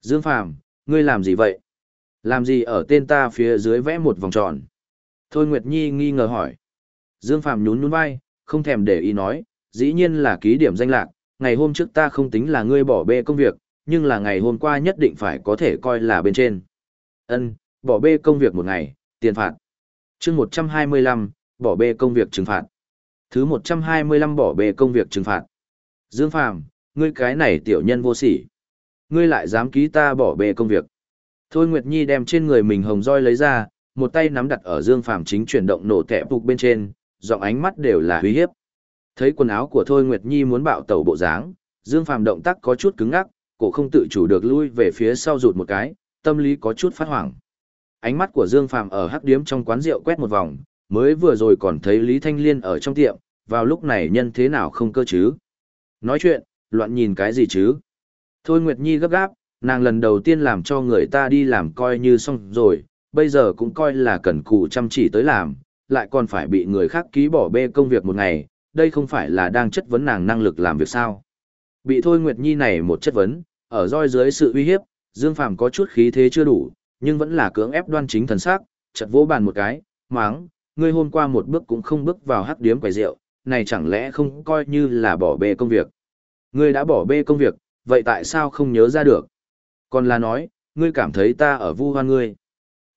Dương Phàm, ngươi làm gì vậy? Làm gì ở tên ta phía dưới vẽ một vòng tròn? Thôi Nguyệt Nhi nghi ngờ hỏi. Dương Phàm nhún nhún vai, không thèm để ý nói, dĩ nhiên là ký điểm danh lạc, ngày hôm trước ta không tính là ngươi bỏ bê công việc, nhưng là ngày hôm qua nhất định phải có thể coi là bên trên. Ân, bỏ bê công việc một ngày, tiền phạt. chương 125, bỏ bê công việc trừng phạt. Thứ 125 bỏ bê công việc trừng phạt. Dương Phàm, ngươi cái này tiểu nhân vô sỉ. Ngươi lại dám ký ta bỏ bê công việc. Thôi Nguyệt Nhi đem trên người mình hồng roi lấy ra, một tay nắm đặt ở Dương Phàm chính chuyển động nổ tẻ phục bên trên, giọng ánh mắt đều là uy hiếp. Thấy quần áo của Thôi Nguyệt Nhi muốn bạo tẩu bộ dáng, Dương Phàm động tác có chút cứng ngắc, cổ không tự chủ được lui về phía sau rụt một cái, tâm lý có chút phát hoảng. Ánh mắt của Dương Phàm ở hắc điếm trong quán rượu quét một vòng, mới vừa rồi còn thấy Lý Thanh Liên ở trong tiệm, vào lúc này nhân thế nào không cơ chứ? Nói chuyện, loạn nhìn cái gì chứ? Thôi Nguyệt Nhi gấp gáp, nàng lần đầu tiên làm cho người ta đi làm coi như xong rồi, bây giờ cũng coi là cần cù chăm chỉ tới làm, lại còn phải bị người khác ký bỏ bê công việc một ngày, đây không phải là đang chất vấn nàng năng lực làm việc sao. Bị Thôi Nguyệt Nhi này một chất vấn, ở roi dưới sự uy hiếp, Dương Phàm có chút khí thế chưa đủ, nhưng vẫn là cưỡng ép đoan chính thần sắc, chật vỗ bàn một cái, máng, ngươi hôm qua một bước cũng không bước vào hắc điếm quầy rượu, này chẳng lẽ không coi như là bỏ bê công việc. Ngươi đã bỏ bê công việc, vậy tại sao không nhớ ra được? Còn là nói, ngươi cảm thấy ta ở vu hoan ngươi.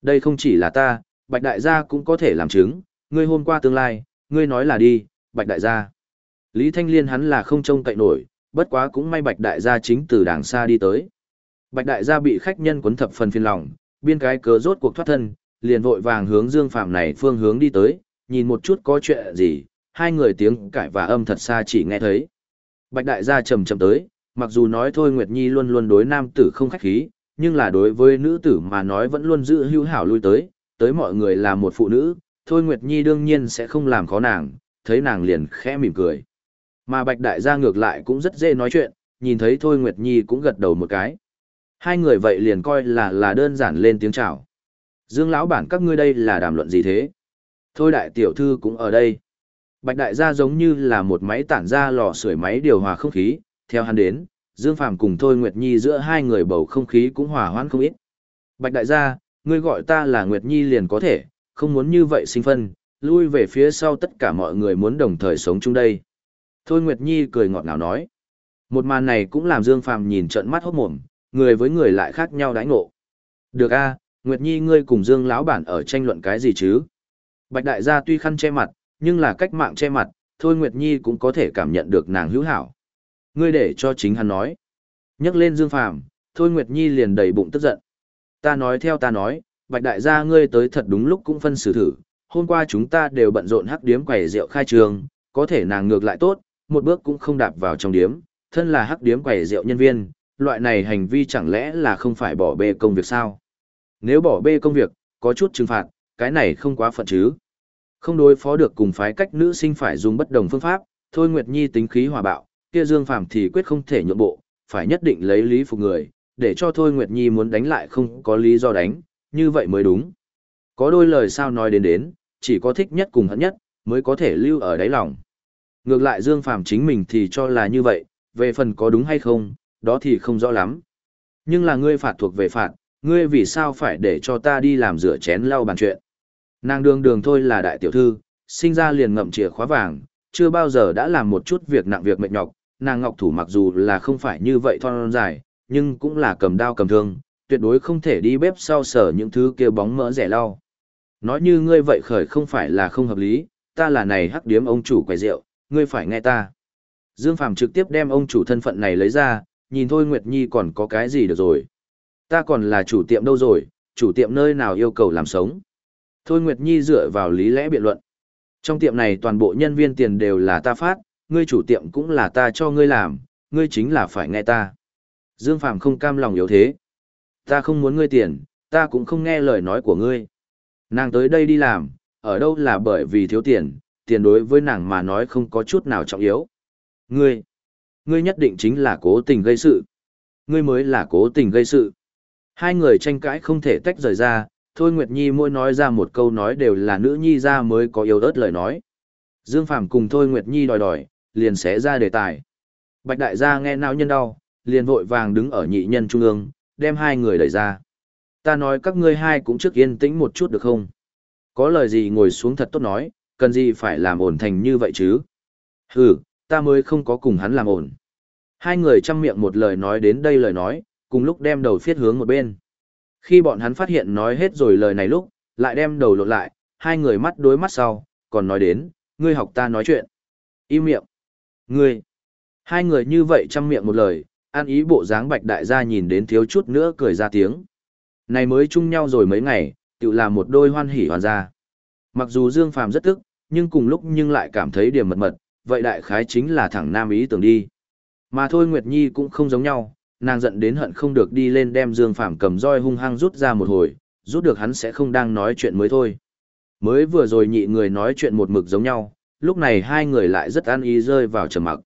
Đây không chỉ là ta, Bạch Đại gia cũng có thể làm chứng, ngươi hôm qua tương lai, ngươi nói là đi, Bạch Đại gia. Lý Thanh Liên hắn là không trông cậy nổi, bất quá cũng may Bạch Đại gia chính từ đàng xa đi tới. Bạch Đại gia bị khách nhân quấn thập phần phiền lòng, biên cái cớ rốt cuộc thoát thân, liền vội vàng hướng Dương Phạm này phương hướng đi tới, nhìn một chút có chuyện gì, hai người tiếng cãi và âm thật xa chỉ nghe thấy. Bạch Đại gia chậm chậm tới, mặc dù nói thôi Nguyệt Nhi luôn luôn đối nam tử không khách khí, nhưng là đối với nữ tử mà nói vẫn luôn giữ hữu hảo lui tới, tới mọi người là một phụ nữ, thôi Nguyệt Nhi đương nhiên sẽ không làm khó nàng, thấy nàng liền khẽ mỉm cười. Mà Bạch Đại gia ngược lại cũng rất dễ nói chuyện, nhìn thấy thôi Nguyệt Nhi cũng gật đầu một cái. Hai người vậy liền coi là là đơn giản lên tiếng chào. Dương lão bản các ngươi đây là đàm luận gì thế? Thôi đại tiểu thư cũng ở đây. Bạch đại gia giống như là một máy tản ra lò sưởi máy điều hòa không khí, theo hắn đến, Dương Phàm cùng Thôi Nguyệt Nhi giữa hai người bầu không khí cũng hòa hoãn không ít. Bạch đại gia, ngươi gọi ta là Nguyệt Nhi liền có thể, không muốn như vậy sinh phân, lui về phía sau tất cả mọi người muốn đồng thời sống chung đây. Thôi Nguyệt Nhi cười ngọt ngào nói. Một màn này cũng làm Dương Phàm nhìn trận mắt hốt mồm, người với người lại khác nhau đãi ngộ. Được a, Nguyệt Nhi ngươi cùng Dương lão bản ở tranh luận cái gì chứ? Bạch đại gia tuy khăn che mặt, nhưng là cách mạng che mặt, thôi Nguyệt Nhi cũng có thể cảm nhận được nàng hữu hảo. Ngươi để cho chính hắn nói. Nhắc lên Dương Phàm, thôi Nguyệt Nhi liền đầy bụng tức giận. Ta nói theo ta nói, Bạch đại gia ngươi tới thật đúng lúc cũng phân xử thử, hôm qua chúng ta đều bận rộn hắc điếm quầy rượu khai trường, có thể nàng ngược lại tốt, một bước cũng không đạp vào trong điếm, thân là hắc điếm quầy rượu nhân viên, loại này hành vi chẳng lẽ là không phải bỏ bê công việc sao? Nếu bỏ bê công việc, có chút trừng phạt, cái này không quá phận chứ. Không đối phó được cùng phái cách nữ sinh phải dùng bất đồng phương pháp, thôi Nguyệt Nhi tính khí hòa bạo, kia Dương Phàm thì quyết không thể nhượng bộ, phải nhất định lấy lý phục người, để cho thôi Nguyệt Nhi muốn đánh lại không có lý do đánh, như vậy mới đúng. Có đôi lời sao nói đến đến, chỉ có thích nhất cùng hận nhất, mới có thể lưu ở đáy lòng. Ngược lại Dương Phàm chính mình thì cho là như vậy, về phần có đúng hay không, đó thì không rõ lắm. Nhưng là ngươi phạt thuộc về phạt, ngươi vì sao phải để cho ta đi làm rửa chén lau bàn chuyện. Nàng đường đường thôi là đại tiểu thư, sinh ra liền ngậm chìa khóa vàng, chưa bao giờ đã làm một chút việc nặng việc mệt nhọc, nàng ngọc thủ mặc dù là không phải như vậy thon dài, nhưng cũng là cầm đao cầm thương, tuyệt đối không thể đi bếp sau sở những thứ kia bóng mỡ rẻ lau. Nói như ngươi vậy khởi không phải là không hợp lý, ta là này hắc điếm ông chủ quầy rượu, ngươi phải nghe ta. Dương Phàm trực tiếp đem ông chủ thân phận này lấy ra, nhìn thôi Nguyệt Nhi còn có cái gì được rồi. Ta còn là chủ tiệm đâu rồi, chủ tiệm nơi nào yêu cầu làm sống. Thôi Nguyệt Nhi dựa vào lý lẽ biện luận. Trong tiệm này toàn bộ nhân viên tiền đều là ta phát, ngươi chủ tiệm cũng là ta cho ngươi làm, ngươi chính là phải nghe ta. Dương Phàm không cam lòng yếu thế. Ta không muốn ngươi tiền, ta cũng không nghe lời nói của ngươi. Nàng tới đây đi làm, ở đâu là bởi vì thiếu tiền, tiền đối với nàng mà nói không có chút nào trọng yếu. Ngươi, Ngươi nhất định chính là cố tình gây sự. Ngươi mới là cố tình gây sự. Hai người tranh cãi không thể tách rời ra, Thôi Nguyệt Nhi mỗi nói ra một câu nói đều là nữ nhi ra mới có yếu ớt lời nói. Dương Phàm cùng Thôi Nguyệt Nhi đòi đòi, liền xé ra đề tài. Bạch đại gia nghe não nhân đau, liền vội vàng đứng ở nhị nhân trung ương, đem hai người đẩy ra. Ta nói các ngươi hai cũng trước yên tĩnh một chút được không? Có lời gì ngồi xuống thật tốt nói, cần gì phải làm ổn thành như vậy chứ? Hừ, ta mới không có cùng hắn làm ổn. Hai người chăm miệng một lời nói đến đây lời nói, cùng lúc đem đầu phiết hướng một bên. Khi bọn hắn phát hiện nói hết rồi lời này lúc, lại đem đầu lột lại, hai người mắt đối mắt sau, còn nói đến, ngươi học ta nói chuyện. Im miệng. Ngươi. Hai người như vậy chăm miệng một lời, an ý bộ dáng bạch đại gia nhìn đến thiếu chút nữa cười ra tiếng. Này mới chung nhau rồi mấy ngày, tự là một đôi hoan hỉ hoàn gia. Mặc dù Dương Phàm rất tức, nhưng cùng lúc nhưng lại cảm thấy điểm mật mật, vậy đại khái chính là thẳng nam ý tưởng đi. Mà thôi Nguyệt Nhi cũng không giống nhau, nàng giận đến hận không được đi lên đem Dương Phàm cầm roi hung hăng rút ra một hồi, rút được hắn sẽ không đang nói chuyện mới thôi. Mới vừa rồi nhị người nói chuyện một mực giống nhau, lúc này hai người lại rất an ý rơi vào trầm mặc.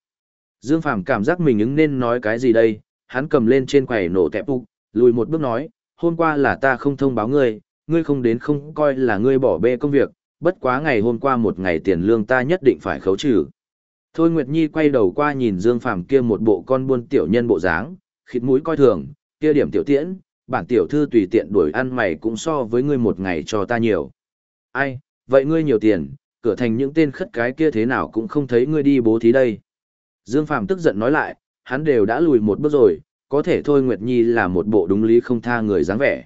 Dương Phàm cảm giác mình ứng nên nói cái gì đây, hắn cầm lên trên quầy nổ tẹp phục, lùi một bước nói, hôm qua là ta không thông báo ngươi, ngươi không đến không coi là ngươi bỏ bê công việc, bất quá ngày hôm qua một ngày tiền lương ta nhất định phải khấu trừ. Thôi Nguyệt Nhi quay đầu qua nhìn Dương Phàm kia một bộ con buôn tiểu nhân bộ dáng, khịt mũi coi thường, kia điểm tiểu tiễn, bản tiểu thư tùy tiện đuổi ăn mày cũng so với ngươi một ngày cho ta nhiều. Ai, vậy ngươi nhiều tiền, cửa thành những tên khất cái kia thế nào cũng không thấy ngươi đi bố thí đây. Dương Phàm tức giận nói lại, hắn đều đã lùi một bước rồi, có thể thôi Nguyệt Nhi là một bộ đúng lý không tha người dáng vẻ.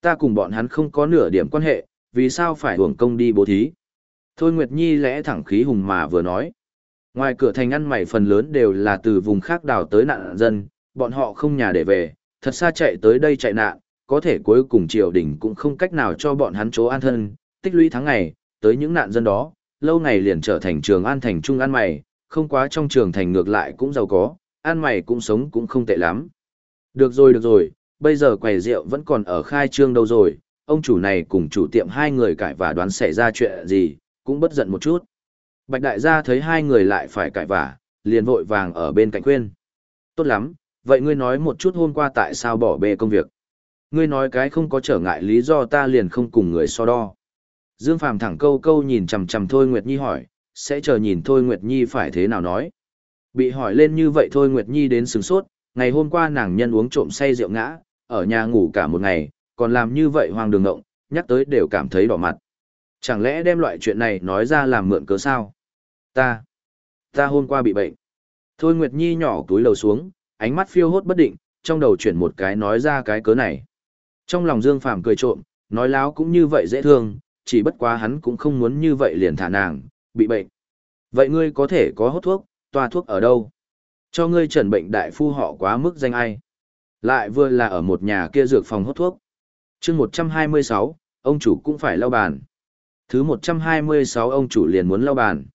Ta cùng bọn hắn không có nửa điểm quan hệ, vì sao phải hưởng công đi bố thí. Thôi Nguyệt Nhi lẽ thẳng khí hùng mà vừa nói. Ngoài cửa thành ăn mày phần lớn đều là từ vùng khác đào tới nạn dân, bọn họ không nhà để về, thật xa chạy tới đây chạy nạn, có thể cuối cùng triều đình cũng không cách nào cho bọn hắn chỗ an thân, tích lũy tháng ngày, tới những nạn dân đó, lâu ngày liền trở thành trường an thành trung ăn mày, không quá trong trường thành ngược lại cũng giàu có, ăn mày cũng sống cũng không tệ lắm. Được rồi được rồi, bây giờ quầy rượu vẫn còn ở khai trương đâu rồi, ông chủ này cùng chủ tiệm hai người cãi và đoán xảy ra chuyện gì, cũng bất giận một chút. Bạch đại gia thấy hai người lại phải cãi vả, liền vội vàng ở bên cạnh khuyên. Tốt lắm, vậy ngươi nói một chút hôm qua tại sao bỏ bê công việc. Ngươi nói cái không có trở ngại lý do ta liền không cùng người so đo. Dương Phàm thẳng câu câu nhìn chằm chằm Thôi Nguyệt Nhi hỏi, sẽ chờ nhìn Thôi Nguyệt Nhi phải thế nào nói. Bị hỏi lên như vậy Thôi Nguyệt Nhi đến sừng sốt, ngày hôm qua nàng nhân uống trộm say rượu ngã, ở nhà ngủ cả một ngày, còn làm như vậy hoang đường ngộng, nhắc tới đều cảm thấy đỏ mặt. Chẳng lẽ đem loại chuyện này nói ra làm mượn cớ sao? Ta, ta hôm qua bị bệnh. Thôi Nguyệt Nhi nhỏ túi lầu xuống, ánh mắt phiêu hốt bất định, trong đầu chuyển một cái nói ra cái cớ này. Trong lòng Dương Phàm cười trộm, nói láo cũng như vậy dễ thương, chỉ bất quá hắn cũng không muốn như vậy liền thả nàng, bị bệnh. Vậy ngươi có thể có hốt thuốc, toa thuốc ở đâu? Cho ngươi trần bệnh đại phu họ quá mức danh ai? Lại vừa là ở một nhà kia dược phòng hốt thuốc. chương 126, ông chủ cũng phải lau bàn. Thứ 126 ông chủ liền muốn lau bàn.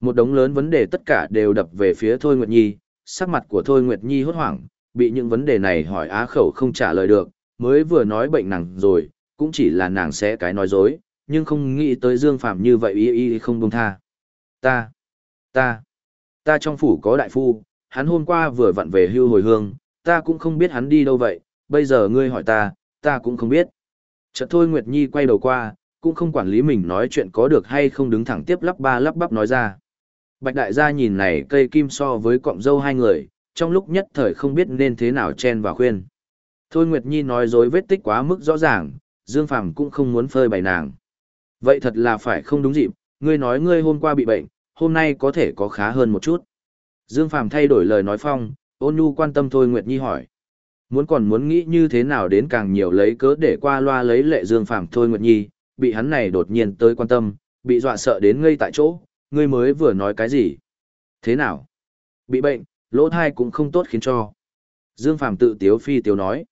Một đống lớn vấn đề tất cả đều đập về phía Thôi Nguyệt Nhi, sắc mặt của Thôi Nguyệt Nhi hốt hoảng, bị những vấn đề này hỏi á khẩu không trả lời được, mới vừa nói bệnh nàng rồi, cũng chỉ là nàng sẽ cái nói dối, nhưng không nghĩ tới Dương Phạm như vậy y y không buông tha. Ta, ta, ta trong phủ có đại phu, hắn hôm qua vừa vặn về hưu hồi hương, ta cũng không biết hắn đi đâu vậy, bây giờ ngươi hỏi ta, ta cũng không biết. Chợt thôi Nguyệt Nhi quay đầu qua, cũng không quản lý mình nói chuyện có được hay không đứng thẳng tiếp lắp ba lắp bắp nói ra. Bạch đại gia nhìn này cây kim so với cọng dâu hai người, trong lúc nhất thời không biết nên thế nào chen và khuyên. Thôi Nguyệt Nhi nói dối vết tích quá mức rõ ràng, Dương Phàm cũng không muốn phơi bày nàng. Vậy thật là phải không đúng dịp, ngươi nói ngươi hôm qua bị bệnh, hôm nay có thể có khá hơn một chút. Dương Phàm thay đổi lời nói phong, ôn nhu quan tâm Thôi Nguyệt Nhi hỏi. Muốn còn muốn nghĩ như thế nào đến càng nhiều lấy cớ để qua loa lấy lệ Dương Phàm Thôi Nguyệt Nhi, bị hắn này đột nhiên tới quan tâm, bị dọa sợ đến ngây tại chỗ, ngươi mới vừa nói cái gì? Thế nào? Bị bệnh, lỗ thai cũng không tốt khiến cho. Dương Phàm tự tiếu phi tiếu nói.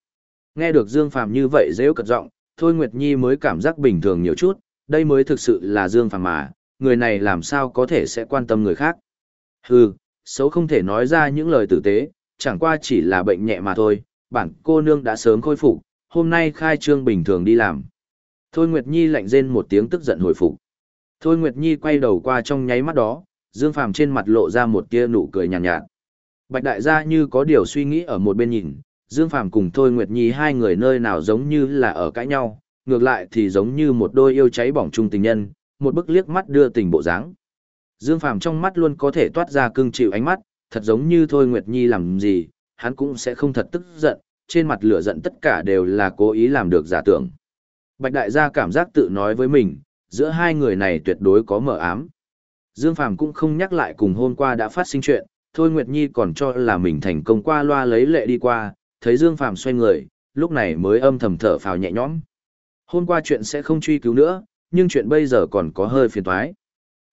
Nghe được Dương Phàm như vậy dễ cật giọng, Thôi Nguyệt Nhi mới cảm giác bình thường nhiều chút, đây mới thực sự là Dương Phàm mà, người này làm sao có thể sẽ quan tâm người khác. Hừ, xấu không thể nói ra những lời tử tế, chẳng qua chỉ là bệnh nhẹ mà thôi, bản cô nương đã sớm khôi phục, hôm nay khai trương bình thường đi làm. Thôi Nguyệt Nhi lạnh rên một tiếng tức giận hồi phục. Thôi Nguyệt Nhi quay đầu qua trong nháy mắt đó, Dương Phàm trên mặt lộ ra một tia nụ cười nhàn nhạt, nhạt. Bạch đại gia như có điều suy nghĩ ở một bên nhìn, Dương Phàm cùng Thôi Nguyệt Nhi hai người nơi nào giống như là ở cãi nhau, ngược lại thì giống như một đôi yêu cháy bỏng chung tình nhân, một bức liếc mắt đưa tình bộ dáng. Dương Phàm trong mắt luôn có thể toát ra cưng chịu ánh mắt, thật giống như Thôi Nguyệt Nhi làm gì, hắn cũng sẽ không thật tức giận, trên mặt lửa giận tất cả đều là cố ý làm được giả tưởng. Bạch đại gia cảm giác tự nói với mình, giữa hai người này tuyệt đối có mở ám. Dương Phàm cũng không nhắc lại cùng hôm qua đã phát sinh chuyện, Thôi Nguyệt Nhi còn cho là mình thành công qua loa lấy lệ đi qua, thấy Dương Phàm xoay người, lúc này mới âm thầm thở phào nhẹ nhõm. Hôm qua chuyện sẽ không truy cứu nữa, nhưng chuyện bây giờ còn có hơi phiền toái.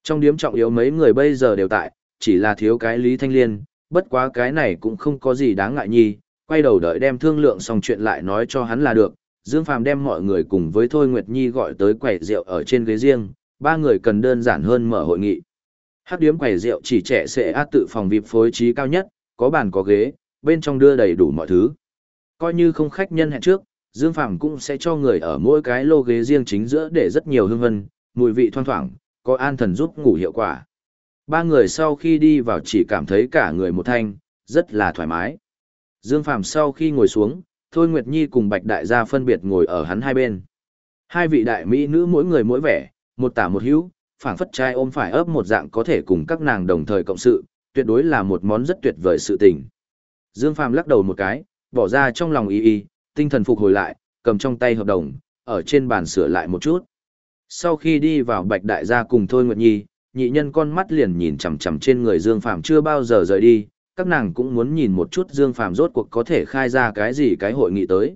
Trong điếm trọng yếu mấy người bây giờ đều tại, chỉ là thiếu cái Lý Thanh Liên, bất quá cái này cũng không có gì đáng ngại nhi, quay đầu đợi đem thương lượng xong chuyện lại nói cho hắn là được. Dương Phàm đem mọi người cùng với Thôi Nguyệt Nhi gọi tới quầy rượu ở trên ghế riêng, ba người cần đơn giản hơn mở hội nghị. Hát điếm quầy rượu chỉ trẻ sẽ át tự phòng VIP phối trí cao nhất, có bàn có ghế, bên trong đưa đầy đủ mọi thứ. Coi như không khách nhân hẹn trước, Dương Phàm cũng sẽ cho người ở mỗi cái lô ghế riêng chính giữa để rất nhiều hương vân, mùi vị thoang thoảng, có an thần giúp ngủ hiệu quả. Ba người sau khi đi vào chỉ cảm thấy cả người một thanh, rất là thoải mái. Dương Phàm sau khi ngồi xuống, Thôi Nguyệt Nhi cùng Bạch Đại gia phân biệt ngồi ở hắn hai bên. Hai vị đại mỹ nữ mỗi người mỗi vẻ, một tả một hữu, phảng phất trai ôm phải ấp một dạng có thể cùng các nàng đồng thời cộng sự, tuyệt đối là một món rất tuyệt vời sự tình. Dương Phàm lắc đầu một cái, bỏ ra trong lòng y y, tinh thần phục hồi lại, cầm trong tay hợp đồng, ở trên bàn sửa lại một chút. Sau khi đi vào Bạch Đại gia cùng Thôi Nguyệt Nhi, nhị nhân con mắt liền nhìn chằm chằm trên người Dương Phàm chưa bao giờ rời đi, các nàng cũng muốn nhìn một chút Dương Phàm rốt cuộc có thể khai ra cái gì cái hội nghị tới.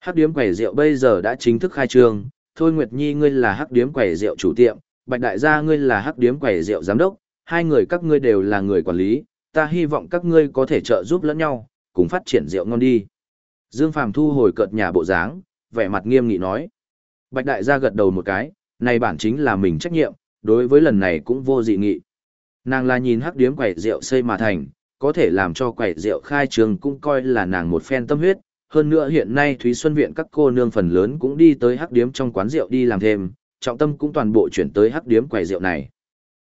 Hắc điếm quẩy rượu bây giờ đã chính thức khai trương, Thôi Nguyệt Nhi ngươi là hắc điếm quẩy rượu chủ tiệm, Bạch Đại gia ngươi là hắc điếm quẩy rượu giám đốc, hai người các ngươi đều là người quản lý, ta hy vọng các ngươi có thể trợ giúp lẫn nhau, cùng phát triển rượu ngon đi. Dương Phàm thu hồi cợt nhà bộ dáng, vẻ mặt nghiêm nghị nói. Bạch Đại gia gật đầu một cái, này bản chính là mình trách nhiệm, đối với lần này cũng vô dị nghị. Nàng là nhìn hắc điếm quẩy rượu xây mà thành, có thể làm cho quẩy rượu khai trường cũng coi là nàng một phen tâm huyết. Hơn nữa hiện nay Thúy Xuân Viện các cô nương phần lớn cũng đi tới hắc điếm trong quán rượu đi làm thêm, trọng tâm cũng toàn bộ chuyển tới hắc điếm quẩy rượu này.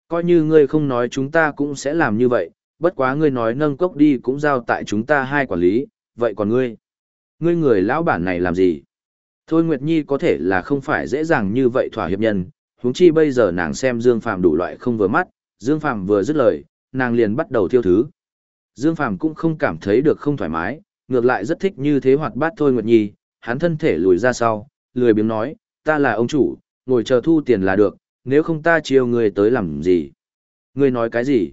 Coi như ngươi không nói chúng ta cũng sẽ làm như vậy, bất quá ngươi nói nâng cốc đi cũng giao tại chúng ta hai quản lý, vậy còn ngươi? Ngươi người lão bản này làm gì? Thôi Nguyệt Nhi có thể là không phải dễ dàng như vậy thỏa hiệp nhân, huống chi bây giờ nàng xem Dương Phàm đủ loại không vừa mắt, Dương Phàm vừa dứt lời, nàng liền bắt đầu thiêu thứ. Dương Phàm cũng không cảm thấy được không thoải mái, ngược lại rất thích như thế hoạt bát thôi Nguyệt Nhi, hắn thân thể lùi ra sau, lười biếng nói, ta là ông chủ, ngồi chờ thu tiền là được, nếu không ta chiều người tới làm gì. Người nói cái gì?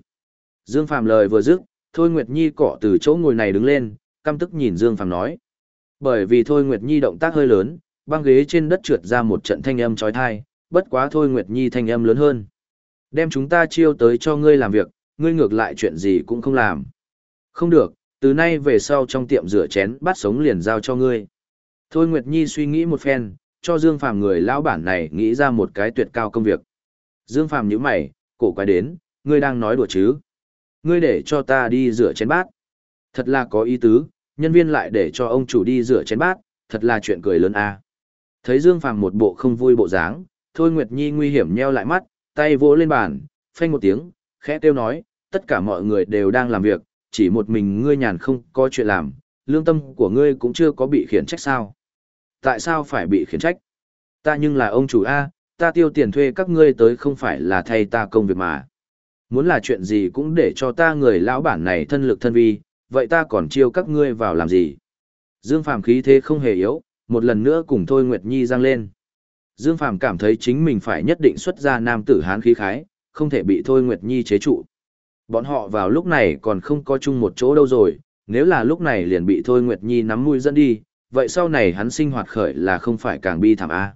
Dương Phàm lời vừa dứt, Thôi Nguyệt Nhi cọ từ chỗ ngồi này đứng lên, căm tức nhìn Dương Phàm nói. Bởi vì Thôi Nguyệt Nhi động tác hơi lớn, băng ghế trên đất trượt ra một trận thanh âm chói tai, bất quá Thôi Nguyệt Nhi thanh âm lớn hơn. Đem chúng ta chiêu tới cho ngươi làm việc, ngươi ngược lại chuyện gì cũng không làm. Không được, từ nay về sau trong tiệm rửa chén bát sống liền giao cho ngươi. Thôi Nguyệt Nhi suy nghĩ một phen, cho Dương Phàm người lão bản này nghĩ ra một cái tuyệt cao công việc. Dương Phàm nhíu mày, cổ quái đến, ngươi đang nói đùa chứ? Ngươi để cho ta đi rửa chén bát. Thật là có ý tứ, nhân viên lại để cho ông chủ đi rửa chén bát, thật là chuyện cười lớn a. Thấy Dương Phàm một bộ không vui bộ dáng, Thôi Nguyệt Nhi nguy hiểm nheo lại mắt, tay vỗ lên bàn, phanh một tiếng, khẽ kêu nói, tất cả mọi người đều đang làm việc, chỉ một mình ngươi nhàn không có chuyện làm, lương tâm của ngươi cũng chưa có bị khiển trách sao. Tại sao phải bị khiển trách? Ta nhưng là ông chủ A, ta tiêu tiền thuê các ngươi tới không phải là thay ta công việc mà. Muốn là chuyện gì cũng để cho ta người lão bản này thân lực thân vi, vậy ta còn chiêu các ngươi vào làm gì? Dương Phàm khí thế không hề yếu, một lần nữa cùng Thôi Nguyệt Nhi giang lên. Dương Phàm cảm thấy chính mình phải nhất định xuất ra nam tử hán khí khái, không thể bị Thôi Nguyệt Nhi chế trụ. Bọn họ vào lúc này còn không có chung một chỗ đâu rồi, nếu là lúc này liền bị Thôi Nguyệt Nhi nắm mũi dẫn đi, vậy sau này hắn sinh hoạt khởi là không phải càng bi thảm a.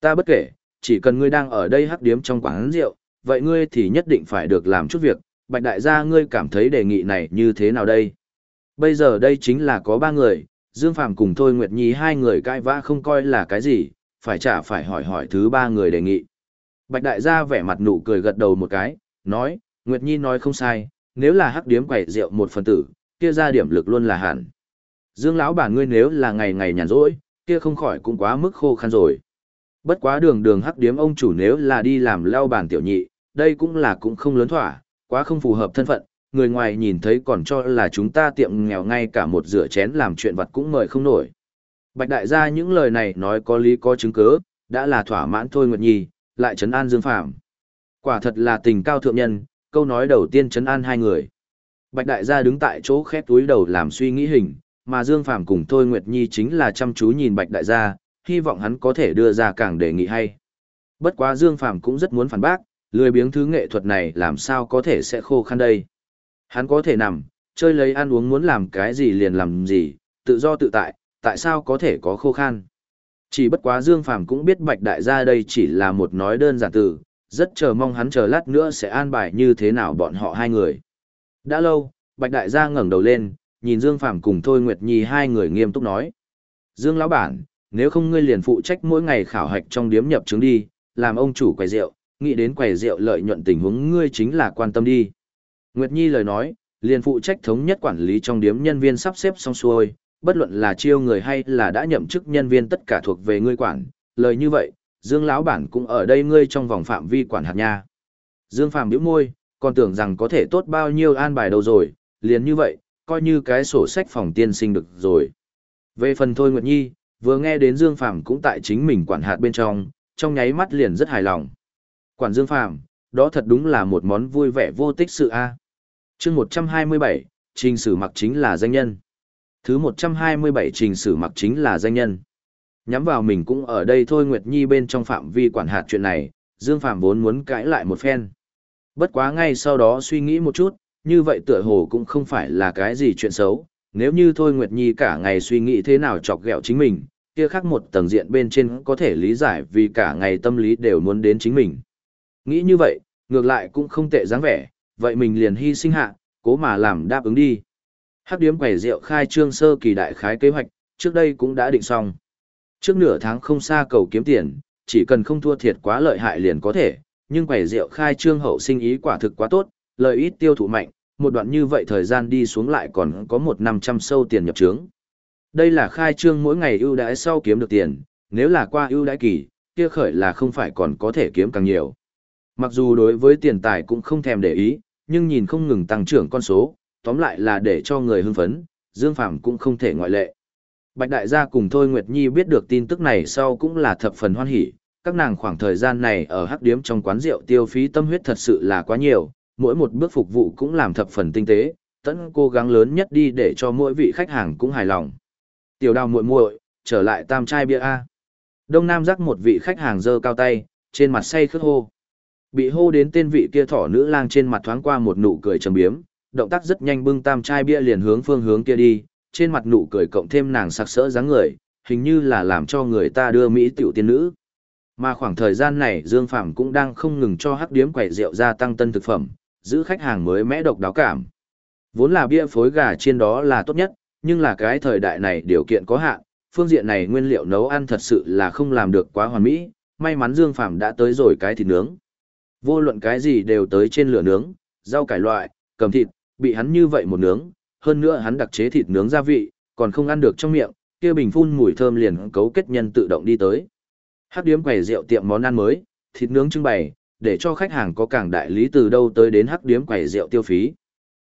Ta bất kể, chỉ cần ngươi đang ở đây hắc điếm trong quán rượu, vậy ngươi thì nhất định phải được làm chút việc, bạch đại gia ngươi cảm thấy đề nghị này như thế nào đây? Bây giờ đây chính là có ba người, Dương Phàm cùng Thôi Nguyệt Nhi hai người cãi vã không coi là cái gì, phải trả phải hỏi hỏi thứ ba người đề nghị. Bạch đại gia vẻ mặt nụ cười gật đầu một cái, nói, Nguyệt Nhi nói không sai, nếu là hắc điếm quẩy rượu một phần tử, kia ra điểm lực luôn là hẳn. Dương lão bản ngươi nếu là ngày ngày nhàn rỗi, kia không khỏi cũng quá mức khô khăn rồi. Bất quá đường đường hắc điếm ông chủ nếu là đi làm lao bản tiểu nhị, đây cũng là cũng không lớn thỏa, quá không phù hợp thân phận, người ngoài nhìn thấy còn cho là chúng ta tiệm nghèo ngay cả một rửa chén làm chuyện vật cũng mời không nổi. Bạch đại gia những lời này nói có lý có chứng cứ, đã là thỏa mãn thôi Nguyệt Nhi, lại trấn an Dương Phạm. Quả thật là tình cao thượng nhân, câu nói đầu tiên trấn an hai người. Bạch đại gia đứng tại chỗ khép túi đầu làm suy nghĩ hình, mà Dương Phàm cùng Thôi Nguyệt Nhi chính là chăm chú nhìn Bạch Đại gia, hy vọng hắn có thể đưa ra càng đề nghị hay. Bất quá Dương Phàm cũng rất muốn phản bác, lười biếng thứ nghệ thuật này làm sao có thể sẽ khô khăn đây. Hắn có thể nằm, chơi lấy ăn uống muốn làm cái gì liền làm gì, tự do tự tại, tại sao có thể có khô khan. Chỉ bất quá Dương Phàm cũng biết Bạch Đại gia đây chỉ là một nói đơn giản từ, rất chờ mong hắn chờ lát nữa sẽ an bài như thế nào bọn họ hai người. Đã lâu, Bạch Đại gia ngẩng đầu lên, nhìn Dương Phàm cùng Thôi Nguyệt Nhi hai người nghiêm túc nói. Dương lão bản, nếu không ngươi liền phụ trách mỗi ngày khảo hạch trong điếm nhập chứng đi, làm ông chủ quầy rượu, nghĩ đến quầy rượu lợi nhuận tình huống ngươi chính là quan tâm đi. Nguyệt Nhi lời nói, liền phụ trách thống nhất quản lý trong điếm nhân viên sắp xếp xong xuôi, bất luận là chiêu người hay là đã nhậm chức nhân viên tất cả thuộc về ngươi quản, lời như vậy, Dương lão bản cũng ở đây ngươi trong vòng phạm vi quản hạt nha. Dương Phàm bĩu môi, còn tưởng rằng có thể tốt bao nhiêu an bài đâu rồi, liền như vậy, coi như cái sổ sách phòng tiên sinh được rồi. Về phần thôi Nguyệt Nhi, vừa nghe đến Dương Phàm cũng tại chính mình quản hạt bên trong, trong nháy mắt liền rất hài lòng. Quản Dương Phàm, đó thật đúng là một món vui vẻ vô tích sự a. À. Chương 127, Trình Sử Mặc chính là danh nhân. Thứ 127 Trình Sử Mặc chính là danh nhân. Nhắm vào mình cũng ở đây thôi Nguyệt Nhi bên trong phạm vi quản hạt chuyện này, Dương phạm vốn muốn cãi lại một phen. Bất quá ngay sau đó suy nghĩ một chút, như vậy tựa hồ cũng không phải là cái gì chuyện xấu, nếu như thôi Nguyệt Nhi cả ngày suy nghĩ thế nào chọc ghẹo chính mình, kia khác một tầng diện bên trên có thể lý giải vì cả ngày tâm lý đều muốn đến chính mình. Nghĩ như vậy, ngược lại cũng không tệ dáng vẻ, vậy mình liền hy sinh hạ, cố mà làm đáp ứng đi. Hắc điếm quẻ rượu khai trương sơ kỳ đại khái kế hoạch, trước đây cũng đã định xong. Trước nửa tháng không xa cầu kiếm tiền, chỉ cần không thua thiệt quá lợi hại liền có thể, nhưng quẻ rượu khai trương hậu sinh ý quả thực quá tốt, lợi ít tiêu thụ mạnh, một đoạn như vậy thời gian đi xuống lại còn có một năm trăm sâu tiền nhập trướng. Đây là khai trương mỗi ngày ưu đãi sau kiếm được tiền, nếu là qua ưu đãi kỳ, kia khởi là không phải còn có thể kiếm càng nhiều. Mặc dù đối với tiền tài cũng không thèm để ý, nhưng nhìn không ngừng tăng trưởng con số, tóm lại là để cho người hưng phấn, Dương Phàm cũng không thể ngoại lệ. Bạch Đại gia cùng Thôi Nguyệt Nhi biết được tin tức này sau cũng là thập phần hoan hỉ, các nàng khoảng thời gian này ở hắc điếm trong quán rượu tiêu phí tâm huyết thật sự là quá nhiều, mỗi một bước phục vụ cũng làm thập phần tinh tế, tận cố gắng lớn nhất đi để cho mỗi vị khách hàng cũng hài lòng. Tiểu đào muội muội, trở lại tam trai bia A. Đông Nam rắc một vị khách hàng dơ cao tay, trên mặt say khước hô. Bị hô đến tên vị kia thỏ nữ lang trên mặt thoáng qua một nụ cười trầm biếm, động tác rất nhanh bưng tam chai bia liền hướng phương hướng kia đi, trên mặt nụ cười cộng thêm nàng sặc sỡ dáng người, hình như là làm cho người ta đưa mỹ tiểu tiên nữ. Mà khoảng thời gian này Dương Phàm cũng đang không ngừng cho hắc điếm quẩy rượu gia tăng tân thực phẩm, giữ khách hàng mới mẽ độc đáo cảm. Vốn là bia phối gà chiên đó là tốt nhất, nhưng là cái thời đại này điều kiện có hạn, phương diện này nguyên liệu nấu ăn thật sự là không làm được quá hoàn mỹ, may mắn Dương Phàm đã tới rồi cái thịt nướng. Vô luận cái gì đều tới trên lửa nướng, rau cải loại, cầm thịt, bị hắn như vậy một nướng, hơn nữa hắn đặc chế thịt nướng gia vị, còn không ăn được trong miệng, kia bình phun mùi thơm liền cấu kết nhân tự động đi tới. Hắc điếm quầy rượu tiệm món ăn mới, thịt nướng trưng bày, để cho khách hàng có càng đại lý từ đâu tới đến hắc điếm quầy rượu tiêu phí.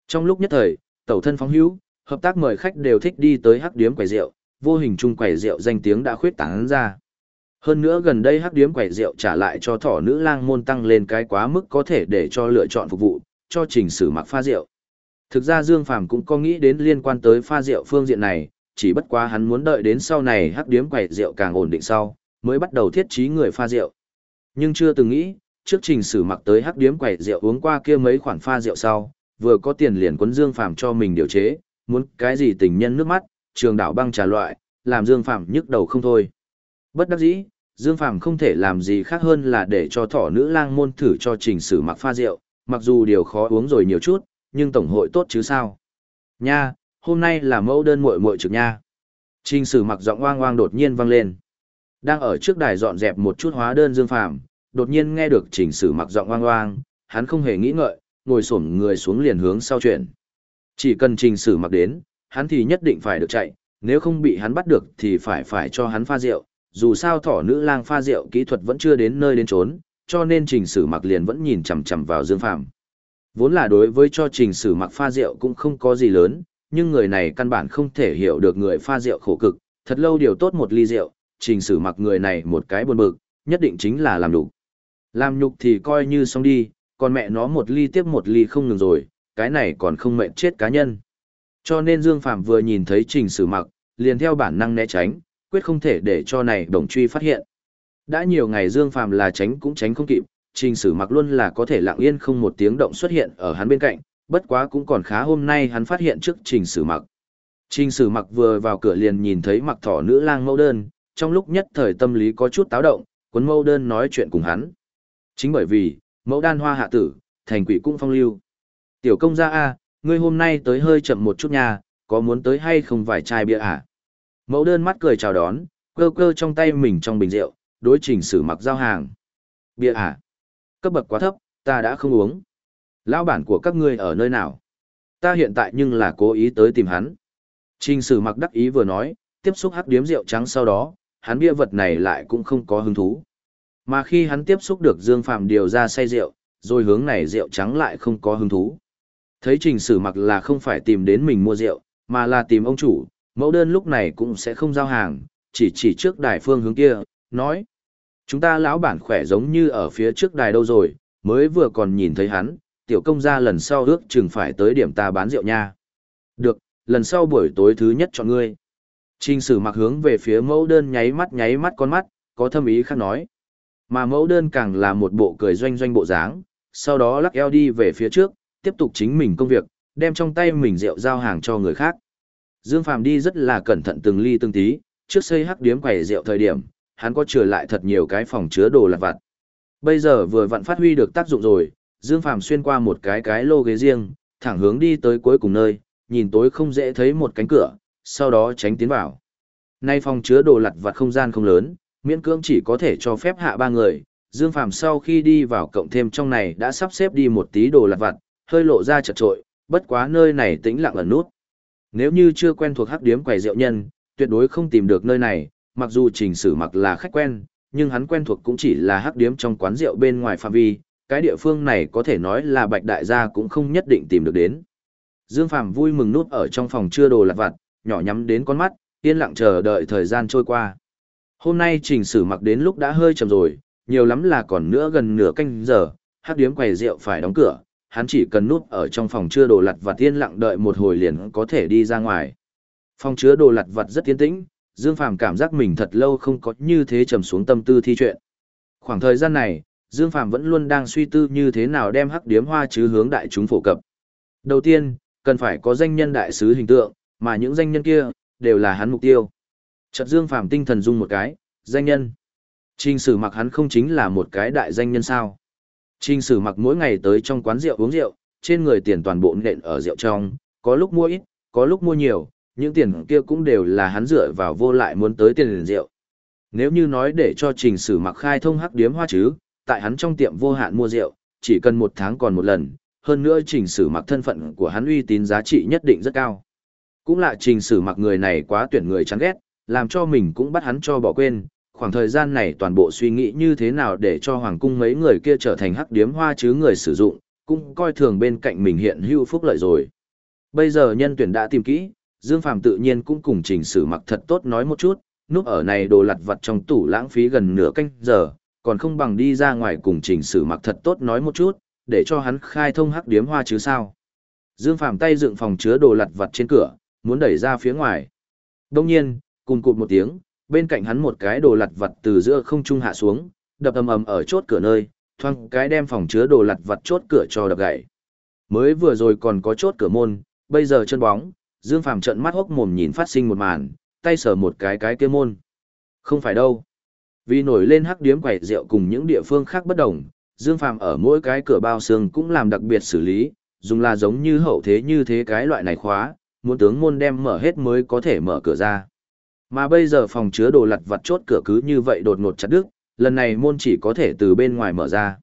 Trong lúc nhất thời, tẩu thân phóng hữu, hợp tác mời khách đều thích đi tới hắc điếm quầy rượu, vô hình chung quầy rượu danh tiếng đã khuyết tán ra. Hơn nữa gần đây hắc điếm quầy rượu trả lại cho thỏ nữ lang môn tăng lên cái quá mức có thể để cho lựa chọn phục vụ, cho trình sử mặc pha rượu. Thực ra Dương Phàm cũng có nghĩ đến liên quan tới pha rượu phương diện này, chỉ bất quá hắn muốn đợi đến sau này hắc điếm quầy rượu càng ổn định sau, mới bắt đầu thiết trí người pha rượu. Nhưng chưa từng nghĩ, trước trình sử mặc tới hắc điếm quầy rượu uống qua kia mấy khoản pha rượu sau, vừa có tiền liền quấn Dương Phàm cho mình điều chế, muốn cái gì tình nhân nước mắt, trường đảo băng trà loại, làm Dương Phàm nhức đầu không thôi. Bất đắc dĩ, Dương Phàm không thể làm gì khác hơn là để cho thỏ nữ lang môn thử cho trình sử mặc pha rượu, mặc dù điều khó uống rồi nhiều chút, nhưng tổng hội tốt chứ sao. Nha, hôm nay là mẫu đơn muội muội trực nha. Trình sử mặc giọng oang oang đột nhiên vang lên. Đang ở trước đài dọn dẹp một chút hóa đơn Dương Phàm đột nhiên nghe được trình sử mặc giọng oang oang, hắn không hề nghĩ ngợi, ngồi xổm người xuống liền hướng sau chuyển. Chỉ cần trình sử mặc đến, hắn thì nhất định phải được chạy, nếu không bị hắn bắt được thì phải phải cho hắn pha rượu, dù sao thỏ nữ lang pha rượu kỹ thuật vẫn chưa đến nơi đến trốn, cho nên trình sử mặc liền vẫn nhìn chằm chằm vào Dương Phàm. Vốn là đối với cho trình sử mặc pha rượu cũng không có gì lớn, nhưng người này căn bản không thể hiểu được người pha rượu khổ cực, thật lâu điều tốt một ly rượu, trình sử mặc người này một cái buồn bực, nhất định chính là làm nhục. Làm nhục thì coi như xong đi, còn mẹ nó một ly tiếp một ly không ngừng rồi, cái này còn không mệt chết cá nhân. Cho nên Dương Phạm vừa nhìn thấy trình sử mặc, liền theo bản năng né tránh, quyết không thể để cho này đồng truy phát hiện. Đã nhiều ngày Dương Phạm là tránh cũng tránh không kịp, trình sử mặc luôn là có thể lặng yên không một tiếng động xuất hiện ở hắn bên cạnh, bất quá cũng còn khá hôm nay hắn phát hiện trước trình sử mặc. Trình sử mặc vừa vào cửa liền nhìn thấy mặc thỏ nữ lang mẫu đơn, trong lúc nhất thời tâm lý có chút táo động, cuốn mẫu đơn nói chuyện cùng hắn. Chính bởi vì, mẫu đan hoa hạ tử, thành quỷ cũng phong lưu. Tiểu công gia A, ngươi hôm nay tới hơi chậm một chút nha, có muốn tới hay không vài chai bia à? Mẫu đơn mắt cười chào đón, cơ cơ trong tay mình trong bình rượu, đối trình sử mặc giao hàng. Bia à? Cấp bậc quá thấp, ta đã không uống. Lão bản của các ngươi ở nơi nào? Ta hiện tại nhưng là cố ý tới tìm hắn. Trình sử mặc đắc ý vừa nói, tiếp xúc hắc điếm rượu trắng sau đó, hắn bia vật này lại cũng không có hứng thú. Mà khi hắn tiếp xúc được Dương Phạm điều ra say rượu, rồi hướng này rượu trắng lại không có hứng thú. Thấy trình sử mặc là không phải tìm đến mình mua rượu, mà là tìm ông chủ, mẫu đơn lúc này cũng sẽ không giao hàng, chỉ chỉ trước đài phương hướng kia, nói. Chúng ta lão bản khỏe giống như ở phía trước đài đâu rồi, mới vừa còn nhìn thấy hắn, tiểu công gia lần sau ước chừng phải tới điểm ta bán rượu nha. Được, lần sau buổi tối thứ nhất chọn ngươi. Trình sử mặc hướng về phía mẫu đơn nháy mắt nháy mắt con mắt, có thâm ý khác nói. Mà mẫu đơn càng là một bộ cười doanh doanh bộ dáng, sau đó lắc eo đi về phía trước, tiếp tục chính mình công việc, đem trong tay mình rượu giao hàng cho người khác. Dương Phàm đi rất là cẩn thận từng ly từng tí, trước xây hắc điếm quầy rượu thời điểm, hắn có trở lại thật nhiều cái phòng chứa đồ lặt vặt. Bây giờ vừa vặn phát huy được tác dụng rồi, Dương Phàm xuyên qua một cái cái lô ghế riêng, thẳng hướng đi tới cuối cùng nơi, nhìn tối không dễ thấy một cánh cửa, sau đó tránh tiến vào. Nay phòng chứa đồ lặt vặt không gian không lớn, miễn cưỡng chỉ có thể cho phép hạ ba người. Dương Phàm sau khi đi vào cộng thêm trong này đã sắp xếp đi một tí đồ lặt vặt, hơi lộ ra chật trội, bất quá nơi này tĩnh lặng ẩn nút. Nếu như chưa quen thuộc hắc điếm quầy rượu nhân, tuyệt đối không tìm được nơi này, mặc dù trình sử mặc là khách quen, nhưng hắn quen thuộc cũng chỉ là hắc điếm trong quán rượu bên ngoài phạm vi, cái địa phương này có thể nói là bạch đại gia cũng không nhất định tìm được đến. Dương Phàm vui mừng nút ở trong phòng chưa đồ lặt vặt, nhỏ nhắm đến con mắt, yên lặng chờ đợi thời gian trôi qua. Hôm nay trình sử mặc đến lúc đã hơi chậm rồi, nhiều lắm là còn nữa gần nửa canh giờ, hắc điếm quầy rượu phải đóng cửa, hắn chỉ cần núp ở trong phòng chứa đồ lặt vặt yên lặng đợi một hồi liền có thể đi ra ngoài. Phòng chứa đồ lặt vặt rất yên tĩnh, Dương Phàm cảm giác mình thật lâu không có như thế trầm xuống tâm tư thi chuyện. Khoảng thời gian này, Dương Phàm vẫn luôn đang suy tư như thế nào đem hắc điếm hoa chứ hướng đại chúng phổ cập. Đầu tiên, cần phải có danh nhân đại sứ hình tượng, mà những danh nhân kia đều là hắn mục tiêu. Chợt Dương Phàm tinh thần dung một cái, danh nhân. Trình sử mặc hắn không chính là một cái đại danh nhân sao? Trình sử mặc mỗi ngày tới trong quán rượu uống rượu, trên người tiền toàn bộ nện ở rượu trong, có lúc mua ít, có lúc mua nhiều, những tiền kia cũng đều là hắn dựa vào vô lại muốn tới tiền rượu. Nếu như nói để cho trình sử mặc khai thông hắc điếm hoa chứ, tại hắn trong tiệm vô hạn mua rượu, chỉ cần một tháng còn một lần, hơn nữa trình sử mặc thân phận của hắn uy tín giá trị nhất định rất cao. Cũng là trình sử mặc người này quá tuyển người chán ghét, làm cho mình cũng bắt hắn cho bỏ quên, khoảng thời gian này toàn bộ suy nghĩ như thế nào để cho hoàng cung mấy người kia trở thành hắc điếm hoa chứ người sử dụng, cũng coi thường bên cạnh mình hiện hữu phúc lợi rồi. Bây giờ nhân tuyển đã tìm kỹ, Dương Phàm tự nhiên cũng cùng trình sử mặc thật tốt nói một chút, núp ở này đồ lặt vặt trong tủ lãng phí gần nửa canh giờ, còn không bằng đi ra ngoài cùng trình sử mặc thật tốt nói một chút, để cho hắn khai thông hắc điếm hoa chứ sao. Dương Phàm tay dựng phòng chứa đồ lặt vặt trên cửa, muốn đẩy ra phía ngoài. Đông nhiên, cùng cụt một tiếng, bên cạnh hắn một cái đồ lặt vặt từ giữa không trung hạ xuống, đập ầm ầm ở chốt cửa nơi, thoang cái đem phòng chứa đồ lặt vặt chốt cửa cho đập gãy. Mới vừa rồi còn có chốt cửa môn, bây giờ chân bóng, Dương Phàm trợn mắt hốc mồm nhìn phát sinh một màn, tay sờ một cái cái kia môn. Không phải đâu. Vì nổi lên hắc điếm quẩy rượu cùng những địa phương khác bất đồng, Dương Phàm ở mỗi cái cửa bao xương cũng làm đặc biệt xử lý, dùng là giống như hậu thế như thế cái loại này khóa, muốn tướng môn đem mở hết mới có thể mở cửa ra. Mà bây giờ phòng chứa đồ lặt vặt chốt cửa cứ như vậy đột ngột chặt đứt, lần này môn chỉ có thể từ bên ngoài mở ra.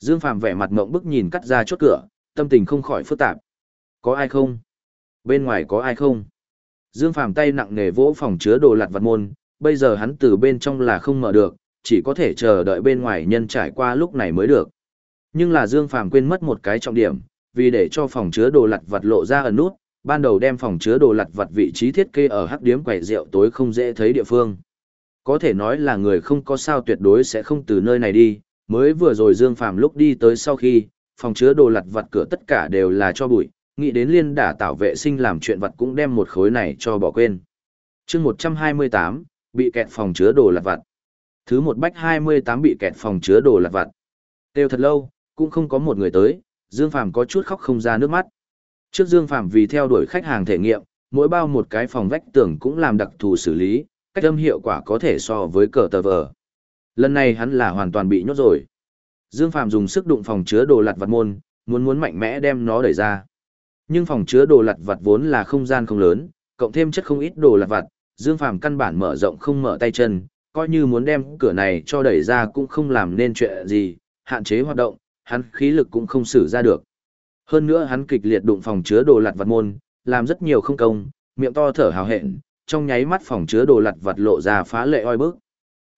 Dương Phàm vẻ mặt mộng bức nhìn cắt ra chốt cửa, tâm tình không khỏi phức tạp. Có ai không? Bên ngoài có ai không? Dương Phàm tay nặng nề vỗ phòng chứa đồ lặt vặt môn, bây giờ hắn từ bên trong là không mở được, chỉ có thể chờ đợi bên ngoài nhân trải qua lúc này mới được. Nhưng là Dương Phàm quên mất một cái trọng điểm, vì để cho phòng chứa đồ lặt vặt lộ ra ẩn nút, ban đầu đem phòng chứa đồ lặt vặt vị trí thiết kế ở hắc điếm quầy rượu tối không dễ thấy địa phương. Có thể nói là người không có sao tuyệt đối sẽ không từ nơi này đi, mới vừa rồi Dương Phàm lúc đi tới sau khi, phòng chứa đồ lặt vặt cửa tất cả đều là cho bụi, nghĩ đến liên đả tạo vệ sinh làm chuyện vật cũng đem một khối này cho bỏ quên. chương 128, bị kẹt phòng chứa đồ lặt vặt. Thứ một bách 28 bị kẹt phòng chứa đồ lặt vặt. Đều thật lâu, cũng không có một người tới, Dương Phàm có chút khóc không ra nước mắt. Trước Dương Phạm vì theo đuổi khách hàng thể nghiệm, mỗi bao một cái phòng vách tường cũng làm đặc thù xử lý, cách âm hiệu quả có thể so với cờ tờ vờ. Lần này hắn là hoàn toàn bị nhốt rồi. Dương Phạm dùng sức đụng phòng chứa đồ lặt vặt môn, muốn muốn mạnh mẽ đem nó đẩy ra. Nhưng phòng chứa đồ lặt vặt vốn là không gian không lớn, cộng thêm chất không ít đồ lặt vặt, Dương Phàm căn bản mở rộng không mở tay chân, coi như muốn đem cửa này cho đẩy ra cũng không làm nên chuyện gì, hạn chế hoạt động, hắn khí lực cũng không sử ra được. Hơn nữa hắn kịch liệt đụng phòng chứa đồ lặt vặt môn, làm rất nhiều không công, miệng to thở hào hẹn, trong nháy mắt phòng chứa đồ lặt vặt lộ ra phá lệ oi bức.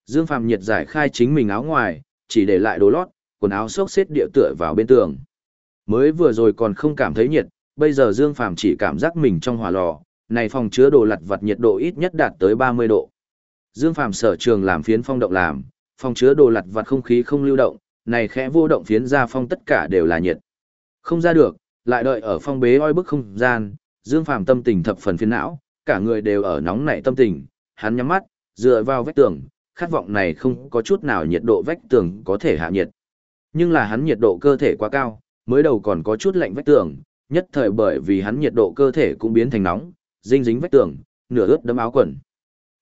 Dương Phàm nhiệt giải khai chính mình áo ngoài, chỉ để lại đồ lót, quần áo xốc xếp địa tựa vào bên tường. Mới vừa rồi còn không cảm thấy nhiệt, bây giờ Dương Phàm chỉ cảm giác mình trong hỏa lò, này phòng chứa đồ lặt vặt nhiệt độ ít nhất đạt tới 30 độ. Dương Phàm sở trường làm phiến phong động làm, phòng chứa đồ lặt vặt không khí không lưu động, này khẽ vô động phiến ra phong tất cả đều là nhiệt. Không ra được, lại đợi ở phong bế oi bức không gian, Dương Phàm tâm tình thập phần phiền não, cả người đều ở nóng nảy tâm tình, hắn nhắm mắt, dựa vào vách tường, khát vọng này không có chút nào nhiệt độ vách tường có thể hạ nhiệt. Nhưng là hắn nhiệt độ cơ thể quá cao, mới đầu còn có chút lạnh vách tường, nhất thời bởi vì hắn nhiệt độ cơ thể cũng biến thành nóng, dính dính vách tường, nửa ướt đẫm áo quần.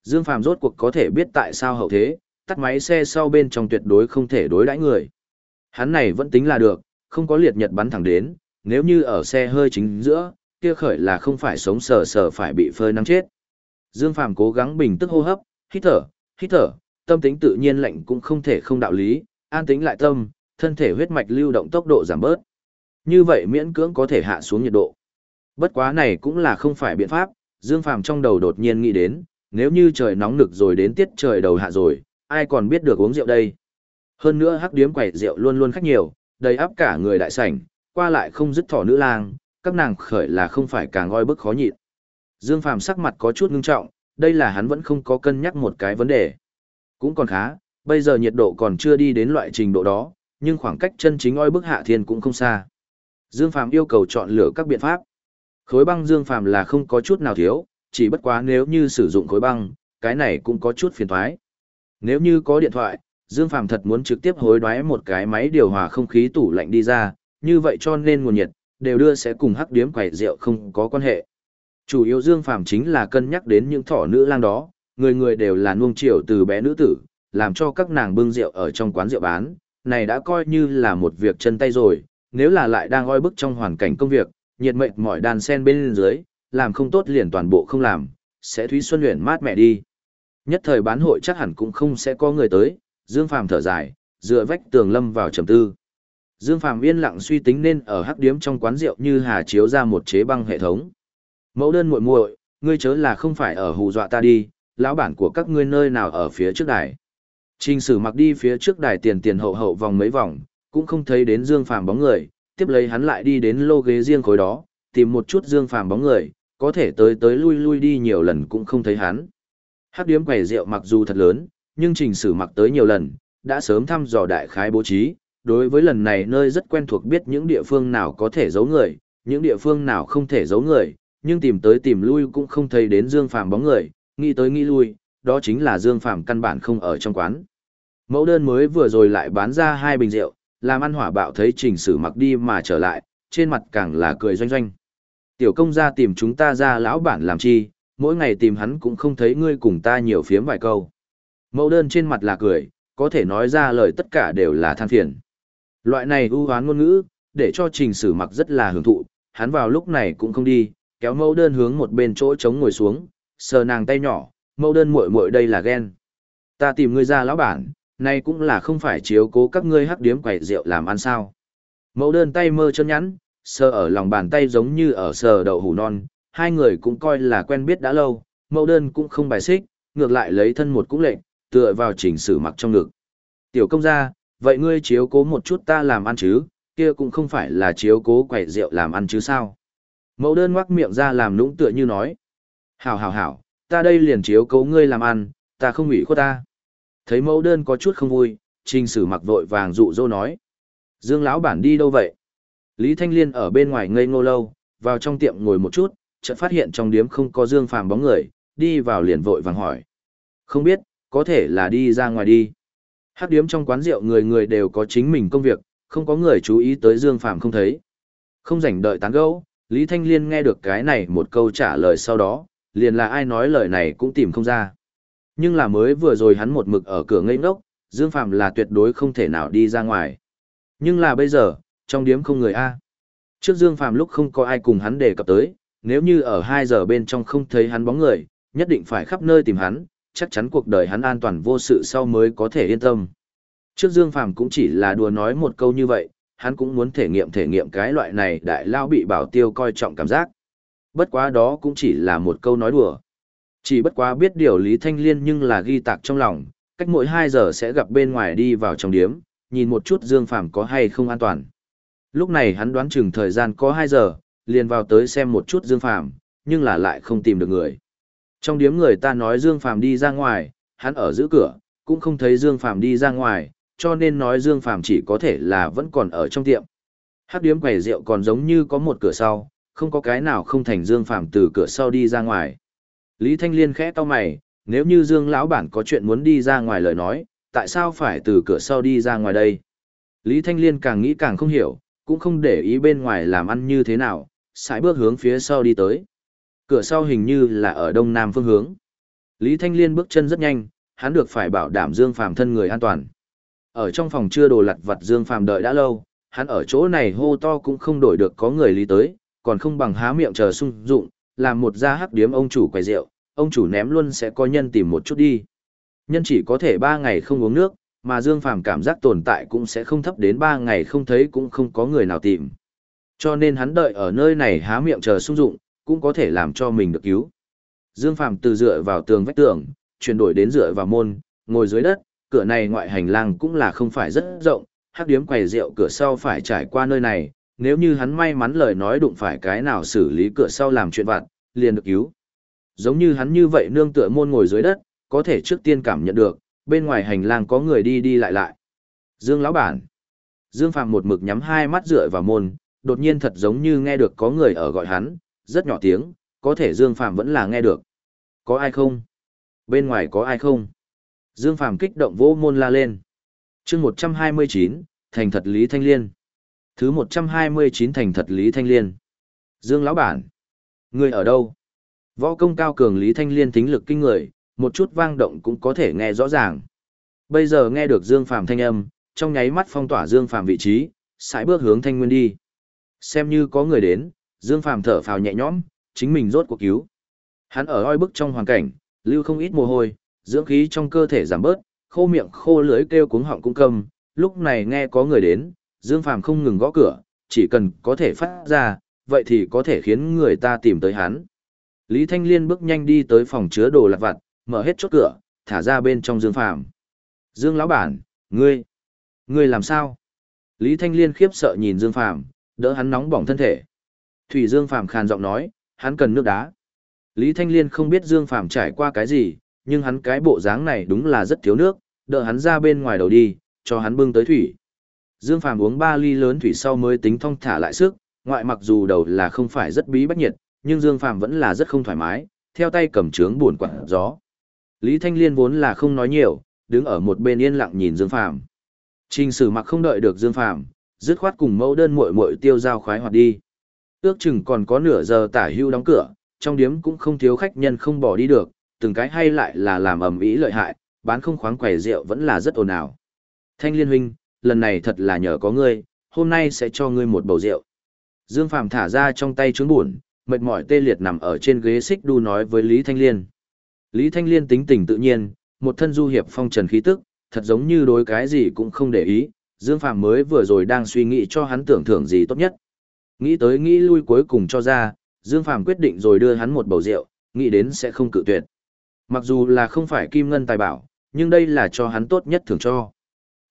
Dương Phàm rốt cuộc có thể biết tại sao hậu thế, tắt máy xe sau bên trong tuyệt đối không thể đối đãi người. Hắn này vẫn tính là được, không có liệt nhật bắn thẳng đến, nếu như ở xe hơi chính giữa, kia khởi là không phải sống sờ sờ phải bị phơi nắng chết. Dương Phàm cố gắng bình tức hô hấp, hít thở, hít thở, tâm tính tự nhiên lạnh cũng không thể không đạo lý, an tính lại tâm, thân thể huyết mạch lưu động tốc độ giảm bớt. Như vậy miễn cưỡng có thể hạ xuống nhiệt độ. Bất quá này cũng là không phải biện pháp, Dương Phàm trong đầu đột nhiên nghĩ đến, nếu như trời nóng nực rồi đến tiết trời đầu hạ rồi, ai còn biết được uống rượu đây. Hơn nữa hắc điếm quẩy rượu luôn luôn khách nhiều, đầy áp cả người đại sảnh, qua lại không dứt thỏ nữ lang, các nàng khởi là không phải càng ngoi bức khó nhịn. Dương Phàm sắc mặt có chút ngưng trọng, đây là hắn vẫn không có cân nhắc một cái vấn đề. Cũng còn khá, bây giờ nhiệt độ còn chưa đi đến loại trình độ đó, nhưng khoảng cách chân chính oi bức hạ thiên cũng không xa. Dương Phàm yêu cầu chọn lựa các biện pháp. Khối băng Dương Phàm là không có chút nào thiếu, chỉ bất quá nếu như sử dụng khối băng, cái này cũng có chút phiền toái. Nếu như có điện thoại, Dương Phàm thật muốn trực tiếp hối đoái một cái máy điều hòa không khí tủ lạnh đi ra, như vậy cho nên nguồn nhiệt đều đưa sẽ cùng hắc điếm quẩy rượu không có quan hệ. Chủ yếu Dương Phàm chính là cân nhắc đến những thỏ nữ lang đó, người người đều là nuông chiều từ bé nữ tử, làm cho các nàng bưng rượu ở trong quán rượu bán, này đã coi như là một việc chân tay rồi, nếu là lại đang oi bức trong hoàn cảnh công việc, nhiệt mệnh mỏi đàn sen bên dưới, làm không tốt liền toàn bộ không làm, sẽ Thúy Xuân luyện mát mẹ đi. Nhất thời bán hội chắc hẳn cũng không sẽ có người tới, Dương Phàm thở dài, dựa vách tường lâm vào trầm tư. Dương Phàm yên lặng suy tính nên ở hắc điếm trong quán rượu như hà chiếu ra một chế băng hệ thống. Mẫu đơn muội muội, ngươi chớ là không phải ở hù dọa ta đi, lão bản của các ngươi nơi nào ở phía trước đài. Trình sử mặc đi phía trước đài tiền tiền hậu hậu vòng mấy vòng, cũng không thấy đến Dương Phàm bóng người, tiếp lấy hắn lại đi đến lô ghế riêng khối đó, tìm một chút Dương Phàm bóng người, có thể tới tới lui lui đi nhiều lần cũng không thấy hắn. Hắc điếm quầy rượu mặc dù thật lớn, nhưng trình sử mặc tới nhiều lần, đã sớm thăm dò đại khái bố trí, đối với lần này nơi rất quen thuộc biết những địa phương nào có thể giấu người, những địa phương nào không thể giấu người, nhưng tìm tới tìm lui cũng không thấy đến Dương Phàm bóng người, nghĩ tới nghĩ lui, đó chính là Dương Phàm căn bản không ở trong quán. Mẫu đơn mới vừa rồi lại bán ra hai bình rượu, làm ăn hỏa bạo thấy trình sử mặc đi mà trở lại, trên mặt càng là cười doanh doanh. Tiểu công gia tìm chúng ta ra lão bản làm chi, mỗi ngày tìm hắn cũng không thấy ngươi cùng ta nhiều phiếm vài câu. Mẫu đơn trên mặt là cười, có thể nói ra lời tất cả đều là than phiền. Loại này ưu hoán ngôn ngữ, để cho trình sử mặc rất là hưởng thụ, hắn vào lúc này cũng không đi, kéo mẫu đơn hướng một bên chỗ trống ngồi xuống, sờ nàng tay nhỏ, mẫu đơn muội muội đây là ghen. Ta tìm ngươi ra lão bản, nay cũng là không phải chiếu cố các ngươi hắc điếm quẩy rượu làm ăn sao. Mẫu đơn tay mơ chân nhắn, sờ ở lòng bàn tay giống như ở sờ đậu hủ non, hai người cũng coi là quen biết đã lâu, mẫu đơn cũng không bài xích, ngược lại lấy thân một cũng lệnh, tựa vào chỉnh sử mặc trong ngực. Tiểu công gia, vậy ngươi chiếu cố một chút ta làm ăn chứ, kia cũng không phải là chiếu cố quẩy rượu làm ăn chứ sao. Mẫu đơn ngoác miệng ra làm nũng tựa như nói. Hảo hảo hảo, ta đây liền chiếu cố ngươi làm ăn, ta không ủy khuất ta. Thấy mẫu đơn có chút không vui, trình sử mặc vội vàng dụ dỗ nói. Dương lão bản đi đâu vậy? Lý Thanh Liên ở bên ngoài ngây ngô lâu, vào trong tiệm ngồi một chút, chợt phát hiện trong điếm không có Dương Phàm bóng người, đi vào liền vội vàng hỏi. Không biết, có thể là đi ra ngoài đi. Hát điếm trong quán rượu người người đều có chính mình công việc, không có người chú ý tới Dương Phàm không thấy. Không rảnh đợi tán gẫu, Lý Thanh Liên nghe được cái này một câu trả lời sau đó, liền là ai nói lời này cũng tìm không ra. Nhưng là mới vừa rồi hắn một mực ở cửa ngây ngốc, Dương Phàm là tuyệt đối không thể nào đi ra ngoài. Nhưng là bây giờ, trong điếm không người A. Trước Dương Phàm lúc không có ai cùng hắn đề cập tới, nếu như ở 2 giờ bên trong không thấy hắn bóng người, nhất định phải khắp nơi tìm hắn, chắc chắn cuộc đời hắn an toàn vô sự sau mới có thể yên tâm. Trước Dương Phàm cũng chỉ là đùa nói một câu như vậy, hắn cũng muốn thể nghiệm thể nghiệm cái loại này đại lao bị bảo tiêu coi trọng cảm giác. Bất quá đó cũng chỉ là một câu nói đùa. Chỉ bất quá biết điều Lý Thanh Liên nhưng là ghi tạc trong lòng, cách mỗi 2 giờ sẽ gặp bên ngoài đi vào trong điếm, nhìn một chút Dương Phàm có hay không an toàn. Lúc này hắn đoán chừng thời gian có 2 giờ, liền vào tới xem một chút Dương Phàm, nhưng là lại không tìm được người. Trong điếm người ta nói Dương Phàm đi ra ngoài, hắn ở giữ cửa, cũng không thấy Dương Phàm đi ra ngoài, cho nên nói Dương Phàm chỉ có thể là vẫn còn ở trong tiệm. hát điếm quầy rượu còn giống như có một cửa sau, không có cái nào không thành Dương Phàm từ cửa sau đi ra ngoài. Lý Thanh Liên khẽ to mày, nếu như Dương lão bản có chuyện muốn đi ra ngoài lời nói, tại sao phải từ cửa sau đi ra ngoài đây? Lý Thanh Liên càng nghĩ càng không hiểu, cũng không để ý bên ngoài làm ăn như thế nào, sải bước hướng phía sau đi tới. Cửa sau hình như là ở đông nam phương hướng. Lý Thanh Liên bước chân rất nhanh, hắn được phải bảo đảm Dương Phàm thân người an toàn. Ở trong phòng chưa đồ lặt vặt Dương Phàm đợi đã lâu, hắn ở chỗ này hô to cũng không đổi được có người lý tới, còn không bằng há miệng chờ sung dụng, làm một gia hắc điếm ông chủ quầy rượu, ông chủ ném luôn sẽ có nhân tìm một chút đi. Nhân chỉ có thể ba ngày không uống nước, mà Dương Phàm cảm giác tồn tại cũng sẽ không thấp đến ba ngày không thấy cũng không có người nào tìm. Cho nên hắn đợi ở nơi này há miệng chờ sung dụng, cũng có thể làm cho mình được cứu. Dương Phàm từ dựa vào tường vách tường, chuyển đổi đến dựa vào môn, ngồi dưới đất, cửa này ngoại hành lang cũng là không phải rất rộng, hắc điếm quầy rượu cửa sau phải trải qua nơi này, nếu như hắn may mắn lời nói đụng phải cái nào xử lý cửa sau làm chuyện vặt, liền được cứu. Giống như hắn như vậy nương tựa môn ngồi dưới đất, có thể trước tiên cảm nhận được, bên ngoài hành lang có người đi đi lại lại. Dương lão bản. Dương Phàm một mực nhắm hai mắt dựa vào môn, đột nhiên thật giống như nghe được có người ở gọi hắn, rất nhỏ tiếng, có thể Dương Phàm vẫn là nghe được. Có ai không? Bên ngoài có ai không? Dương Phàm kích động vỗ môn la lên. chương 129, thành thật Lý Thanh Liên. Thứ 129 thành thật Lý Thanh Liên. Dương lão bản. Người ở đâu? Võ công cao cường Lý Thanh Liên tính lực kinh người, một chút vang động cũng có thể nghe rõ ràng. Bây giờ nghe được Dương Phàm thanh âm, trong nháy mắt phong tỏa Dương Phàm vị trí, sải bước hướng Thanh Nguyên đi. Xem như có người đến, Dương Phàm thở phào nhẹ nhõm, chính mình rốt cuộc cứu. Hắn ở oi bức trong hoàn cảnh, lưu không ít mồ hôi, dưỡng khí trong cơ thể giảm bớt, khô miệng khô lưỡi kêu cuống họng cũng câm, lúc này nghe có người đến, Dương Phàm không ngừng gõ cửa, chỉ cần có thể phát ra, vậy thì có thể khiến người ta tìm tới hắn. Lý Thanh Liên bước nhanh đi tới phòng chứa đồ lặt vặt, mở hết chốt cửa, thả ra bên trong Dương Phàm. Dương lão bản, ngươi, ngươi làm sao? Lý Thanh Liên khiếp sợ nhìn Dương Phàm, đỡ hắn nóng bỏng thân thể. Thủy Dương Phàm khàn giọng nói, hắn cần nước đá. Lý Thanh Liên không biết Dương Phàm trải qua cái gì, nhưng hắn cái bộ dáng này đúng là rất thiếu nước, đợi hắn ra bên ngoài đầu đi, cho hắn bưng tới thủy. Dương Phàm uống ba ly lớn thủy sau mới tính thong thả lại sức, ngoại mặc dù đầu là không phải rất bí bách nhiệt, nhưng Dương Phàm vẫn là rất không thoải mái, theo tay cầm trướng buồn quặn gió. Lý Thanh Liên vốn là không nói nhiều, đứng ở một bên yên lặng nhìn Dương Phàm. Trình Sử Mặc không đợi được Dương Phàm, dứt khoát cùng mẫu đơn muội muội tiêu giao khoái hoạt đi. Ước chừng còn có nửa giờ tả hưu đóng cửa, trong điếm cũng không thiếu khách nhân không bỏ đi được, từng cái hay lại là làm ầm ĩ lợi hại, bán không khoáng quẻ rượu vẫn là rất ồn ào. Thanh Liên huynh, lần này thật là nhờ có ngươi, hôm nay sẽ cho ngươi một bầu rượu. Dương Phàm thả ra trong tay trứng buồn, mệt mỏi tê liệt nằm ở trên ghế xích đu nói với Lý Thanh Liên. Lý Thanh Liên tính tình tự nhiên, một thân du hiệp phong trần khí tức, thật giống như đối cái gì cũng không để ý, Dương Phàm mới vừa rồi đang suy nghĩ cho hắn tưởng thưởng gì tốt nhất. Nghĩ tới nghĩ lui cuối cùng cho ra, Dương Phàm quyết định rồi đưa hắn một bầu rượu, nghĩ đến sẽ không cự tuyệt. Mặc dù là không phải kim ngân tài bảo, nhưng đây là cho hắn tốt nhất thường cho.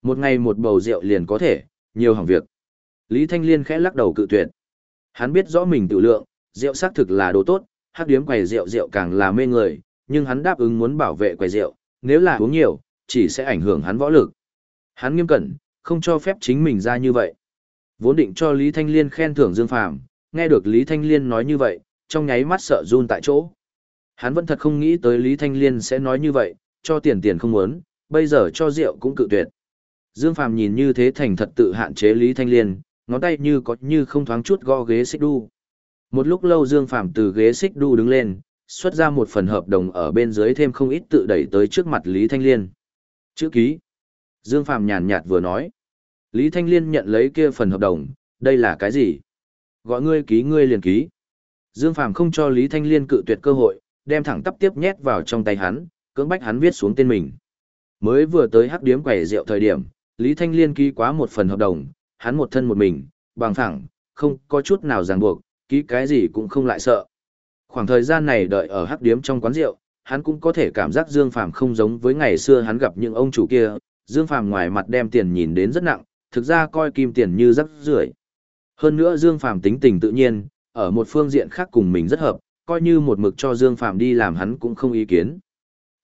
Một ngày một bầu rượu liền có thể, nhiều hỏng việc. Lý Thanh Liên khẽ lắc đầu cự tuyệt. Hắn biết rõ mình tự lượng, rượu xác thực là đồ tốt, hát điếm quầy rượu rượu càng là mê người, nhưng hắn đáp ứng muốn bảo vệ quầy rượu, nếu là uống nhiều, chỉ sẽ ảnh hưởng hắn võ lực. Hắn nghiêm cẩn, không cho phép chính mình ra như vậy. Vốn định cho Lý Thanh Liên khen thưởng Dương Phàm, nghe được Lý Thanh Liên nói như vậy, trong nháy mắt sợ run tại chỗ. Hắn vẫn thật không nghĩ tới Lý Thanh Liên sẽ nói như vậy, cho tiền tiền không muốn, bây giờ cho rượu cũng cự tuyệt. Dương Phàm nhìn như thế thành thật tự hạn chế Lý Thanh Liên, ngón tay như có như không thoáng chút gõ ghế xích đu. Một lúc lâu Dương Phàm từ ghế xích đu đứng lên, xuất ra một phần hợp đồng ở bên dưới thêm không ít tự đẩy tới trước mặt Lý Thanh Liên. Chữ ký. Dương Phàm nhàn nhạt vừa nói. Lý Thanh Liên nhận lấy kia phần hợp đồng, đây là cái gì? Gọi ngươi ký ngươi liền ký. Dương Phàm không cho Lý Thanh Liên cự tuyệt cơ hội, đem thẳng tắp tiếp nhét vào trong tay hắn, cưỡng bách hắn viết xuống tên mình. Mới vừa tới hắc điếm quầy rượu thời điểm, Lý Thanh Liên ký quá một phần hợp đồng, hắn một thân một mình, bằng phẳng, không có chút nào ràng buộc, ký cái gì cũng không lại sợ. Khoảng thời gian này đợi ở hắc điếm trong quán rượu, hắn cũng có thể cảm giác Dương Phàm không giống với ngày xưa hắn gặp những ông chủ kia, Dương Phàm ngoài mặt đem tiền nhìn đến rất nặng, thực ra coi kim tiền như rắc rưởi. Hơn nữa Dương Phàm tính tình tự nhiên, ở một phương diện khác cùng mình rất hợp, coi như một mực cho Dương Phàm đi làm hắn cũng không ý kiến.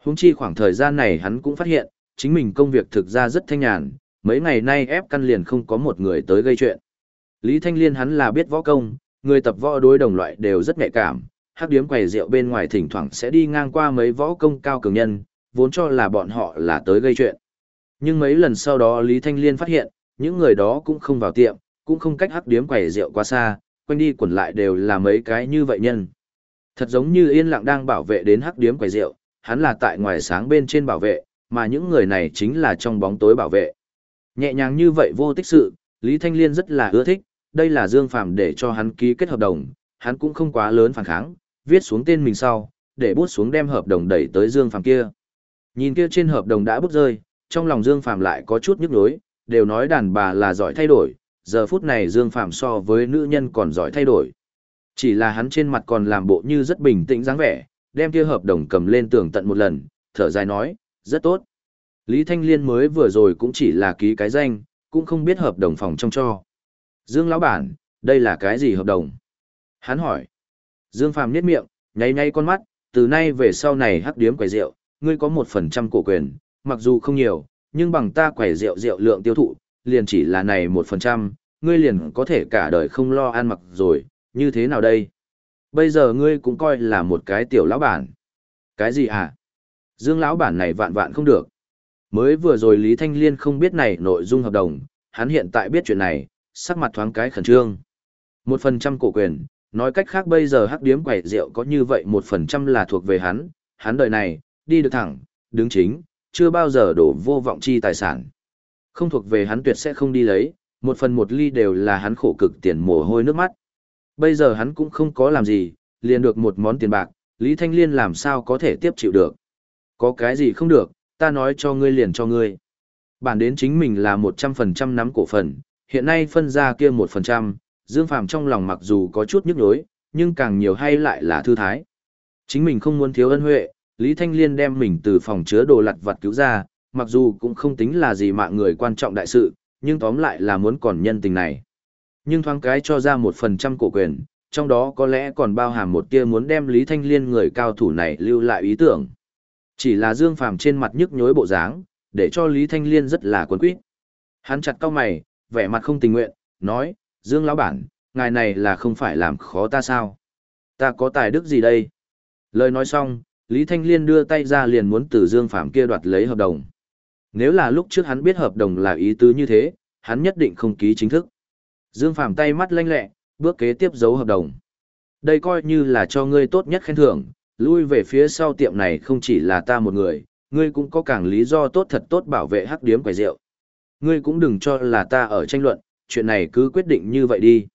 Húng chi khoảng thời gian này hắn cũng phát hiện, chính mình công việc thực ra rất thanh nhàn, mấy ngày nay ép căn liền không có một người tới gây chuyện. Lý Thanh Liên hắn là biết võ công, người tập võ đối đồng loại đều rất nhạy cảm, hắc điếm quầy rượu bên ngoài thỉnh thoảng sẽ đi ngang qua mấy võ công cao cường nhân, vốn cho là bọn họ là tới gây chuyện. Nhưng mấy lần sau đó Lý Thanh Liên phát hiện, những người đó cũng không vào tiệm, cũng không cách hắc điếm quầy rượu quá xa, quanh đi quẩn lại đều là mấy cái như vậy nhân. Thật giống như yên lặng đang bảo vệ đến hắc điếm quầy rượu, hắn là tại ngoài sáng bên trên bảo vệ, mà những người này chính là trong bóng tối bảo vệ. Nhẹ nhàng như vậy vô tích sự, Lý Thanh Liên rất là ưa thích, đây là Dương Phàm để cho hắn ký kết hợp đồng, hắn cũng không quá lớn phản kháng, viết xuống tên mình sau, để bút xuống đem hợp đồng đẩy tới Dương Phàm kia. Nhìn kia trên hợp đồng đã bút rơi, trong lòng Dương Phàm lại có chút nhức nhối, đều nói đàn bà là giỏi thay đổi, giờ phút này Dương Phạm so với nữ nhân còn giỏi thay đổi. Chỉ là hắn trên mặt còn làm bộ như rất bình tĩnh dáng vẻ, đem kia hợp đồng cầm lên tường tận một lần, thở dài nói, rất tốt. Lý Thanh Liên mới vừa rồi cũng chỉ là ký cái danh, cũng không biết hợp đồng phòng trong cho. Dương lão bản, đây là cái gì hợp đồng? Hắn hỏi. Dương Phàm niết miệng, nháy nháy con mắt, từ nay về sau này hắc điếm quầy rượu, ngươi có một phần trăm cổ quyền, mặc dù không nhiều, nhưng bằng ta quẻ rượu rượu lượng tiêu thụ, liền chỉ là này một phần trăm, ngươi liền có thể cả đời không lo ăn mặc rồi, như thế nào đây? Bây giờ ngươi cũng coi là một cái tiểu lão bản. Cái gì hả? Dương lão bản này vạn vạn không được. Mới vừa rồi Lý Thanh Liên không biết này nội dung hợp đồng, hắn hiện tại biết chuyện này, sắc mặt thoáng cái khẩn trương. Một phần trăm cổ quyền, nói cách khác bây giờ hắc điếm quẩy rượu có như vậy một phần trăm là thuộc về hắn, hắn đời này, đi được thẳng, đứng chính, chưa bao giờ đổ vô vọng chi tài sản. Không thuộc về hắn tuyệt sẽ không đi lấy, một phần một ly đều là hắn khổ cực tiền mồ hôi nước mắt. Bây giờ hắn cũng không có làm gì, liền được một món tiền bạc, Lý Thanh Liên làm sao có thể tiếp chịu được. Có cái gì không được, ta nói cho ngươi liền cho ngươi. Bản đến chính mình là 100% nắm cổ phần, hiện nay phân ra kia 1%, Dương Phàm trong lòng mặc dù có chút nhức nhối, nhưng càng nhiều hay lại là thư thái. Chính mình không muốn thiếu ân huệ, Lý Thanh Liên đem mình từ phòng chứa đồ lặt vặt cứu ra, mặc dù cũng không tính là gì mạng người quan trọng đại sự, nhưng tóm lại là muốn còn nhân tình này. Nhưng thoáng cái cho ra một phần trăm cổ quyền, trong đó có lẽ còn bao hàm một tia muốn đem Lý Thanh Liên người cao thủ này lưu lại ý tưởng. Chỉ là Dương Phàm trên mặt nhức nhối bộ dáng, để cho Lý Thanh Liên rất là cuốn quýt. Hắn chặt cau mày, vẻ mặt không tình nguyện, nói, Dương lão bản, ngài này là không phải làm khó ta sao? Ta có tài đức gì đây? Lời nói xong, Lý Thanh Liên đưa tay ra liền muốn từ Dương Phàm kia đoạt lấy hợp đồng. Nếu là lúc trước hắn biết hợp đồng là ý tứ như thế, hắn nhất định không ký chính thức. Dương Phàm tay mắt lanh lẹ, bước kế tiếp giấu hợp đồng. Đây coi như là cho ngươi tốt nhất khen thưởng, lui về phía sau tiệm này không chỉ là ta một người, ngươi cũng có càng lý do tốt thật tốt bảo vệ hắc điếm quầy rượu. Ngươi cũng đừng cho là ta ở tranh luận, chuyện này cứ quyết định như vậy đi.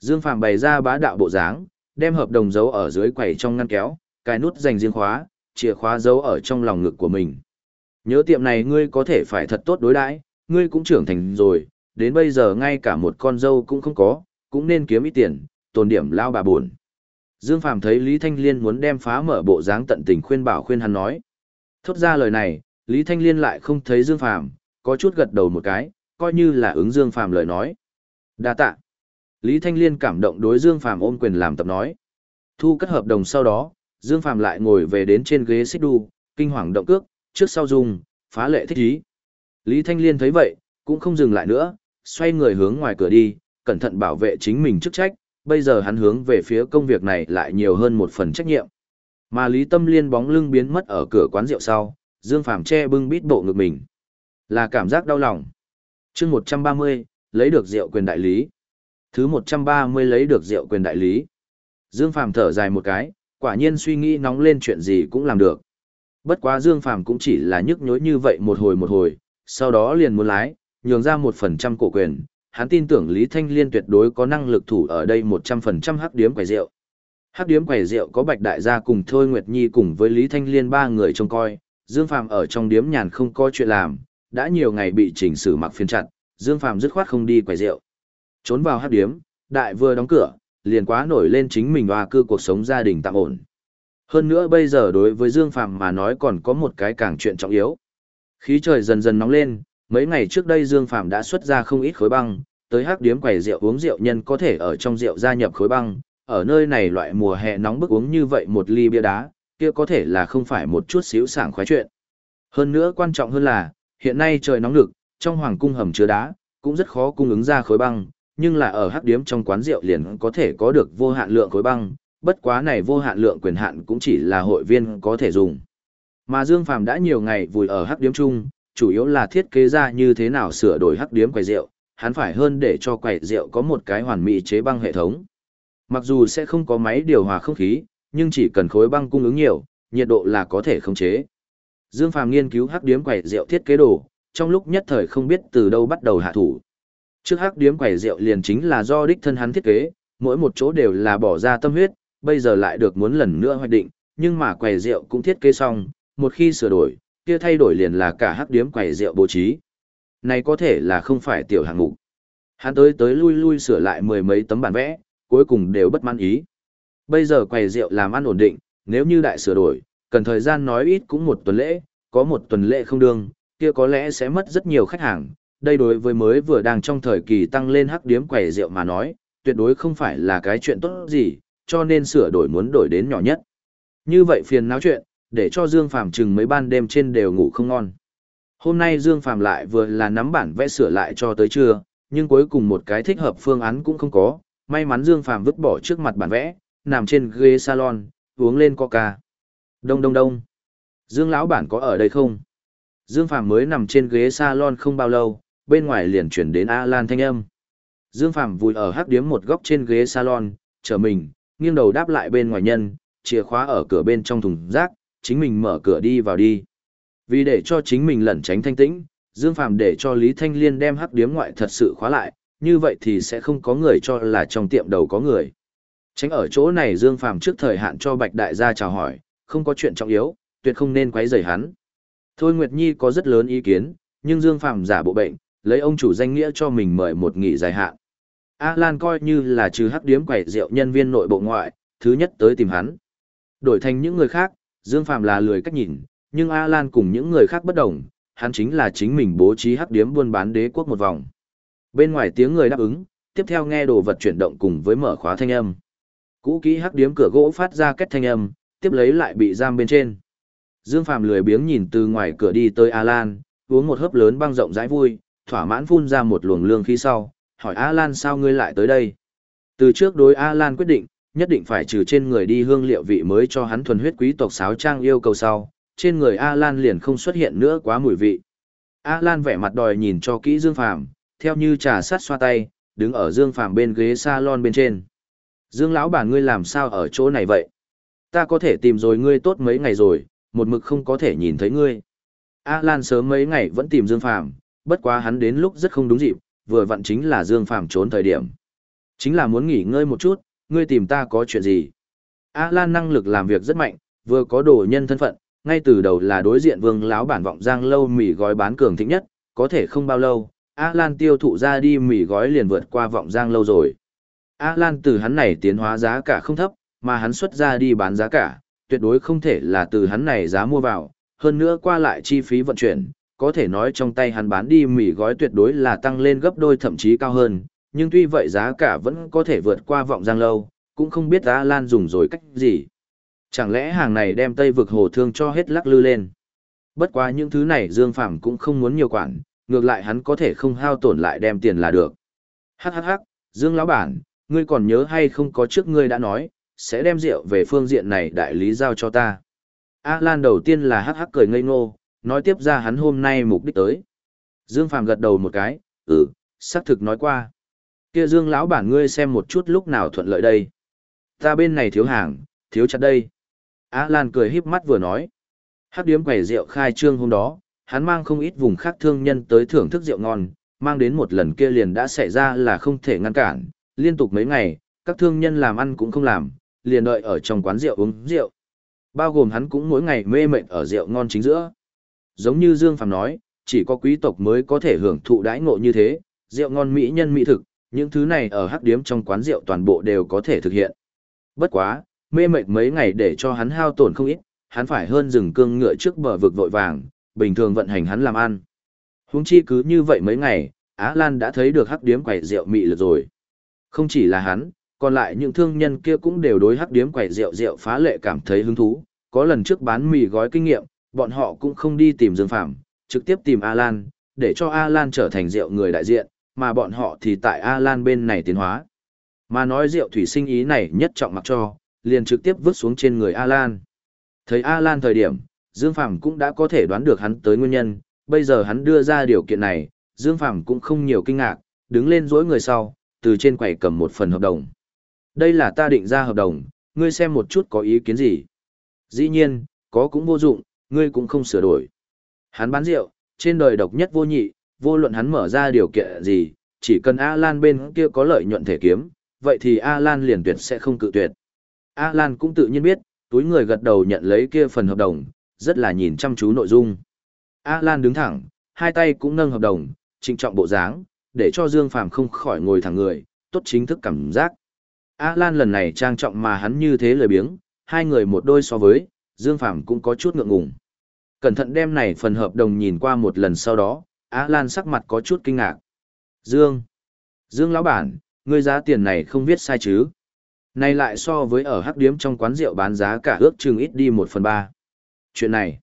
Dương Phàm bày ra bá đạo bộ dáng, đem hợp đồng giấu ở dưới quầy trong ngăn kéo, cái nút dành riêng khóa, chìa khóa giấu ở trong lòng ngực của mình. Nhớ tiệm này ngươi có thể phải thật tốt đối đãi, ngươi cũng trưởng thành rồi, đến bây giờ ngay cả một con dâu cũng không có, cũng nên kiếm ít tiền, tồn điểm lao bà buồn. Dương Phàm thấy Lý Thanh Liên muốn đem phá mở bộ dáng tận tình khuyên bảo khuyên hắn nói. Thốt ra lời này, Lý Thanh Liên lại không thấy Dương Phàm, có chút gật đầu một cái, coi như là ứng Dương Phàm lời nói. Đa tạ. Lý Thanh Liên cảm động đối Dương Phàm ôm quyền làm tập nói. Thu cất hợp đồng sau đó, Dương Phàm lại ngồi về đến trên ghế xích đu, kinh hoàng động cước, trước sau dùng, phá lệ thích ý. Lý Thanh Liên thấy vậy, cũng không dừng lại nữa, xoay người hướng ngoài cửa đi, cẩn thận bảo vệ chính mình chức trách, bây giờ hắn hướng về phía công việc này lại nhiều hơn một phần trách nhiệm. Mà Lý Tâm Liên bóng lưng biến mất ở cửa quán rượu sau, Dương Phàm che bưng bít bộ ngực mình. Là cảm giác đau lòng. chương 130, lấy được rượu quyền đại lý. Thứ 130 lấy được rượu quyền đại lý. Dương Phàm thở dài một cái, quả nhiên suy nghĩ nóng lên chuyện gì cũng làm được. Bất quá Dương Phàm cũng chỉ là nhức nhối như vậy một hồi một hồi, sau đó liền muốn lái, nhường ra một phần trăm cổ quyền. Hắn tin tưởng Lý Thanh Liên tuyệt đối có năng lực thủ ở đây 100% hắc điếm quầy rượu. Hắc điếm quầy rượu có Bạch Đại gia cùng Thôi Nguyệt Nhi cùng với Lý Thanh Liên ba người trông coi, Dương Phàm ở trong điếm nhàn không có chuyện làm, đã nhiều ngày bị chỉnh xử mặc phiên chặt, Dương Phàm dứt khoát không đi quầy rượu. Trốn vào hắc điếm, đại vừa đóng cửa, liền quá nổi lên chính mình hoa cư cuộc sống gia đình tạm ổn. Hơn nữa bây giờ đối với Dương Phàm mà nói còn có một cái càng chuyện trọng yếu. Khí trời dần dần nóng lên, mấy ngày trước đây Dương Phàm đã xuất ra không ít khối băng, tới hắc điếm quầy rượu uống rượu nhân có thể ở trong rượu gia nhập khối băng, ở nơi này loại mùa hè nóng bức uống như vậy một ly bia đá, kia có thể là không phải một chút xíu sảng khoái chuyện. Hơn nữa quan trọng hơn là, hiện nay trời nóng lực, trong hoàng cung hầm chứa đá, cũng rất khó cung ứng ra khối băng, nhưng là ở hắc điếm trong quán rượu liền có thể có được vô hạn lượng khối băng, bất quá này vô hạn lượng quyền hạn cũng chỉ là hội viên có thể dùng. Mà Dương Phàm đã nhiều ngày vùi ở hắc điếm chung, chủ yếu là thiết kế ra như thế nào sửa đổi hắc điếm quầy rượu, hắn phải hơn để cho quầy rượu có một cái hoàn mỹ chế băng hệ thống. Mặc dù sẽ không có máy điều hòa không khí, nhưng chỉ cần khối băng cung ứng nhiều, nhiệt độ là có thể khống chế. Dương Phàm nghiên cứu hắc điếm quầy rượu thiết kế đồ, trong lúc nhất thời không biết từ đâu bắt đầu hạ thủ. Trước hắc điếm quầy rượu liền chính là do đích thân hắn thiết kế, mỗi một chỗ đều là bỏ ra tâm huyết, bây giờ lại được muốn lần nữa hoạch định, nhưng mà quầy rượu cũng thiết kế xong, một khi sửa đổi, kia thay đổi liền là cả hắc điếm quầy rượu bố trí. Này có thể là không phải tiểu hạng mục. Hắn tới tới lui lui sửa lại mười mấy tấm bản vẽ, cuối cùng đều bất mãn ý. Bây giờ quầy rượu làm ăn ổn định, nếu như đại sửa đổi, cần thời gian nói ít cũng một tuần lễ, có một tuần lễ không đương, kia có lẽ sẽ mất rất nhiều khách hàng. Đây đối với mới vừa đang trong thời kỳ tăng lên hắc điếm quầy rượu mà nói, tuyệt đối không phải là cái chuyện tốt gì, cho nên sửa đổi muốn đổi đến nhỏ nhất. Như vậy phiền não chuyện, để cho Dương Phàm chừng mấy ban đêm trên đều ngủ không ngon. Hôm nay Dương Phàm lại vừa là nắm bản vẽ sửa lại cho tới trưa, nhưng cuối cùng một cái thích hợp phương án cũng không có, may mắn Dương Phàm vứt bỏ trước mặt bản vẽ, nằm trên ghế salon, uống lên coca. Đông đông đông. Dương lão bản có ở đây không? Dương Phàm mới nằm trên ghế salon không bao lâu, bên ngoài liền chuyển đến A Lan thanh âm. Dương Phạm vùi ở hắc điếm một góc trên ghế salon, chờ mình, nghiêng đầu đáp lại bên ngoài nhân, chìa khóa ở cửa bên trong thùng rác, chính mình mở cửa đi vào đi. Vì để cho chính mình lẩn tránh thanh tĩnh, Dương Phạm để cho Lý Thanh Liên đem hắc điếm ngoại thật sự khóa lại, như vậy thì sẽ không có người cho là trong tiệm đầu có người. Tránh ở chỗ này Dương Phạm trước thời hạn cho Bạch Đại gia chào hỏi, không có chuyện trọng yếu, tuyệt không nên quấy rầy hắn. Thôi Nguyệt Nhi có rất lớn ý kiến, nhưng Dương Phạm giả bộ bệnh, lấy ông chủ danh nghĩa cho mình mời một nghỉ dài hạn. A Lan coi như là trừ hắc điếm quẩy rượu nhân viên nội bộ ngoại, thứ nhất tới tìm hắn. Đổi thành những người khác, Dương Phạm là lười cách nhìn, nhưng A Lan cùng những người khác bất đồng, hắn chính là chính mình bố trí hắc điếm buôn bán đế quốc một vòng. Bên ngoài tiếng người đáp ứng, tiếp theo nghe đồ vật chuyển động cùng với mở khóa thanh âm. Cũ kỹ hắc điếm cửa gỗ phát ra kết thanh âm, tiếp lấy lại bị giam bên trên. Dương Phạm lười biếng nhìn từ ngoài cửa đi tới A Lan, uống một hớp lớn băng rộng rãi vui, thỏa mãn phun ra một luồng lương khí sau, hỏi A Lan sao ngươi lại tới đây. Từ trước đối A Lan quyết định, nhất định phải trừ trên người đi hương liệu vị mới cho hắn thuần huyết quý tộc sáo trang yêu cầu sau, trên người A Lan liền không xuất hiện nữa quá mùi vị. A Lan vẻ mặt đòi nhìn cho kỹ Dương Phàm, theo như trà sát xoa tay, đứng ở Dương Phàm bên ghế salon bên trên. Dương lão bà ngươi làm sao ở chỗ này vậy? Ta có thể tìm rồi ngươi tốt mấy ngày rồi, một mực không có thể nhìn thấy ngươi. A Lan sớm mấy ngày vẫn tìm Dương Phàm, bất quá hắn đến lúc rất không đúng dịp, vừa vặn chính là Dương Phàm trốn thời điểm. Chính là muốn nghỉ ngơi một chút, ngươi tìm ta có chuyện gì? A Lan năng lực làm việc rất mạnh, vừa có đồ nhân thân phận, ngay từ đầu là đối diện vương lão bản vọng giang lâu mì gói bán cường thịnh nhất, có thể không bao lâu, A Lan tiêu thụ ra đi mì gói liền vượt qua vọng giang lâu rồi. A Lan từ hắn này tiến hóa giá cả không thấp, mà hắn xuất ra đi bán giá cả, tuyệt đối không thể là từ hắn này giá mua vào, hơn nữa qua lại chi phí vận chuyển, có thể nói trong tay hắn bán đi mì gói tuyệt đối là tăng lên gấp đôi thậm chí cao hơn, nhưng tuy vậy giá cả vẫn có thể vượt qua vọng giang lâu, cũng không biết A Lan dùng rồi cách gì. Chẳng lẽ hàng này đem Tây vực hồ thương cho hết lắc lư lên. Bất quá những thứ này Dương Phàm cũng không muốn nhiều quản, ngược lại hắn có thể không hao tổn lại đem tiền là được. Hắc hắc hắc, Dương lão bản, ngươi còn nhớ hay không có trước ngươi đã nói, sẽ đem rượu về phương diện này đại lý giao cho ta. A Lan đầu tiên là hắc hắc cười ngây ngô, nói tiếp ra hắn hôm nay mục đích tới. Dương Phàm gật đầu một cái, ừ, xác thực nói qua. Kia Dương lão bản ngươi xem một chút lúc nào thuận lợi đây. Ta bên này thiếu hàng, thiếu chặt đây. Á Lan cười híp mắt vừa nói. Hát điếm quầy rượu khai trương hôm đó, hắn mang không ít vùng khác thương nhân tới thưởng thức rượu ngon, mang đến một lần kia liền đã xảy ra là không thể ngăn cản, liên tục mấy ngày, các thương nhân làm ăn cũng không làm, liền đợi ở trong quán rượu uống rượu. Bao gồm hắn cũng mỗi ngày mê mệt ở rượu ngon chính giữa. Giống như Dương Phàm nói, chỉ có quý tộc mới có thể hưởng thụ đãi ngộ như thế, rượu ngon mỹ nhân mỹ thực, những thứ này ở hắc điếm trong quán rượu toàn bộ đều có thể thực hiện. Bất quá, mê mệt mấy ngày để cho hắn hao tổn không ít, hắn phải hơn rừng cương ngựa trước bờ vực vội vàng, bình thường vận hành hắn làm ăn. Huống chi cứ như vậy mấy ngày, Á Lan đã thấy được hắc điếm quẩy rượu mị lực rồi. Không chỉ là hắn, còn lại những thương nhân kia cũng đều đối hắc điếm quẩy rượu rượu phá lệ cảm thấy hứng thú, có lần trước bán mì gói kinh nghiệm, bọn họ cũng không đi tìm Dương Phạm, trực tiếp tìm A Lan, để cho A Lan trở thành rượu người đại diện, mà bọn họ thì tại A Lan bên này tiến hóa. Mà nói rượu thủy sinh ý này nhất trọng mặc cho, liền trực tiếp vứt xuống trên người A Lan. Thấy A Lan thời điểm, Dương Phàm cũng đã có thể đoán được hắn tới nguyên nhân, bây giờ hắn đưa ra điều kiện này, Dương Phàm cũng không nhiều kinh ngạc, đứng lên dối người sau, từ trên quầy cầm một phần hợp đồng. Đây là ta định ra hợp đồng, ngươi xem một chút có ý kiến gì. Dĩ nhiên, có cũng vô dụng, ngươi cũng không sửa đổi. Hắn bán rượu, trên đời độc nhất vô nhị, vô luận hắn mở ra điều kiện gì, chỉ cần A Lan bên kia có lợi nhuận thể kiếm, vậy thì A Lan liền tuyệt sẽ không cự tuyệt. A Lan cũng tự nhiên biết, túi người gật đầu nhận lấy kia phần hợp đồng, rất là nhìn chăm chú nội dung. A Lan đứng thẳng, hai tay cũng nâng hợp đồng, trịnh trọng bộ dáng, để cho Dương Phàm không khỏi ngồi thẳng người, tốt chính thức cảm giác. A Lan lần này trang trọng mà hắn như thế lời biếng, hai người một đôi so với, Dương Phàm cũng có chút ngượng ngùng. Cẩn thận đem này phần hợp đồng nhìn qua một lần sau đó, Á Lan sắc mặt có chút kinh ngạc. Dương! Dương lão bản, ngươi giá tiền này không viết sai chứ? Này lại so với ở hắc điếm trong quán rượu bán giá cả ước chừng ít đi một phần ba. Chuyện này,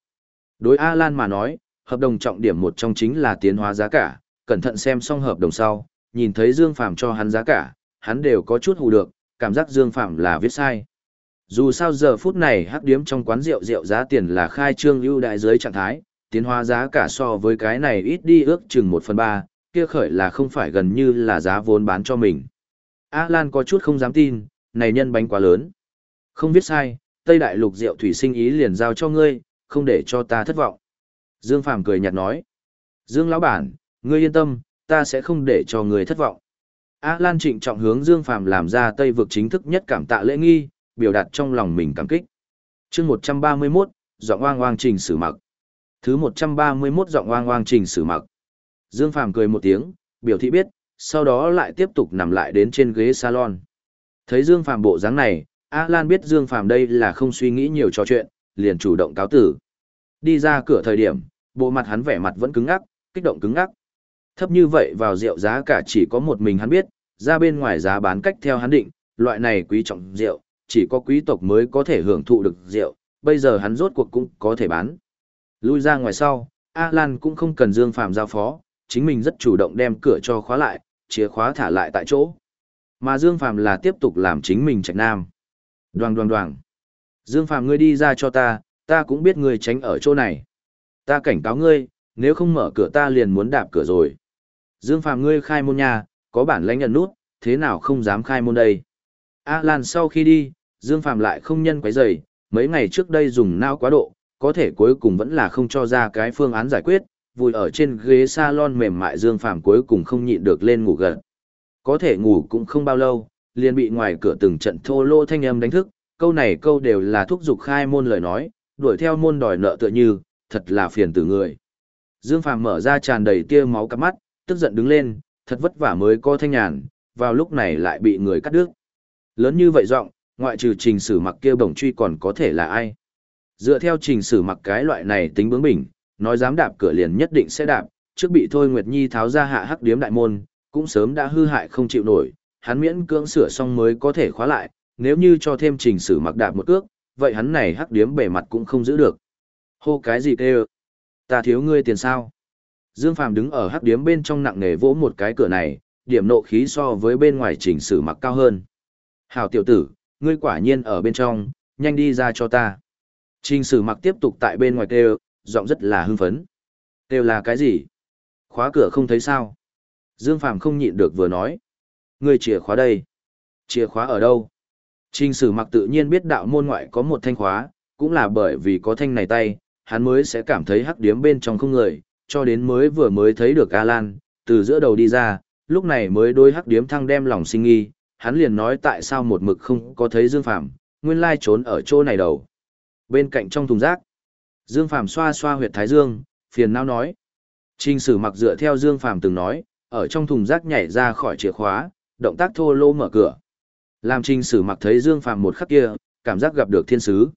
đối A Lan mà nói, hợp đồng trọng điểm một trong chính là tiến hóa giá cả, cẩn thận xem xong hợp đồng sau, nhìn thấy Dương Phàm cho hắn giá cả, hắn đều có chút hù được, cảm giác Dương Phàm là viết sai. Dù sao giờ phút này hắc điếm trong quán rượu rượu giá tiền là khai trương ưu đại dưới trạng thái, tiến hóa giá cả so với cái này ít đi ước chừng một phần ba, kia khởi là không phải gần như là giá vốn bán cho mình. A Lan có chút không dám tin, này nhân bánh quá lớn. Không viết sai, Tây Đại Lục rượu thủy sinh ý liền giao cho ngươi, không để cho ta thất vọng. Dương Phàm cười nhạt nói. Dương lão bản, ngươi yên tâm, ta sẽ không để cho ngươi thất vọng. A Lan trịnh trọng hướng Dương Phàm làm ra Tây vực chính thức nhất cảm tạ lễ nghi, biểu đạt trong lòng mình cảm kích. Chương 131, giọng oang oang trình sử mặc. Thứ 131 giọng oang oang trình sử mặc. Dương Phàm cười một tiếng, biểu thị biết, sau đó lại tiếp tục nằm lại đến trên ghế salon. Thấy Dương Phàm bộ dáng này, A Lan biết Dương Phàm đây là không suy nghĩ nhiều trò chuyện, liền chủ động cáo tử. Đi ra cửa thời điểm, bộ mặt hắn vẻ mặt vẫn cứng ngắc, kích động cứng ngắc. Thấp như vậy vào rượu giá cả chỉ có một mình hắn biết, ra bên ngoài giá bán cách theo hắn định, loại này quý trọng rượu, chỉ có quý tộc mới có thể hưởng thụ được rượu, bây giờ hắn rốt cuộc cũng có thể bán. Lui ra ngoài sau, A Lan cũng không cần Dương Phàm giao phó, chính mình rất chủ động đem cửa cho khóa lại, chìa khóa thả lại tại chỗ. Mà Dương Phàm là tiếp tục làm chính mình trạch nam. Đoàng đoàng đoàng. Dương Phàm ngươi đi ra cho ta, ta cũng biết ngươi tránh ở chỗ này. Ta cảnh cáo ngươi, nếu không mở cửa ta liền muốn đạp cửa rồi. Dương Phàm ngươi khai môn nhà, có bản lãnh nhận nút, thế nào không dám khai môn đây. A Lan sau khi đi, Dương Phàm lại không nhân quấy rầy, mấy ngày trước đây dùng nao quá độ, có thể cuối cùng vẫn là không cho ra cái phương án giải quyết, vùi ở trên ghế salon mềm mại Dương Phàm cuối cùng không nhịn được lên ngủ gần. Có thể ngủ cũng không bao lâu, liền bị ngoài cửa từng trận thô lô thanh âm đánh thức, câu này câu đều là thúc giục khai môn lời nói, đuổi theo môn đòi nợ tựa như, thật là phiền từ người. Dương Phàm mở ra tràn đầy tia máu cắp mắt, tức giận đứng lên, thật vất vả mới có thanh nhàn, vào lúc này lại bị người cắt đứt. Lớn như vậy giọng, ngoại trừ trình sử mặc kia bổng truy còn có thể là ai. Dựa theo trình sử mặc cái loại này tính bướng bỉnh, nói dám đạp cửa liền nhất định sẽ đạp, trước bị Thôi Nguyệt Nhi tháo ra hạ hắc điếm đại môn, cũng sớm đã hư hại không chịu nổi, hắn miễn cưỡng sửa xong mới có thể khóa lại, nếu như cho thêm trình sử mặc đạp một cước, vậy hắn này hắc điếm bề mặt cũng không giữ được. Hô cái gì kêu? Ta thiếu ngươi tiền sao? Dương Phàm đứng ở hắc điếm bên trong nặng nề vỗ một cái cửa này, điểm nộ khí so với bên ngoài chỉnh sử mặc cao hơn. Hảo tiểu tử, ngươi quả nhiên ở bên trong, nhanh đi ra cho ta. Trình sử mặc tiếp tục tại bên ngoài kêu, giọng rất là hưng phấn. Kêu là cái gì? Khóa cửa không thấy sao? Dương Phàm không nhịn được vừa nói. Ngươi chìa khóa đây. Chìa khóa ở đâu? Trình sử mặc tự nhiên biết đạo môn ngoại có một thanh khóa, cũng là bởi vì có thanh này tay, hắn mới sẽ cảm thấy hắc điếm bên trong không người, cho đến mới vừa mới thấy được a lan từ giữa đầu đi ra, lúc này mới đôi hắc điếm thăng đem lòng sinh nghi, hắn liền nói tại sao một mực không có thấy Dương Phàm nguyên lai trốn ở chỗ này đầu. Bên cạnh trong thùng rác, Dương Phàm xoa xoa huyệt thái dương, phiền não nói. Trình sử mặc dựa theo Dương Phàm từng nói, ở trong thùng rác nhảy ra khỏi chìa khóa, động tác thô lô mở cửa. Làm trình sử mặc thấy Dương Phàm một khắc kia, cảm giác gặp được thiên sứ.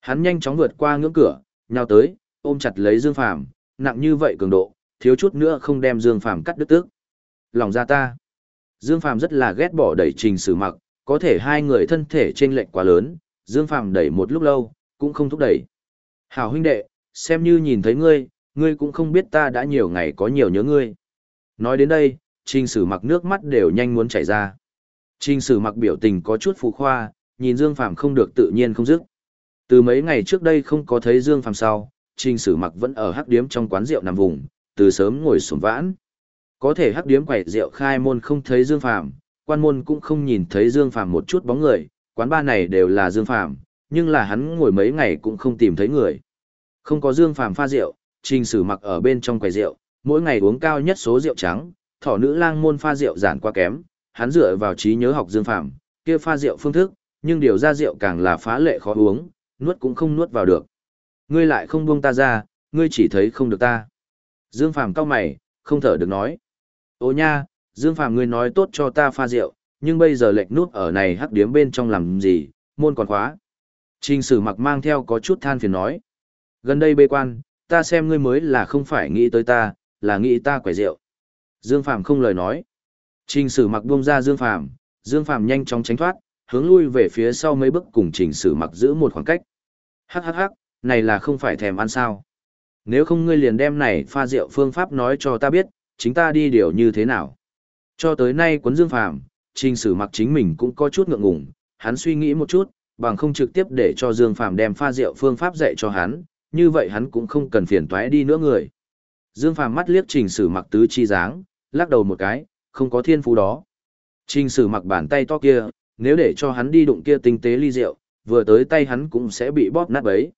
Hắn nhanh chóng vượt qua ngưỡng cửa, nhào tới, ôm chặt lấy Dương Phàm, nặng như vậy cường độ, thiếu chút nữa không đem Dương Phàm cắt đứt tức. Lòng ra ta. Dương Phàm rất là ghét bỏ đẩy trình sử mặc, có thể hai người thân thể chênh lệch quá lớn, Dương Phàm đẩy một lúc lâu, cũng không thúc đẩy. Hảo huynh đệ, xem như nhìn thấy ngươi, ngươi cũng không biết ta đã nhiều ngày có nhiều nhớ ngươi. Nói đến đây, trình sử mặc nước mắt đều nhanh muốn chảy ra. Trình sử mặc biểu tình có chút phù khoa, nhìn Dương Phàm không được tự nhiên không dứt. Từ mấy ngày trước đây không có thấy Dương Phàm sau, trình sử mặc vẫn ở hắc điếm trong quán rượu nằm vùng, từ sớm ngồi sủng vãn. Có thể hắc điếm quẩy rượu khai môn không thấy Dương Phàm, quan môn cũng không nhìn thấy Dương Phàm một chút bóng người, quán ba này đều là Dương Phàm, nhưng là hắn ngồi mấy ngày cũng không tìm thấy người. Không có Dương Phàm pha rượu, Trình Sử mặc ở bên trong quầy rượu, mỗi ngày uống cao nhất số rượu trắng, thỏ nữ lang môn pha rượu giản quá kém, hắn dựa vào trí nhớ học Dương Phàm, kia pha rượu phương thức, nhưng điều ra rượu càng là phá lệ khó uống, nuốt cũng không nuốt vào được. Ngươi lại không buông ta ra, ngươi chỉ thấy không được ta. Dương Phàm cau mày, không thở được nói. Ô nha, Dương Phàm ngươi nói tốt cho ta pha rượu, nhưng bây giờ lệch nút ở này hắc điếm bên trong làm gì, môn còn khóa. Trình sử mặc mang theo có chút than phiền nói. Gần đây bê quan, ta xem ngươi mới là không phải nghĩ tới ta, là nghĩ ta quẻ rượu. Dương Phàm không lời nói. Trình sử mặc buông ra Dương Phàm Dương Phàm nhanh chóng tránh thoát, hướng lui về phía sau mấy bước cùng trình sử mặc giữ một khoảng cách. Hắc hắc hắc, này là không phải thèm ăn sao. Nếu không ngươi liền đem này pha rượu phương pháp nói cho ta biết, chính ta đi điều như thế nào. Cho tới nay quấn Dương Phàm trình sử mặc chính mình cũng có chút ngượng ngùng, hắn suy nghĩ một chút, bằng không trực tiếp để cho Dương Phàm đem pha rượu phương pháp dạy cho hắn, như vậy hắn cũng không cần phiền toái đi nữa người. Dương Phàm mắt liếc Trình Sử Mặc tứ chi dáng, lắc đầu một cái, không có thiên phú đó. Trình Sử Mặc bàn tay to kia, nếu để cho hắn đi đụng kia tinh tế ly rượu, vừa tới tay hắn cũng sẽ bị bóp nát bấy.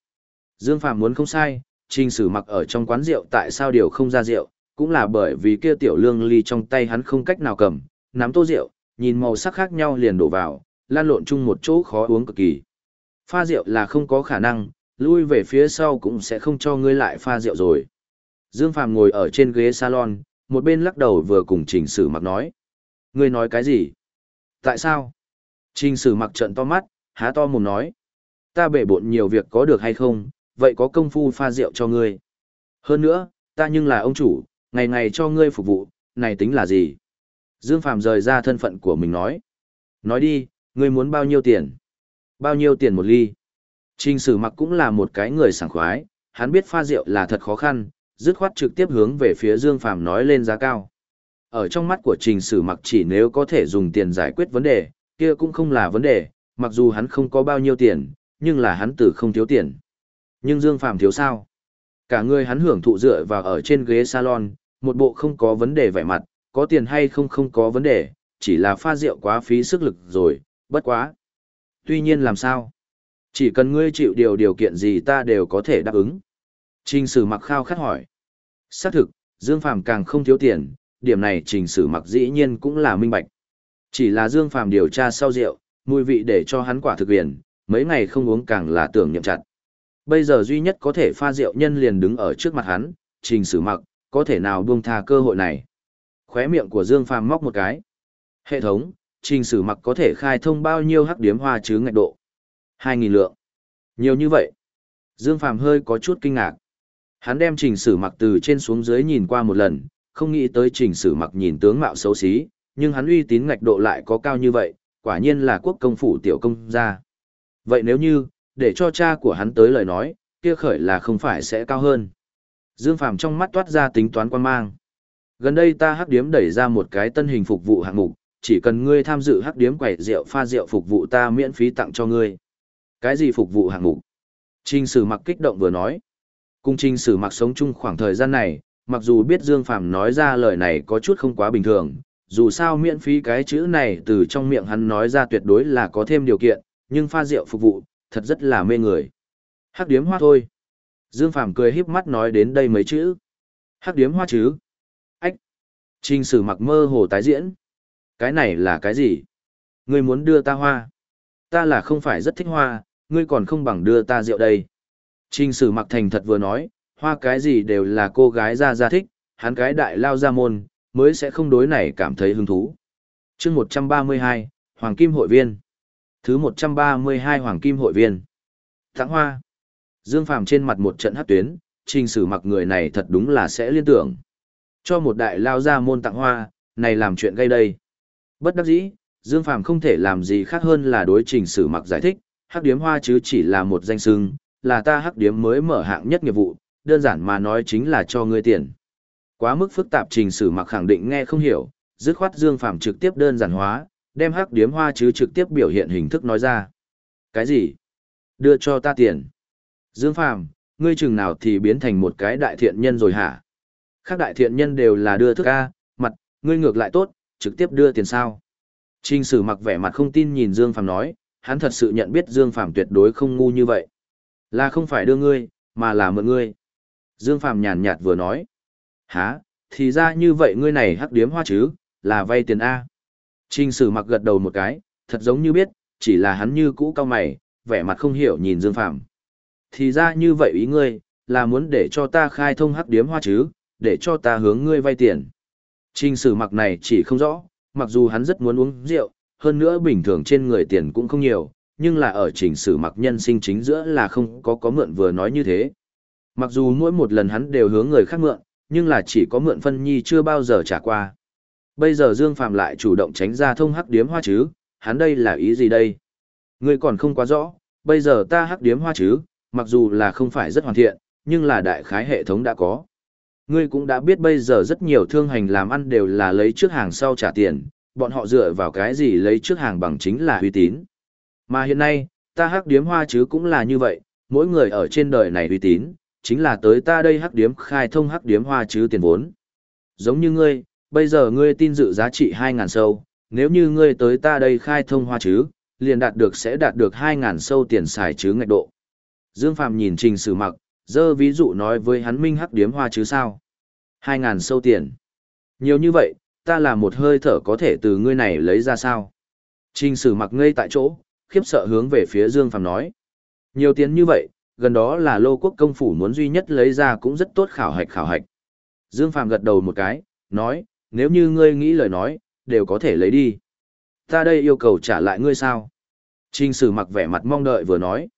Dương Phàm muốn không sai, Trình Sử Mặc ở trong quán rượu tại sao điều không ra rượu, cũng là bởi vì kia tiểu lương ly trong tay hắn không cách nào cầm, nắm tô rượu, nhìn màu sắc khác nhau liền đổ vào, lan lộn chung một chỗ khó uống cực kỳ. Pha rượu là không có khả năng, lui về phía sau cũng sẽ không cho ngươi lại pha rượu rồi. Dương Phàm ngồi ở trên ghế salon, một bên lắc đầu vừa cùng Trình Sử Mặc nói. Ngươi nói cái gì? Tại sao? Trình Sử Mặc trận to mắt, há to mồm nói. Ta bể bộn nhiều việc có được hay không, vậy có công phu pha rượu cho ngươi. Hơn nữa, ta nhưng là ông chủ, ngày ngày cho ngươi phục vụ, này tính là gì? Dương Phàm rời ra thân phận của mình nói. Nói đi, ngươi muốn bao nhiêu tiền? Bao nhiêu tiền một ly? Trình sử mặc cũng là một cái người sảng khoái, hắn biết pha rượu là thật khó khăn, dứt khoát trực tiếp hướng về phía Dương Phàm nói lên giá cao. Ở trong mắt của trình sử mặc chỉ nếu có thể dùng tiền giải quyết vấn đề, kia cũng không là vấn đề, mặc dù hắn không có bao nhiêu tiền, nhưng là hắn tử không thiếu tiền. Nhưng Dương Phàm thiếu sao? Cả người hắn hưởng thụ dựa vào ở trên ghế salon, một bộ không có vấn đề vẻ mặt, có tiền hay không không có vấn đề, chỉ là pha rượu quá phí sức lực rồi, bất quá. Tuy nhiên làm sao? Chỉ cần ngươi chịu điều điều kiện gì ta đều có thể đáp ứng. Trình sử mặc khao khát hỏi. Xác thực, Dương Phàm càng không thiếu tiền, điểm này trình sử mặc dĩ nhiên cũng là minh bạch. Chỉ là Dương Phàm điều tra sau rượu, mùi vị để cho hắn quả thực quyền, mấy ngày không uống càng là tưởng nhậm chặt. Bây giờ duy nhất có thể pha rượu nhân liền đứng ở trước mặt hắn, trình sử mặc, có thể nào buông tha cơ hội này. Khóe miệng của Dương Phàm móc một cái. Hệ thống, trình sử mặc có thể khai thông bao nhiêu hắc điếm hoa chứ ngạch độ. 2.000 lượng. Nhiều như vậy. Dương Phàm hơi có chút kinh ngạc. Hắn đem trình sử mặc từ trên xuống dưới nhìn qua một lần, không nghĩ tới trình sử mặc nhìn tướng mạo xấu xí, nhưng hắn uy tín ngạch độ lại có cao như vậy, quả nhiên là quốc công phủ tiểu công gia. Vậy nếu như, để cho cha của hắn tới lời nói, kia khởi là không phải sẽ cao hơn. Dương Phàm trong mắt toát ra tính toán quan mang. Gần đây ta hắc điếm đẩy ra một cái tân hình phục vụ hạng mục, chỉ cần ngươi tham dự hắc điếm quẩy rượu pha rượu phục vụ ta miễn phí tặng cho ngươi. Cái gì phục vụ hạng mục? Trình sử mặc kích động vừa nói. Cung trình sử mặc sống chung khoảng thời gian này, mặc dù biết Dương Phàm nói ra lời này có chút không quá bình thường, dù sao miễn phí cái chữ này từ trong miệng hắn nói ra tuyệt đối là có thêm điều kiện, nhưng pha rượu phục vụ, thật rất là mê người. Hắc điếm hoa thôi. Dương Phàm cười híp mắt nói đến đây mấy chữ. Hắc điếm hoa chứ? Ách. Trình sử mặc mơ hồ tái diễn. Cái này là cái gì? Ngươi muốn đưa ta hoa? Ta là không phải rất thích hoa, ngươi còn không bằng đưa ta rượu đây. Trình sử mặc thành thật vừa nói, hoa cái gì đều là cô gái ra ra thích, hắn cái đại lao ra môn, mới sẽ không đối này cảm thấy hứng thú. chương 132, Hoàng Kim Hội Viên. Thứ 132 Hoàng Kim Hội Viên. Tặng hoa. Dương Phàm trên mặt một trận hát tuyến, trình sử mặc người này thật đúng là sẽ liên tưởng. Cho một đại lao ra môn tặng hoa, này làm chuyện gây đây. Bất đắc dĩ, Dương Phàm không thể làm gì khác hơn là đối trình sử mặc giải thích, hắc điếm hoa chứ chỉ là một danh xưng, là ta hắc điếm mới mở hạng nhất nghiệp vụ, đơn giản mà nói chính là cho ngươi tiền. Quá mức phức tạp trình sử mặc khẳng định nghe không hiểu, dứt khoát Dương Phàm trực tiếp đơn giản hóa, đem hắc điếm hoa chứ trực tiếp biểu hiện hình thức nói ra. Cái gì? Đưa cho ta tiền. Dương Phàm, ngươi chừng nào thì biến thành một cái đại thiện nhân rồi hả? Khác đại thiện nhân đều là đưa thức A, mặt, ngươi ngược lại tốt, trực tiếp đưa tiền sao. Trình sử mặc vẻ mặt không tin nhìn Dương Phàm nói, hắn thật sự nhận biết Dương Phàm tuyệt đối không ngu như vậy. Là không phải đưa ngươi, mà là mượn ngươi. Dương Phàm nhàn nhạt vừa nói. Hả, thì ra như vậy ngươi này hắc điếm hoa chứ, là vay tiền A. Trình sử mặc gật đầu một cái, thật giống như biết, chỉ là hắn như cũ cao mày, vẻ mặt không hiểu nhìn Dương Phàm thì ra như vậy ý ngươi, là muốn để cho ta khai thông hắc điếm hoa chứ, để cho ta hướng ngươi vay tiền. Trình sử mặc này chỉ không rõ, mặc dù hắn rất muốn uống rượu, hơn nữa bình thường trên người tiền cũng không nhiều, nhưng là ở trình sử mặc nhân sinh chính giữa là không có có mượn vừa nói như thế. Mặc dù mỗi một lần hắn đều hướng người khác mượn, nhưng là chỉ có mượn phân nhi chưa bao giờ trả qua. Bây giờ Dương Phạm lại chủ động tránh ra thông hắc điếm hoa chứ, hắn đây là ý gì đây? Ngươi còn không quá rõ, bây giờ ta hắc điếm hoa chứ, mặc dù là không phải rất hoàn thiện, nhưng là đại khái hệ thống đã có. Ngươi cũng đã biết bây giờ rất nhiều thương hành làm ăn đều là lấy trước hàng sau trả tiền, bọn họ dựa vào cái gì lấy trước hàng bằng chính là uy tín. Mà hiện nay, ta hắc điếm hoa chứ cũng là như vậy, mỗi người ở trên đời này uy tín, chính là tới ta đây hắc điếm khai thông hắc điếm hoa chứ tiền vốn. Giống như ngươi, bây giờ ngươi tin dự giá trị 2.000 sâu, nếu như ngươi tới ta đây khai thông hoa chứ, liền đạt được sẽ đạt được 2.000 sâu tiền xài chứ ngạch độ. Dương Phạm nhìn Trình Sử Mặc, dơ ví dụ nói với hắn Minh Hắc điếm hoa chứ sao? Hai ngàn sâu tiền. Nhiều như vậy, ta là một hơi thở có thể từ ngươi này lấy ra sao? Trình Sử Mặc ngây tại chỗ, khiếp sợ hướng về phía Dương Phạm nói. Nhiều tiền như vậy, gần đó là lô quốc công phủ muốn duy nhất lấy ra cũng rất tốt khảo hạch khảo hạch. Dương Phạm gật đầu một cái, nói, nếu như ngươi nghĩ lời nói, đều có thể lấy đi. Ta đây yêu cầu trả lại ngươi sao? Trình sử mặc vẻ mặt mong đợi vừa nói.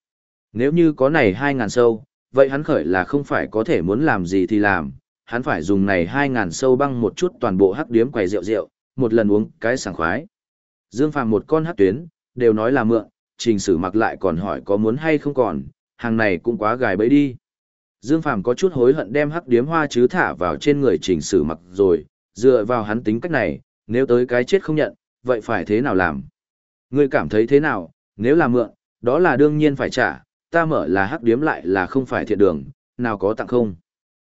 Nếu như có này 2.000 sâu, vậy hắn khởi là không phải có thể muốn làm gì thì làm, hắn phải dùng này 2.000 sâu băng một chút toàn bộ hắc điếm quầy rượu rượu, một lần uống cái sảng khoái. Dương Phàm một con hắc tuyến, đều nói là mượn, trình sử mặc lại còn hỏi có muốn hay không còn, hàng này cũng quá gài bẫy đi. Dương Phàm có chút hối hận đem hắc điếm hoa chứ thả vào trên người trình sử mặc rồi, dựa vào hắn tính cách này, nếu tới cái chết không nhận, vậy phải thế nào làm? Ngươi cảm thấy thế nào, nếu là mượn, đó là đương nhiên phải trả, ta mở là hắc điếm lại là không phải thiện đường, nào có tặng không.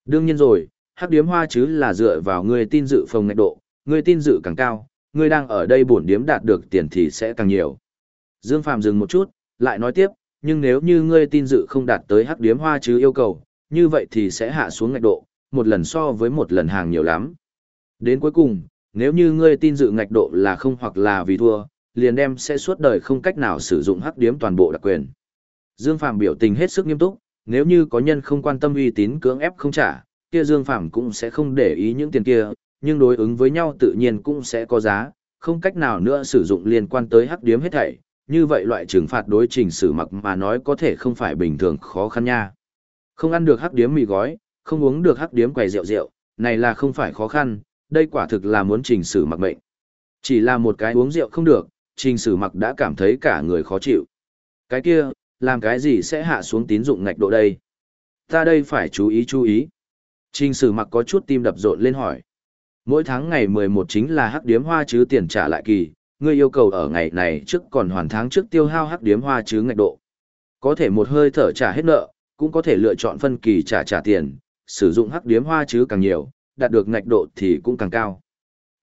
Đương nhiên rồi, hắc điếm hoa chứ là dựa vào người tin dự phòng ngạch độ, người tin dự càng cao, người đang ở đây bổn điếm đạt được tiền thì sẽ càng nhiều. Dương Phạm dừng một chút, lại nói tiếp, nhưng nếu như ngươi tin dự không đạt tới hắc điếm hoa chứ yêu cầu, như vậy thì sẽ hạ xuống ngạch độ, một lần so với một lần hàng nhiều lắm. Đến cuối cùng, nếu như ngươi tin dự ngạch độ là không hoặc là vì thua, liền đem sẽ suốt đời không cách nào sử dụng hắc điếm toàn bộ đặc quyền. Dương Phạm biểu tình hết sức nghiêm túc, nếu như có nhân không quan tâm uy tín cưỡng ép không trả, kia Dương Phạm cũng sẽ không để ý những tiền kia, nhưng đối ứng với nhau tự nhiên cũng sẽ có giá, không cách nào nữa sử dụng liên quan tới hắc điếm hết thảy, như vậy loại trừng phạt đối trình xử mặc mà nói có thể không phải bình thường khó khăn nha. Không ăn được hắc điếm mì gói, không uống được hắc điếm quầy rượu rượu, này là không phải khó khăn, đây quả thực là muốn trình xử mặc mệnh. Chỉ là một cái uống rượu không được, trình xử mặc đã cảm thấy cả người khó chịu. Cái kia, làm cái gì sẽ hạ xuống tín dụng ngạch độ đây? Ta đây phải chú ý chú ý. Trình sử mặc có chút tim đập rộn lên hỏi. Mỗi tháng ngày 11 chính là hắc điếm hoa chứ tiền trả lại kỳ, ngươi yêu cầu ở ngày này trước còn hoàn tháng trước tiêu hao hắc điếm hoa chứ ngạch độ. Có thể một hơi thở trả hết nợ, cũng có thể lựa chọn phân kỳ trả trả tiền, sử dụng hắc điếm hoa chứ càng nhiều, đạt được ngạch độ thì cũng càng cao.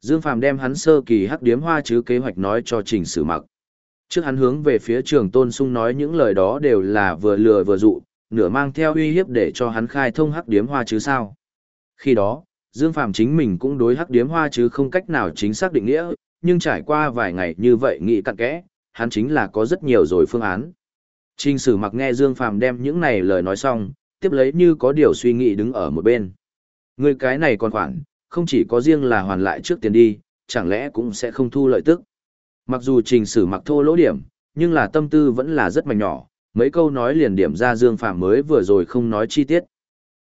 Dương Phàm đem hắn sơ kỳ hắc điếm hoa chứ kế hoạch nói cho Trình Sử Mặc. Trước hắn hướng về phía Trường Tôn Sung nói những lời đó đều là vừa lừa vừa dụ, nửa mang theo uy hiếp để cho hắn khai thông hắc điếm hoa chứ sao. Khi đó, Dương Phàm chính mình cũng đối hắc điếm hoa chứ không cách nào chính xác định nghĩa, nhưng trải qua vài ngày như vậy nghĩ cặn kẽ, hắn chính là có rất nhiều rồi phương án. Trình sử mặc nghe Dương Phàm đem những này lời nói xong, tiếp lấy như có điều suy nghĩ đứng ở một bên. Người cái này còn khoản, không chỉ có riêng là hoàn lại trước tiền đi, chẳng lẽ cũng sẽ không thu lợi tức. Mặc dù trình sử mặc thô lỗ điểm, nhưng là tâm tư vẫn là rất mạnh nhỏ, mấy câu nói liền điểm ra Dương Phàm mới vừa rồi không nói chi tiết.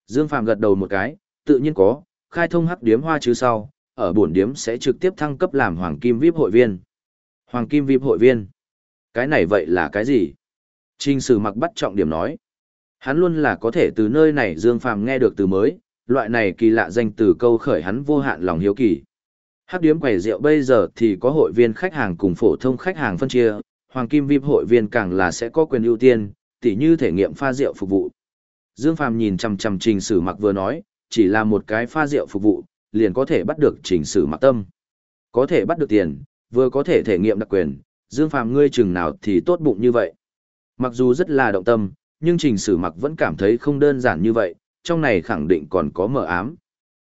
Dương Phàm gật đầu một cái, tự nhiên có, khai thông hắc điếm hoa chứ sau, ở bổn điếm sẽ trực tiếp thăng cấp làm Hoàng Kim VIP hội viên. Hoàng Kim VIP hội viên? Cái này vậy là cái gì? Trình sử mặc bắt trọng điểm nói. Hắn luôn là có thể từ nơi này Dương Phàm nghe được từ mới, loại này kỳ lạ danh từ câu khởi hắn vô hạn lòng hiếu kỳ. Hắc điếm quầy rượu bây giờ thì có hội viên khách hàng cùng phổ thông khách hàng phân chia, Hoàng Kim VIP hội viên càng là sẽ có quyền ưu tiên, tỉ như thể nghiệm pha rượu phục vụ. Dương Phàm nhìn chằm chằm Trình Sử Mặc vừa nói, chỉ là một cái pha rượu phục vụ, liền có thể bắt được Trình Sử Mặc tâm. Có thể bắt được tiền, vừa có thể thể nghiệm đặc quyền, Dương Phàm ngươi chừng nào thì tốt bụng như vậy. Mặc dù rất là động tâm, nhưng Trình Sử Mặc vẫn cảm thấy không đơn giản như vậy, trong này khẳng định còn có mờ ám.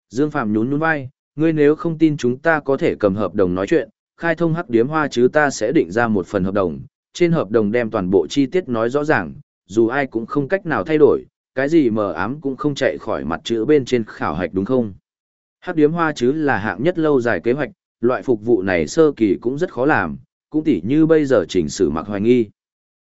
Dương Phàm nhún nhún vai, ngươi nếu không tin chúng ta có thể cầm hợp đồng nói chuyện, khai thông hắc điếm hoa chứ ta sẽ định ra một phần hợp đồng, trên hợp đồng đem toàn bộ chi tiết nói rõ ràng, dù ai cũng không cách nào thay đổi, cái gì mờ ám cũng không chạy khỏi mặt chữ bên trên khảo hạch đúng không? Hắc điếm hoa chứ là hạng nhất lâu dài kế hoạch, loại phục vụ này sơ kỳ cũng rất khó làm, cũng tỉ như bây giờ chỉnh sử mặc hoài nghi.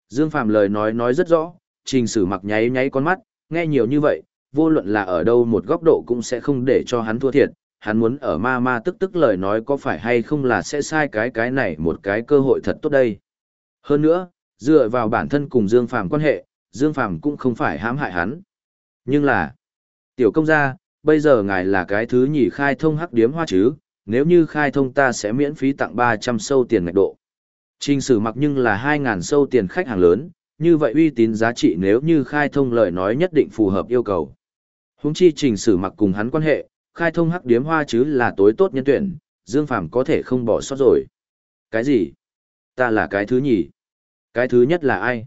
Dương Phạm lời nói nói rất rõ, trình sử mặc nháy nháy con mắt, nghe nhiều như vậy, vô luận là ở đâu một góc độ cũng sẽ không để cho hắn thua thiệt, hắn muốn ở ma ma tức tức lời nói có phải hay không là sẽ sai cái cái này một cái cơ hội thật tốt đây. Hơn nữa, dựa vào bản thân cùng Dương Phàm quan hệ, Dương Phàm cũng không phải hãm hại hắn. Nhưng là, tiểu công gia, bây giờ ngài là cái thứ nhì khai thông hắc điếm hoa chứ, nếu như khai thông ta sẽ miễn phí tặng 300 sâu tiền ngạch độ. Trình sử mặc nhưng là 2.000 sâu tiền khách hàng lớn, như vậy uy tín giá trị nếu như khai thông lời nói nhất định phù hợp yêu cầu. Húng chi trình sử mặc cùng hắn quan hệ, khai thông hắc điếm hoa chứ là tối tốt nhân tuyển, Dương Phàm có thể không bỏ sót rồi. Cái gì? Ta là cái thứ nhì. Cái thứ nhất là ai?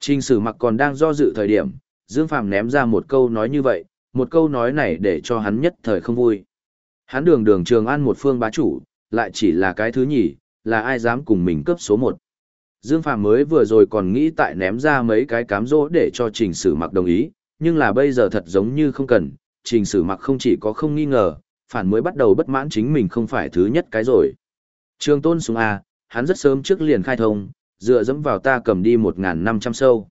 Trình sử mặc còn đang do dự thời điểm, Dương Phàm ném ra một câu nói như vậy, một câu nói này để cho hắn nhất thời không vui. Hắn đường đường trường ăn một phương bá chủ, lại chỉ là cái thứ nhì, là ai dám cùng mình cấp số một. Dương Phàm mới vừa rồi còn nghĩ tại ném ra mấy cái cám dỗ để cho trình sử mặc đồng ý, nhưng là bây giờ thật giống như không cần, trình sử mặc không chỉ có không nghi ngờ, phản mới bắt đầu bất mãn chính mình không phải thứ nhất cái rồi. Trường tôn súng A, hắn rất sớm trước liền khai thông, dựa dẫm vào ta cầm đi 1.500 sâu.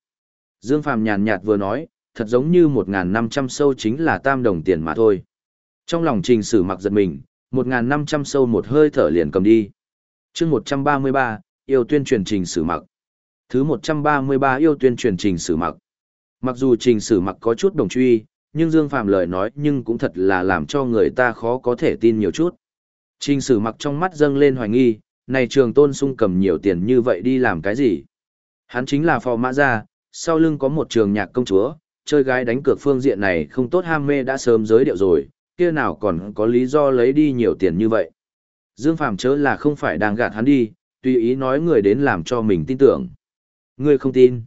Dương Phàm nhàn nhạt vừa nói, thật giống như 1.500 sâu chính là tam đồng tiền mà thôi. Trong lòng trình sử mặc giật mình, 1.500 sâu một hơi thở liền cầm đi. chương 133, yêu tuyên truyền trình sử mặc. Thứ 133 yêu tuyên truyền trình sử mặc. Mặc dù trình sử mặc có chút đồng truy, nhưng Dương Phạm lời nói nhưng cũng thật là làm cho người ta khó có thể tin nhiều chút. Trình sử mặc trong mắt dâng lên hoài nghi, này trường tôn sung cầm nhiều tiền như vậy đi làm cái gì? Hắn chính là phò mã gia, sau lưng có một trường nhạc công chúa, chơi gái đánh cược phương diện này không tốt ham mê đã sớm giới điệu rồi, kia nào còn có lý do lấy đi nhiều tiền như vậy. Dương Phạm chớ là không phải đang gạt hắn đi, tùy ý nói người đến làm cho mình tin tưởng. Ngươi không tin.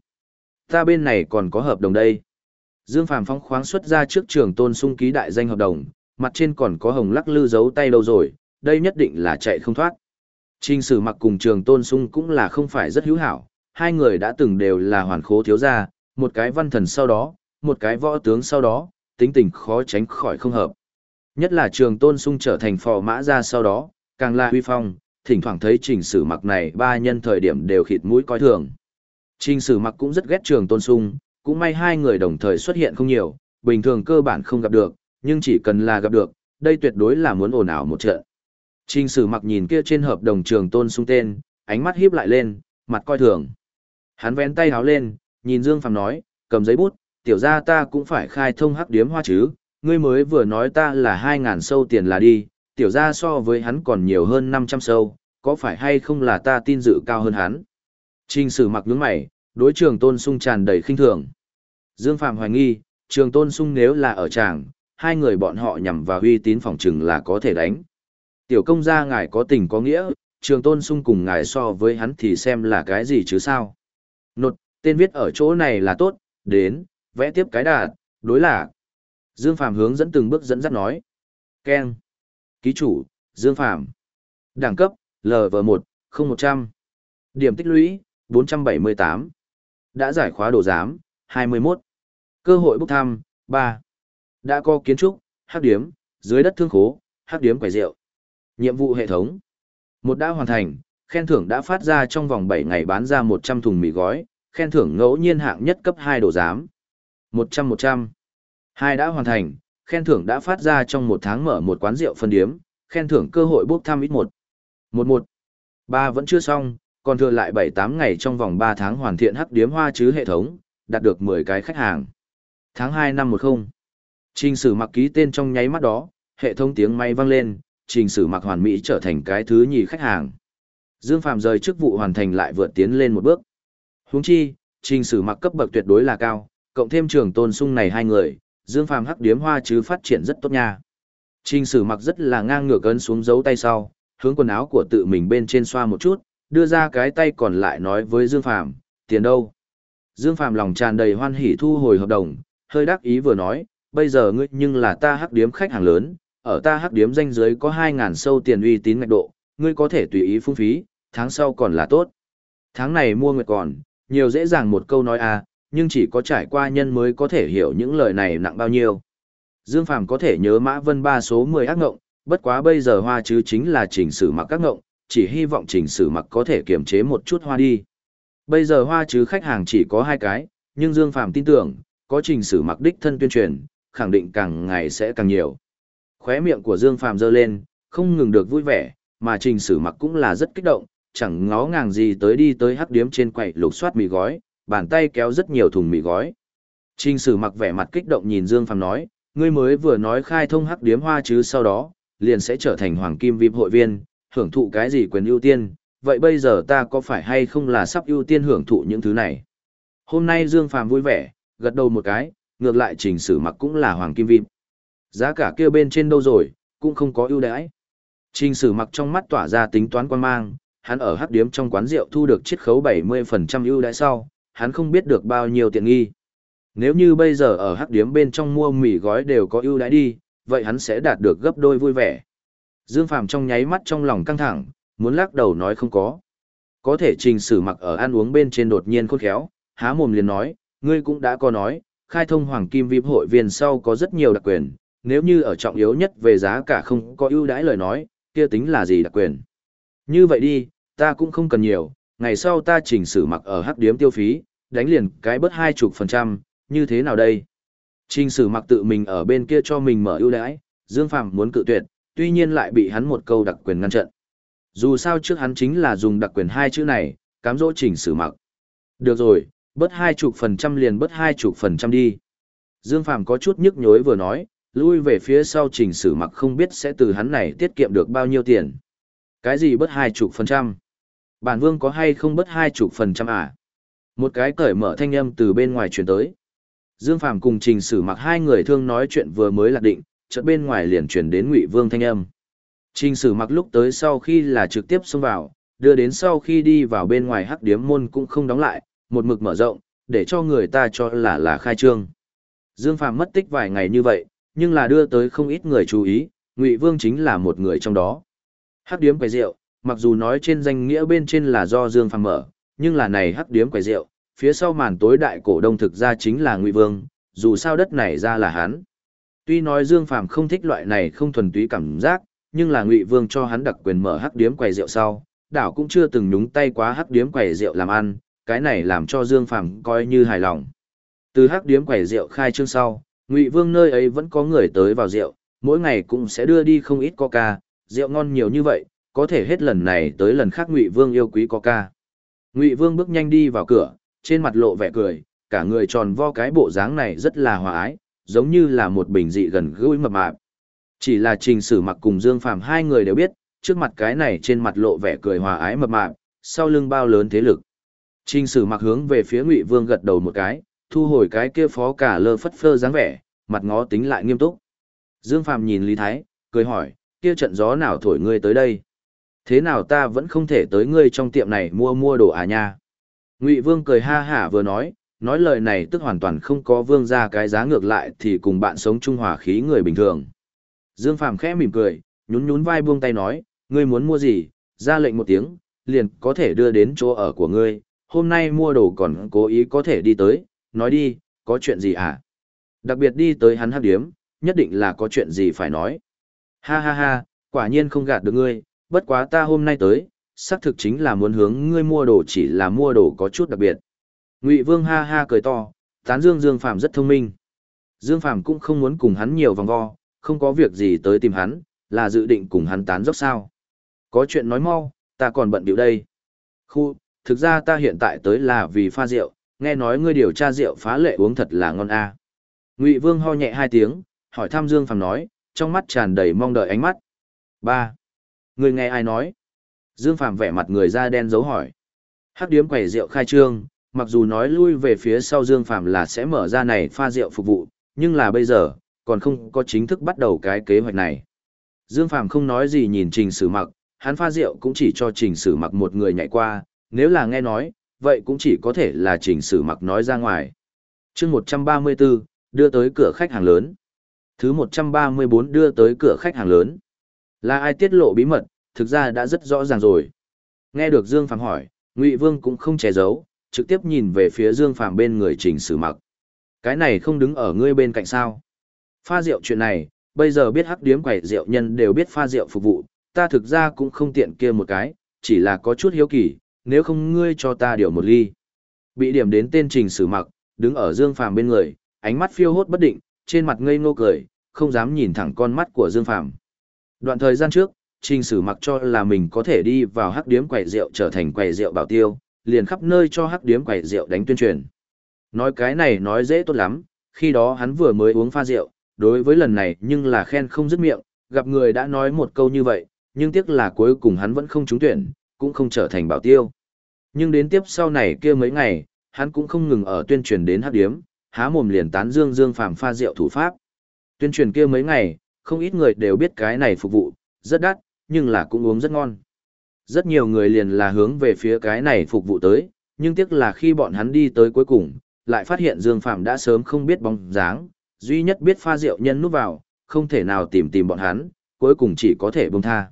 Ta bên này còn có hợp đồng đây. Dương Phàm phóng khoáng xuất ra trước trường tôn sung ký đại danh hợp đồng, mặt trên còn có hồng lắc lư giấu tay đâu rồi, đây nhất định là chạy không thoát. Trình sử mặc cùng trường tôn sung cũng là không phải rất hữu hảo, hai người đã từng đều là hoàn khố thiếu gia, một cái văn thần sau đó, một cái võ tướng sau đó, tính tình khó tránh khỏi không hợp. Nhất là trường tôn sung trở thành phò mã ra sau đó, càng là huy phong, thỉnh thoảng thấy trình sử mặc này ba nhân thời điểm đều khịt mũi coi thường. Trình sử mặc cũng rất ghét trường tôn sung, cũng may hai người đồng thời xuất hiện không nhiều, bình thường cơ bản không gặp được, nhưng chỉ cần là gặp được, đây tuyệt đối là muốn ồn ào một trận. Trình sử mặc nhìn kia trên hợp đồng trường tôn sung tên, ánh mắt híp lại lên, mặt coi thường. Hắn vén tay háo lên, nhìn Dương Phàm nói, cầm giấy bút, tiểu ra ta cũng phải khai thông hắc điếm hoa chứ, ngươi mới vừa nói ta là 2.000 sâu tiền là đi, tiểu gia so với hắn còn nhiều hơn 500 sâu, có phải hay không là ta tin dự cao hơn hắn? Trình sử mặc nhướng mày, đối trường tôn sung tràn đầy khinh thường. Dương Phạm hoài nghi, trường tôn sung nếu là ở tràng, hai người bọn họ nhằm vào uy tín phòng trừng là có thể đánh. Tiểu công gia ngài có tình có nghĩa, trường tôn sung cùng ngài so với hắn thì xem là cái gì chứ sao. Nột, tên viết ở chỗ này là tốt, đến, vẽ tiếp cái đạt, đối là. Dương Phạm hướng dẫn từng bước dẫn dắt nói. Ken. Ký chủ, Dương Phạm. Đẳng cấp, LV1, 0100. Điểm tích lũy, 478. Đã giải khóa đồ giám, 21. Cơ hội bốc thăm, 3. Đã có kiến trúc, hắc điếm, dưới đất thương khố, hắc điếm quầy rượu. Nhiệm vụ hệ thống. Một đã hoàn thành, khen thưởng đã phát ra trong vòng 7 ngày bán ra 100 thùng mì gói, khen thưởng ngẫu nhiên hạng nhất cấp 2 đồ giám. 100-100. Hai đã hoàn thành, khen thưởng đã phát ra trong một tháng mở một quán rượu phân điếm, khen thưởng cơ hội bốc thăm ít một. 11. Ba vẫn chưa xong, còn thừa lại 7-8 ngày trong vòng 3 tháng hoàn thiện hắc điếm hoa chứ hệ thống, đạt được 10 cái khách hàng. Tháng 2 năm 10. Trình sử mặc ký tên trong nháy mắt đó, hệ thống tiếng máy vang lên, trình sử mặc hoàn mỹ trở thành cái thứ nhì khách hàng. Dương Phạm rời chức vụ hoàn thành lại vượt tiến lên một bước. Huống chi, trình sử mặc cấp bậc tuyệt đối là cao, cộng thêm trường tôn sung này hai người, Dương Phạm hắc điếm hoa chứ phát triển rất tốt nha. Trình sử mặc rất là ngang ngược ấn xuống dấu tay sau, hướng quần áo của tự mình bên trên xoa một chút, đưa ra cái tay còn lại nói với Dương Phàm, tiền đâu? Dương Phàm lòng tràn đầy hoan hỉ thu hồi hợp đồng, hơi đắc ý vừa nói, bây giờ ngươi nhưng là ta hắc điếm khách hàng lớn, ở ta hắc điếm danh giới có 2.000 sâu tiền uy tín ngạch độ, ngươi có thể tùy ý phung phí, tháng sau còn là tốt. Tháng này mua nguyệt còn, nhiều dễ dàng một câu nói à, nhưng chỉ có trải qua nhân mới có thể hiểu những lời này nặng bao nhiêu. Dương Phàm có thể nhớ Mã Vân ba số 10 ác ngộng, bất quá bây giờ hoa chứ chính là chỉnh sử mặc các ngộng, chỉ hy vọng chỉnh sử mặc có thể kiềm chế một chút hoa đi. Bây giờ hoa chứ khách hàng chỉ có hai cái, nhưng Dương Phàm tin tưởng, có trình sử mặc đích thân tuyên truyền, khẳng định càng ngày sẽ càng nhiều. Khóe miệng của Dương Phàm dơ lên, không ngừng được vui vẻ, mà trình sử mặc cũng là rất kích động, chẳng ngó ngàng gì tới đi tới hắc điếm trên quầy lục soát mì gói, bàn tay kéo rất nhiều thùng mì gói. Trình sử mặc vẻ mặt kích động nhìn Dương Phàm nói, ngươi mới vừa nói khai thông hắc điếm hoa chứ sau đó, liền sẽ trở thành hoàng kim VIP hội viên, hưởng thụ cái gì quyền ưu tiên, vậy bây giờ ta có phải hay không là sắp ưu tiên hưởng thụ những thứ này? Hôm nay Dương Phàm vui vẻ, gật đầu một cái, ngược lại trình sử mặc cũng là hoàng kim VIP. Giá cả kia bên trên đâu rồi, cũng không có ưu đãi. Trình sử mặc trong mắt tỏa ra tính toán quan mang, hắn ở hắc điếm trong quán rượu thu được chiết khấu 70% ưu đãi sau, hắn không biết được bao nhiêu tiện nghi. Nếu như bây giờ ở hắc điếm bên trong mua mì gói đều có ưu đãi đi, vậy hắn sẽ đạt được gấp đôi vui vẻ. Dương Phàm trong nháy mắt trong lòng căng thẳng, muốn lắc đầu nói không có. Có thể trình sử mặc ở ăn uống bên trên đột nhiên khôn khéo, há mồm liền nói, ngươi cũng đã có nói, khai thông hoàng kim VIP hội viên sau có rất nhiều đặc quyền, nếu như ở trọng yếu nhất về giá cả không có ưu đãi lời nói, kia tính là gì đặc quyền. Như vậy đi, ta cũng không cần nhiều, ngày sau ta chỉnh sử mặc ở hắc điếm tiêu phí, đánh liền cái bớt hai chục phần trăm, như thế nào đây? Trình sử mặc tự mình ở bên kia cho mình mở ưu đãi, Dương Phàm muốn cự tuyệt, tuy nhiên lại bị hắn một câu đặc quyền ngăn trận. Dù sao trước hắn chính là dùng đặc quyền hai chữ này, cám dỗ chỉnh sử mặc. Được rồi, bớt hai chục phần trăm liền bớt hai chục phần trăm đi. Dương Phàm có chút nhức nhối vừa nói, lui về phía sau chỉnh sử mặc không biết sẽ từ hắn này tiết kiệm được bao nhiêu tiền. Cái gì bớt hai chục phần trăm? Bản vương có hay không bớt hai chục phần trăm à? Một cái cởi mở thanh âm từ bên ngoài truyền tới. Dương Phàm cùng trình sử mặc hai người thương nói chuyện vừa mới lạc định, chợt bên ngoài liền truyền đến Ngụy Vương thanh âm. Trình sử mặc lúc tới sau khi là trực tiếp xông vào, đưa đến sau khi đi vào bên ngoài hắc điếm môn cũng không đóng lại, một mực mở rộng, để cho người ta cho là là khai trương. Dương Phàm mất tích vài ngày như vậy, nhưng là đưa tới không ít người chú ý, Ngụy Vương chính là một người trong đó. Hắc điếm quầy rượu, mặc dù nói trên danh nghĩa bên trên là do Dương Phàm mở, nhưng là này hắc điếm quầy rượu, phía sau màn tối đại cổ đông thực ra chính là Ngụy Vương, dù sao đất này ra là hắn. Tuy nói Dương Phàm không thích loại này không thuần túy cảm giác, nhưng là Ngụy Vương cho hắn đặc quyền mở hắc điếm quầy rượu sau, đảo cũng chưa từng nhúng tay quá hắc điếm quầy rượu làm ăn, cái này làm cho Dương Phàm coi như hài lòng. Từ hắc điếm quầy rượu khai trương sau, Ngụy Vương nơi ấy vẫn có người tới vào rượu, mỗi ngày cũng sẽ đưa đi không ít coca, rượu ngon nhiều như vậy, có thể hết lần này tới lần khác Ngụy Vương yêu quý coca. Ngụy Vương bước nhanh đi vào cửa, trên mặt lộ vẻ cười, cả người tròn vo cái bộ dáng này rất là hòa ái, giống như là một bình dị gần gũi mập mạp. Chỉ là trình sử mặc cùng Dương Phàm hai người đều biết, trước mặt cái này trên mặt lộ vẻ cười hòa ái mập mạp, sau lưng bao lớn thế lực. Trình sử mặc hướng về phía Ngụy Vương gật đầu một cái, thu hồi cái kia phó cả lơ phất phơ dáng vẻ, mặt ngó tính lại nghiêm túc. Dương Phàm nhìn Lý Thái, cười hỏi, kia trận gió nào thổi ngươi tới đây? Thế nào ta vẫn không thể tới ngươi trong tiệm này mua mua đồ à nha? Ngụy Vương cười ha hả vừa nói, nói lời này tức hoàn toàn không có vương ra cái giá ngược lại thì cùng bạn sống trung hòa khí người bình thường. Dương Phàm khẽ mỉm cười, nhún nhún vai buông tay nói, ngươi muốn mua gì, ra lệnh một tiếng, liền có thể đưa đến chỗ ở của ngươi, hôm nay mua đồ còn cố ý có thể đi tới, nói đi, có chuyện gì à? Đặc biệt đi tới hắn hắc điếm, nhất định là có chuyện gì phải nói. Ha ha ha, quả nhiên không gạt được ngươi, bất quá ta hôm nay tới, xác thực chính là muốn hướng ngươi mua đồ chỉ là mua đồ có chút đặc biệt. Ngụy Vương ha ha cười to, tán dương Dương Phàm rất thông minh. Dương Phàm cũng không muốn cùng hắn nhiều vòng vo, không có việc gì tới tìm hắn, là dự định cùng hắn tán dốc sao. Có chuyện nói mau, ta còn bận biểu đây. Khu, thực ra ta hiện tại tới là vì pha rượu, nghe nói ngươi điều tra rượu phá lệ uống thật là ngon a. Ngụy Vương ho nhẹ hai tiếng, hỏi thăm Dương Phàm nói, trong mắt tràn đầy mong đợi ánh mắt. Ba, Người nghe ai nói? Dương Phàm vẻ mặt người da đen dấu hỏi. Hắc điếm quầy rượu khai trương, mặc dù nói lui về phía sau Dương Phạm là sẽ mở ra này pha rượu phục vụ, nhưng là bây giờ, còn không có chính thức bắt đầu cái kế hoạch này. Dương Phạm không nói gì nhìn Trình Sử Mặc, hắn pha rượu cũng chỉ cho Trình Sử Mặc một người nhảy qua, nếu là nghe nói, vậy cũng chỉ có thể là Trình Sử Mặc nói ra ngoài. Chương 134, đưa tới cửa khách hàng lớn. Thứ 134 đưa tới cửa khách hàng lớn. Là ai tiết lộ bí mật, thực ra đã rất rõ ràng rồi. Nghe được Dương Phạm hỏi, Ngụy Vương cũng không che giấu, trực tiếp nhìn về phía Dương Phàm bên người Trình Sử Mặc. Cái này không đứng ở ngươi bên cạnh sao? Pha rượu chuyện này, bây giờ biết hắc điếm quẩy rượu nhân đều biết pha rượu phục vụ, ta thực ra cũng không tiện kia một cái, chỉ là có chút hiếu kỳ, nếu không ngươi cho ta điều một ly. Bị điểm đến tên Trình Sử Mặc, đứng ở Dương Phàm bên người, ánh mắt phiêu hốt bất định, trên mặt ngây ngô cười, không dám nhìn thẳng con mắt của Dương Phàm. Đoạn thời gian trước, Trình Sử Mặc cho là mình có thể đi vào hắc điếm quầy rượu trở thành quầy rượu bảo tiêu, liền khắp nơi cho hắc điếm quẩy rượu đánh tuyên truyền. Nói cái này nói dễ tốt lắm, khi đó hắn vừa mới uống pha rượu, đối với lần này nhưng là khen không dứt miệng, gặp người đã nói một câu như vậy, nhưng tiếc là cuối cùng hắn vẫn không trúng tuyển, cũng không trở thành bảo tiêu. Nhưng đến tiếp sau này kia mấy ngày, hắn cũng không ngừng ở tuyên truyền đến hắc điếm, há mồm liền tán dương dương phàm pha rượu thủ pháp. Tuyên truyền kia mấy ngày, không ít người đều biết cái này phục vụ, rất đắt, nhưng là cũng uống rất ngon. Rất nhiều người liền là hướng về phía cái này phục vụ tới, nhưng tiếc là khi bọn hắn đi tới cuối cùng, lại phát hiện Dương Phạm đã sớm không biết bóng dáng, duy nhất biết pha rượu nhân núp vào, không thể nào tìm tìm bọn hắn, cuối cùng chỉ có thể buông tha.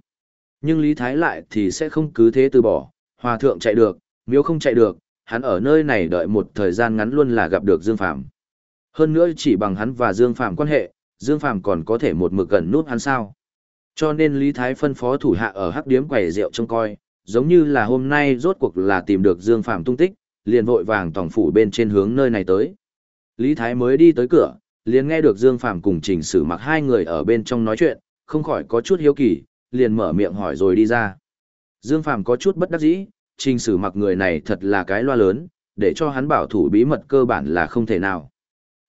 Nhưng Lý Thái lại thì sẽ không cứ thế từ bỏ, hòa thượng chạy được, miếu không chạy được, hắn ở nơi này đợi một thời gian ngắn luôn là gặp được Dương Phạm. Hơn nữa chỉ bằng hắn và Dương Phạm quan hệ, Dương Phạm còn có thể một mực gần nút hắn sao. Cho nên Lý Thái phân phó thủ hạ ở hắc điếm quầy rượu trông coi, giống như là hôm nay rốt cuộc là tìm được Dương Phạm tung tích, liền vội vàng tổng phủ bên trên hướng nơi này tới. Lý Thái mới đi tới cửa, liền nghe được Dương Phạm cùng Trình Sử Mặc hai người ở bên trong nói chuyện, không khỏi có chút hiếu kỳ, liền mở miệng hỏi rồi đi ra. Dương Phạm có chút bất đắc dĩ, Trình Sử Mặc người này thật là cái loa lớn, để cho hắn bảo thủ bí mật cơ bản là không thể nào.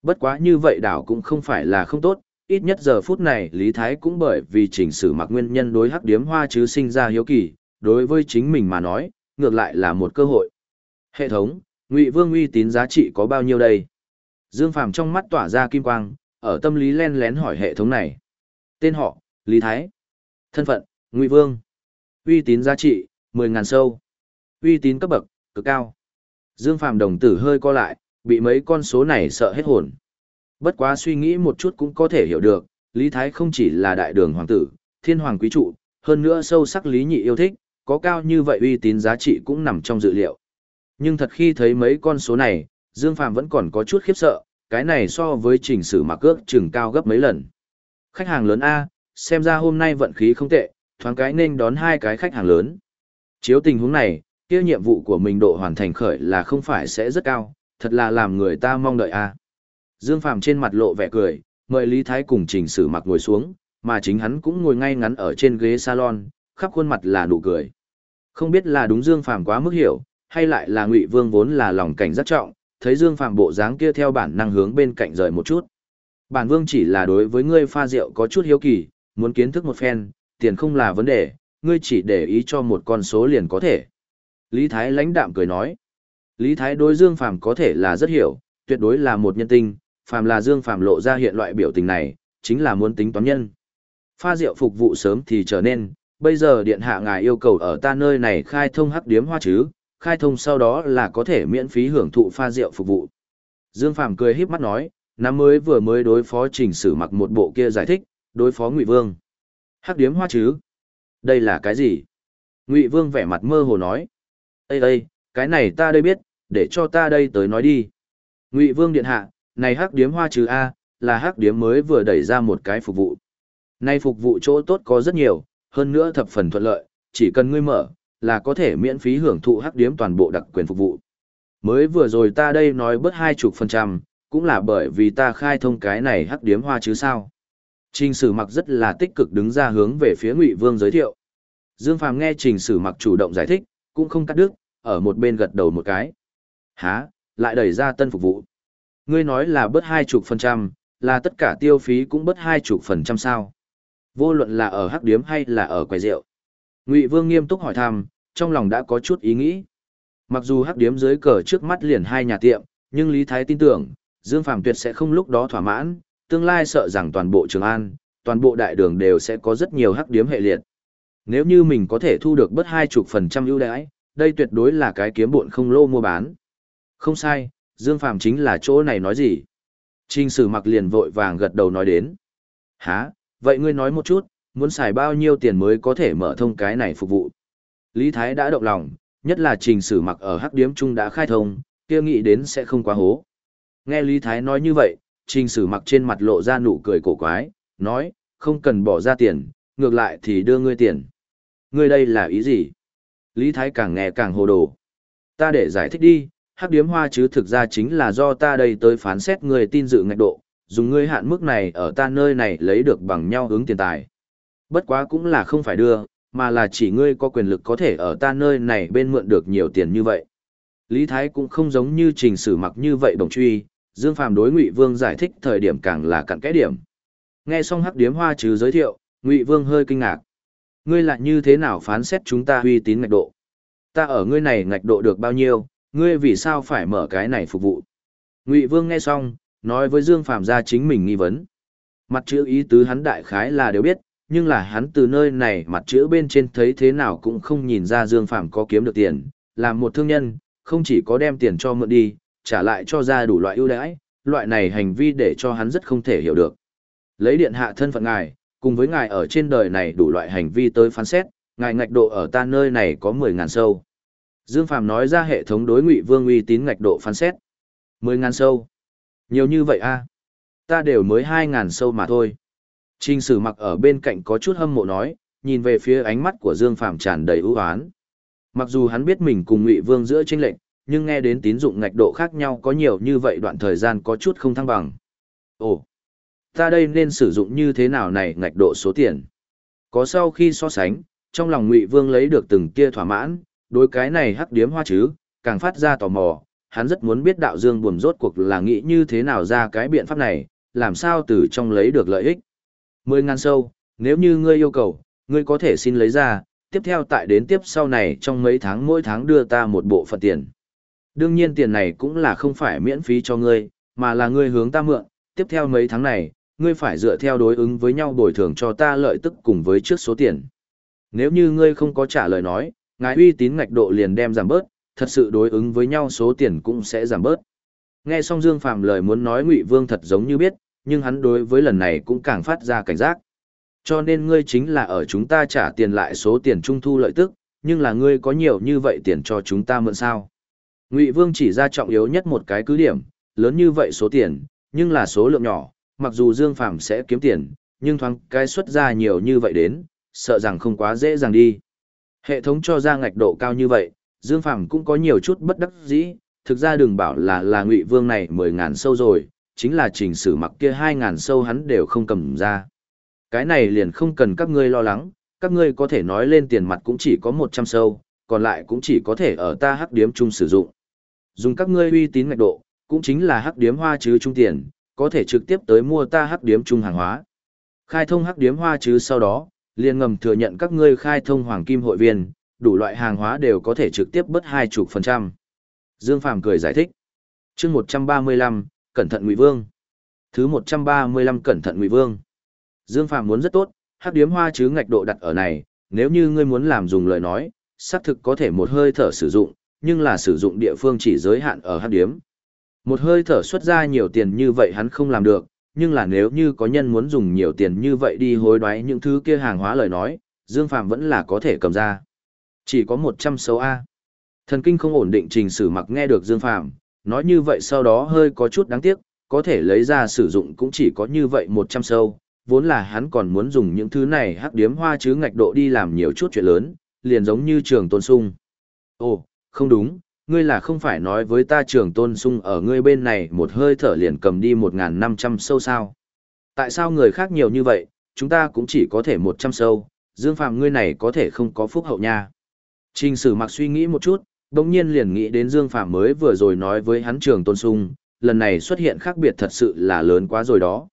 Bất quá như vậy đảo cũng không phải là không tốt, ít nhất giờ phút này Lý Thái cũng bởi vì chỉnh sử mặc nguyên nhân đối hắc điếm hoa chứ sinh ra hiếu kỳ, đối với chính mình mà nói, ngược lại là một cơ hội. Hệ thống, Ngụy Vương uy tín giá trị có bao nhiêu đây? Dương Phàm trong mắt tỏa ra kim quang, ở tâm lý len lén hỏi hệ thống này. Tên họ, Lý Thái. Thân phận, Ngụy Vương. Uy tín giá trị, 10.000 sâu. Uy tín cấp bậc, cực cao. Dương Phàm đồng tử hơi co lại, bị mấy con số này sợ hết hồn. Bất quá suy nghĩ một chút cũng có thể hiểu được, Lý Thái không chỉ là đại đường hoàng tử, thiên hoàng quý trụ, hơn nữa sâu sắc Lý Nhị yêu thích, có cao như vậy uy tín giá trị cũng nằm trong dự liệu. Nhưng thật khi thấy mấy con số này, Dương Phàm vẫn còn có chút khiếp sợ, cái này so với trình sử mà cước chừng cao gấp mấy lần. Khách hàng lớn A, xem ra hôm nay vận khí không tệ, thoáng cái nên đón hai cái khách hàng lớn. Chiếu tình huống này, kia nhiệm vụ của mình độ hoàn thành khởi là không phải sẽ rất cao, thật là làm người ta mong đợi A. Dương Phàm trên mặt lộ vẻ cười, mời Lý Thái cùng Trình Sử Mặc ngồi xuống, mà chính hắn cũng ngồi ngay ngắn ở trên ghế salon, khắp khuôn mặt là nụ cười. Không biết là đúng Dương Phàm quá mức hiểu, hay lại là Ngụy Vương vốn là lòng cảnh rất trọng, thấy Dương Phàm bộ dáng kia theo bản năng hướng bên cạnh rời một chút. Bản Vương chỉ là đối với ngươi pha rượu có chút hiếu kỳ, muốn kiến thức một phen, tiền không là vấn đề, ngươi chỉ để ý cho một con số liền có thể. Lý Thái lãnh đạm cười nói. Lý Thái đối Dương Phàm có thể là rất hiểu, tuyệt đối là một nhân tinh, phàm là Dương Phàm lộ ra hiện loại biểu tình này, chính là muốn tính toán nhân. Pha rượu phục vụ sớm thì trở nên, bây giờ điện hạ ngài yêu cầu ở ta nơi này khai thông hắc điếm hoa chứ, khai thông sau đó là có thể miễn phí hưởng thụ pha rượu phục vụ. Dương Phàm cười híp mắt nói, năm mới vừa mới đối phó trình sử mặc một bộ kia giải thích, đối phó Ngụy Vương. Hắc điếm hoa chứ? Đây là cái gì? Ngụy Vương vẻ mặt mơ hồ nói. đây đây, cái này ta đây biết, để cho ta đây tới nói đi. Ngụy Vương điện hạ, này hắc điếm hoa chứ A, là hắc điếm mới vừa đẩy ra một cái phục vụ. Nay phục vụ chỗ tốt có rất nhiều, hơn nữa thập phần thuận lợi, chỉ cần ngươi mở, là có thể miễn phí hưởng thụ hắc điếm toàn bộ đặc quyền phục vụ. Mới vừa rồi ta đây nói bớt hai chục phần trăm, cũng là bởi vì ta khai thông cái này hắc điếm hoa chứ sao. Trình sử mặc rất là tích cực đứng ra hướng về phía Ngụy Vương giới thiệu. Dương Phàm nghe trình sử mặc chủ động giải thích, cũng không cắt đứt, ở một bên gật đầu một cái. Hả, lại đẩy ra tân phục vụ. Ngươi nói là bớt hai chục phần trăm, là tất cả tiêu phí cũng bớt hai chục phần trăm sao. Vô luận là ở hắc điếm hay là ở quầy rượu. Ngụy Vương nghiêm túc hỏi thăm, trong lòng đã có chút ý nghĩ. Mặc dù hắc điếm dưới cờ trước mắt liền hai nhà tiệm, nhưng Lý Thái tin tưởng, Dương Phàm tuyệt sẽ không lúc đó thỏa mãn, tương lai sợ rằng toàn bộ Trường An, toàn bộ đại đường đều sẽ có rất nhiều hắc điếm hệ liệt. Nếu như mình có thể thu được bất hai chục phần trăm ưu đãi, đây tuyệt đối là cái kiếm bộn không lô mua bán. Không sai, Dương Phàm chính là chỗ này nói gì. Trình sử mặc liền vội vàng gật đầu nói đến. Hả, vậy ngươi nói một chút, muốn xài bao nhiêu tiền mới có thể mở thông cái này phục vụ. Lý Thái đã động lòng, nhất là trình sử mặc ở hắc điếm trung đã khai thông, kia nghĩ đến sẽ không quá hố. Nghe Lý Thái nói như vậy, trình sử mặc trên mặt lộ ra nụ cười cổ quái, nói, không cần bỏ ra tiền, ngược lại thì đưa ngươi tiền. Ngươi đây là ý gì? Lý Thái càng nghe càng hồ đồ. Ta để giải thích đi, hắc điếm hoa chứ thực ra chính là do ta đây tới phán xét người tin dự ngạch độ, dùng ngươi hạn mức này ở ta nơi này lấy được bằng nhau hướng tiền tài. Bất quá cũng là không phải đưa, mà là chỉ ngươi có quyền lực có thể ở ta nơi này bên mượn được nhiều tiền như vậy. Lý Thái cũng không giống như trình sử mặc như vậy đồng truy, Dương Phàm đối Ngụy Vương giải thích thời điểm càng là cặn kẽ điểm. Nghe xong hắc điếm hoa chứ giới thiệu, Ngụy Vương hơi kinh ngạc. Ngươi lại như thế nào phán xét chúng ta uy tín ngạch độ? Ta ở ngươi này ngạch độ được bao nhiêu, ngươi vì sao phải mở cái này phục vụ? Ngụy Vương nghe xong, nói với Dương Phàm ra chính mình nghi vấn. Mặt chữ ý tứ hắn đại khái là đều biết, nhưng là hắn từ nơi này mặt chữ bên trên thấy thế nào cũng không nhìn ra Dương Phàm có kiếm được tiền, làm một thương nhân, không chỉ có đem tiền cho mượn đi, trả lại cho ra đủ loại ưu đãi, loại này hành vi để cho hắn rất không thể hiểu được. Lấy điện hạ thân phận ngài, cùng với ngài ở trên đời này đủ loại hành vi tới phán xét, ngài ngạch độ ở ta nơi này có mười ngàn sâu. Dương Phàm nói ra hệ thống đối ngụy vương uy tín ngạch độ phán xét. 10.000 sâu. Nhiều như vậy a à? Ta đều mới 2.000 sâu mà thôi. Trình sử mặc ở bên cạnh có chút hâm mộ nói, nhìn về phía ánh mắt của Dương Phàm tràn đầy ưu oán. Mặc dù hắn biết mình cùng Ngụy Vương giữa chênh lệnh, nhưng nghe đến tín dụng ngạch độ khác nhau có nhiều như vậy đoạn thời gian có chút không thăng bằng. Ồ, ta đây nên sử dụng như thế nào này ngạch độ số tiền? Có sau khi so sánh, trong lòng Ngụy Vương lấy được từng kia thỏa mãn, đối cái này hắc điếm hoa chứ, càng phát ra tò mò, hắn rất muốn biết đạo dương buồm rốt cuộc là nghĩ như thế nào ra cái biện pháp này, làm sao từ trong lấy được lợi ích. Mười ngàn sâu, nếu như ngươi yêu cầu, ngươi có thể xin lấy ra, tiếp theo tại đến tiếp sau này trong mấy tháng mỗi tháng đưa ta một bộ phận tiền. Đương nhiên tiền này cũng là không phải miễn phí cho ngươi, mà là ngươi hướng ta mượn, tiếp theo mấy tháng này, ngươi phải dựa theo đối ứng với nhau bồi thường cho ta lợi tức cùng với trước số tiền. Nếu như ngươi không có trả lời nói, ngài uy tín ngạch độ liền đem giảm bớt, thật sự đối ứng với nhau số tiền cũng sẽ giảm bớt. Nghe xong Dương Phạm lời muốn nói Ngụy Vương thật giống như biết, nhưng hắn đối với lần này cũng càng phát ra cảnh giác. Cho nên ngươi chính là ở chúng ta trả tiền lại số tiền trung thu lợi tức, nhưng là ngươi có nhiều như vậy tiền cho chúng ta mượn sao. Ngụy Vương chỉ ra trọng yếu nhất một cái cứ điểm, lớn như vậy số tiền, nhưng là số lượng nhỏ, mặc dù Dương Phạm sẽ kiếm tiền, nhưng thoáng cái xuất ra nhiều như vậy đến, sợ rằng không quá dễ dàng đi. Hệ thống cho ra ngạch độ cao như vậy, Dương Phàm cũng có nhiều chút bất đắc dĩ, thực ra đừng bảo là là Ngụy Vương này 10000 sâu rồi, chính là trình sử mặc kia 2000 sâu hắn đều không cầm ra. Cái này liền không cần các ngươi lo lắng, các ngươi có thể nói lên tiền mặt cũng chỉ có 100 sâu, còn lại cũng chỉ có thể ở ta hắc điếm chung sử dụng. Dùng các ngươi uy tín ngạch độ, cũng chính là hắc điếm hoa chứ trung tiền, có thể trực tiếp tới mua ta hắc điếm chung hàng hóa. Khai thông hắc điếm hoa chứ sau đó, liền ngầm thừa nhận các ngươi khai thông hoàng kim hội viên, đủ loại hàng hóa đều có thể trực tiếp bớt hai chục phần trăm. Dương Phàm cười giải thích. chương một trăm ba mươi lăm, cẩn thận Ngụy Vương. Thứ một trăm ba mươi lăm cẩn thận Ngụy Vương. Dương Phàm muốn rất tốt, hắc điếm hoa chứ ngạch độ đặt ở này, nếu như ngươi muốn làm dùng lời nói, xác thực có thể một hơi thở sử dụng, nhưng là sử dụng địa phương chỉ giới hạn ở hắc điếm. Một hơi thở xuất ra nhiều tiền như vậy hắn không làm được, nhưng là nếu như có nhân muốn dùng nhiều tiền như vậy đi hối đoái những thứ kia hàng hóa lời nói, Dương Phạm vẫn là có thể cầm ra. Chỉ có 106A. Thần kinh không ổn định trình sử mặc nghe được Dương Phạm nói như vậy sau đó hơi có chút đáng tiếc, có thể lấy ra sử dụng cũng chỉ có như vậy 100 sâu, vốn là hắn còn muốn dùng những thứ này hắc điếm hoa chứ ngạch độ đi làm nhiều chút chuyện lớn, liền giống như trường tôn sung. Ồ, không đúng, ngươi là không phải nói với ta trường tôn sung ở ngươi bên này một hơi thở liền cầm đi 1.500 sâu sao. Tại sao người khác nhiều như vậy, chúng ta cũng chỉ có thể 100 sâu, dương Phạm ngươi này có thể không có phúc hậu nha. Trình sử mặc suy nghĩ một chút, đồng nhiên liền nghĩ đến dương Phạm mới vừa rồi nói với hắn trường tôn sung, lần này xuất hiện khác biệt thật sự là lớn quá rồi đó.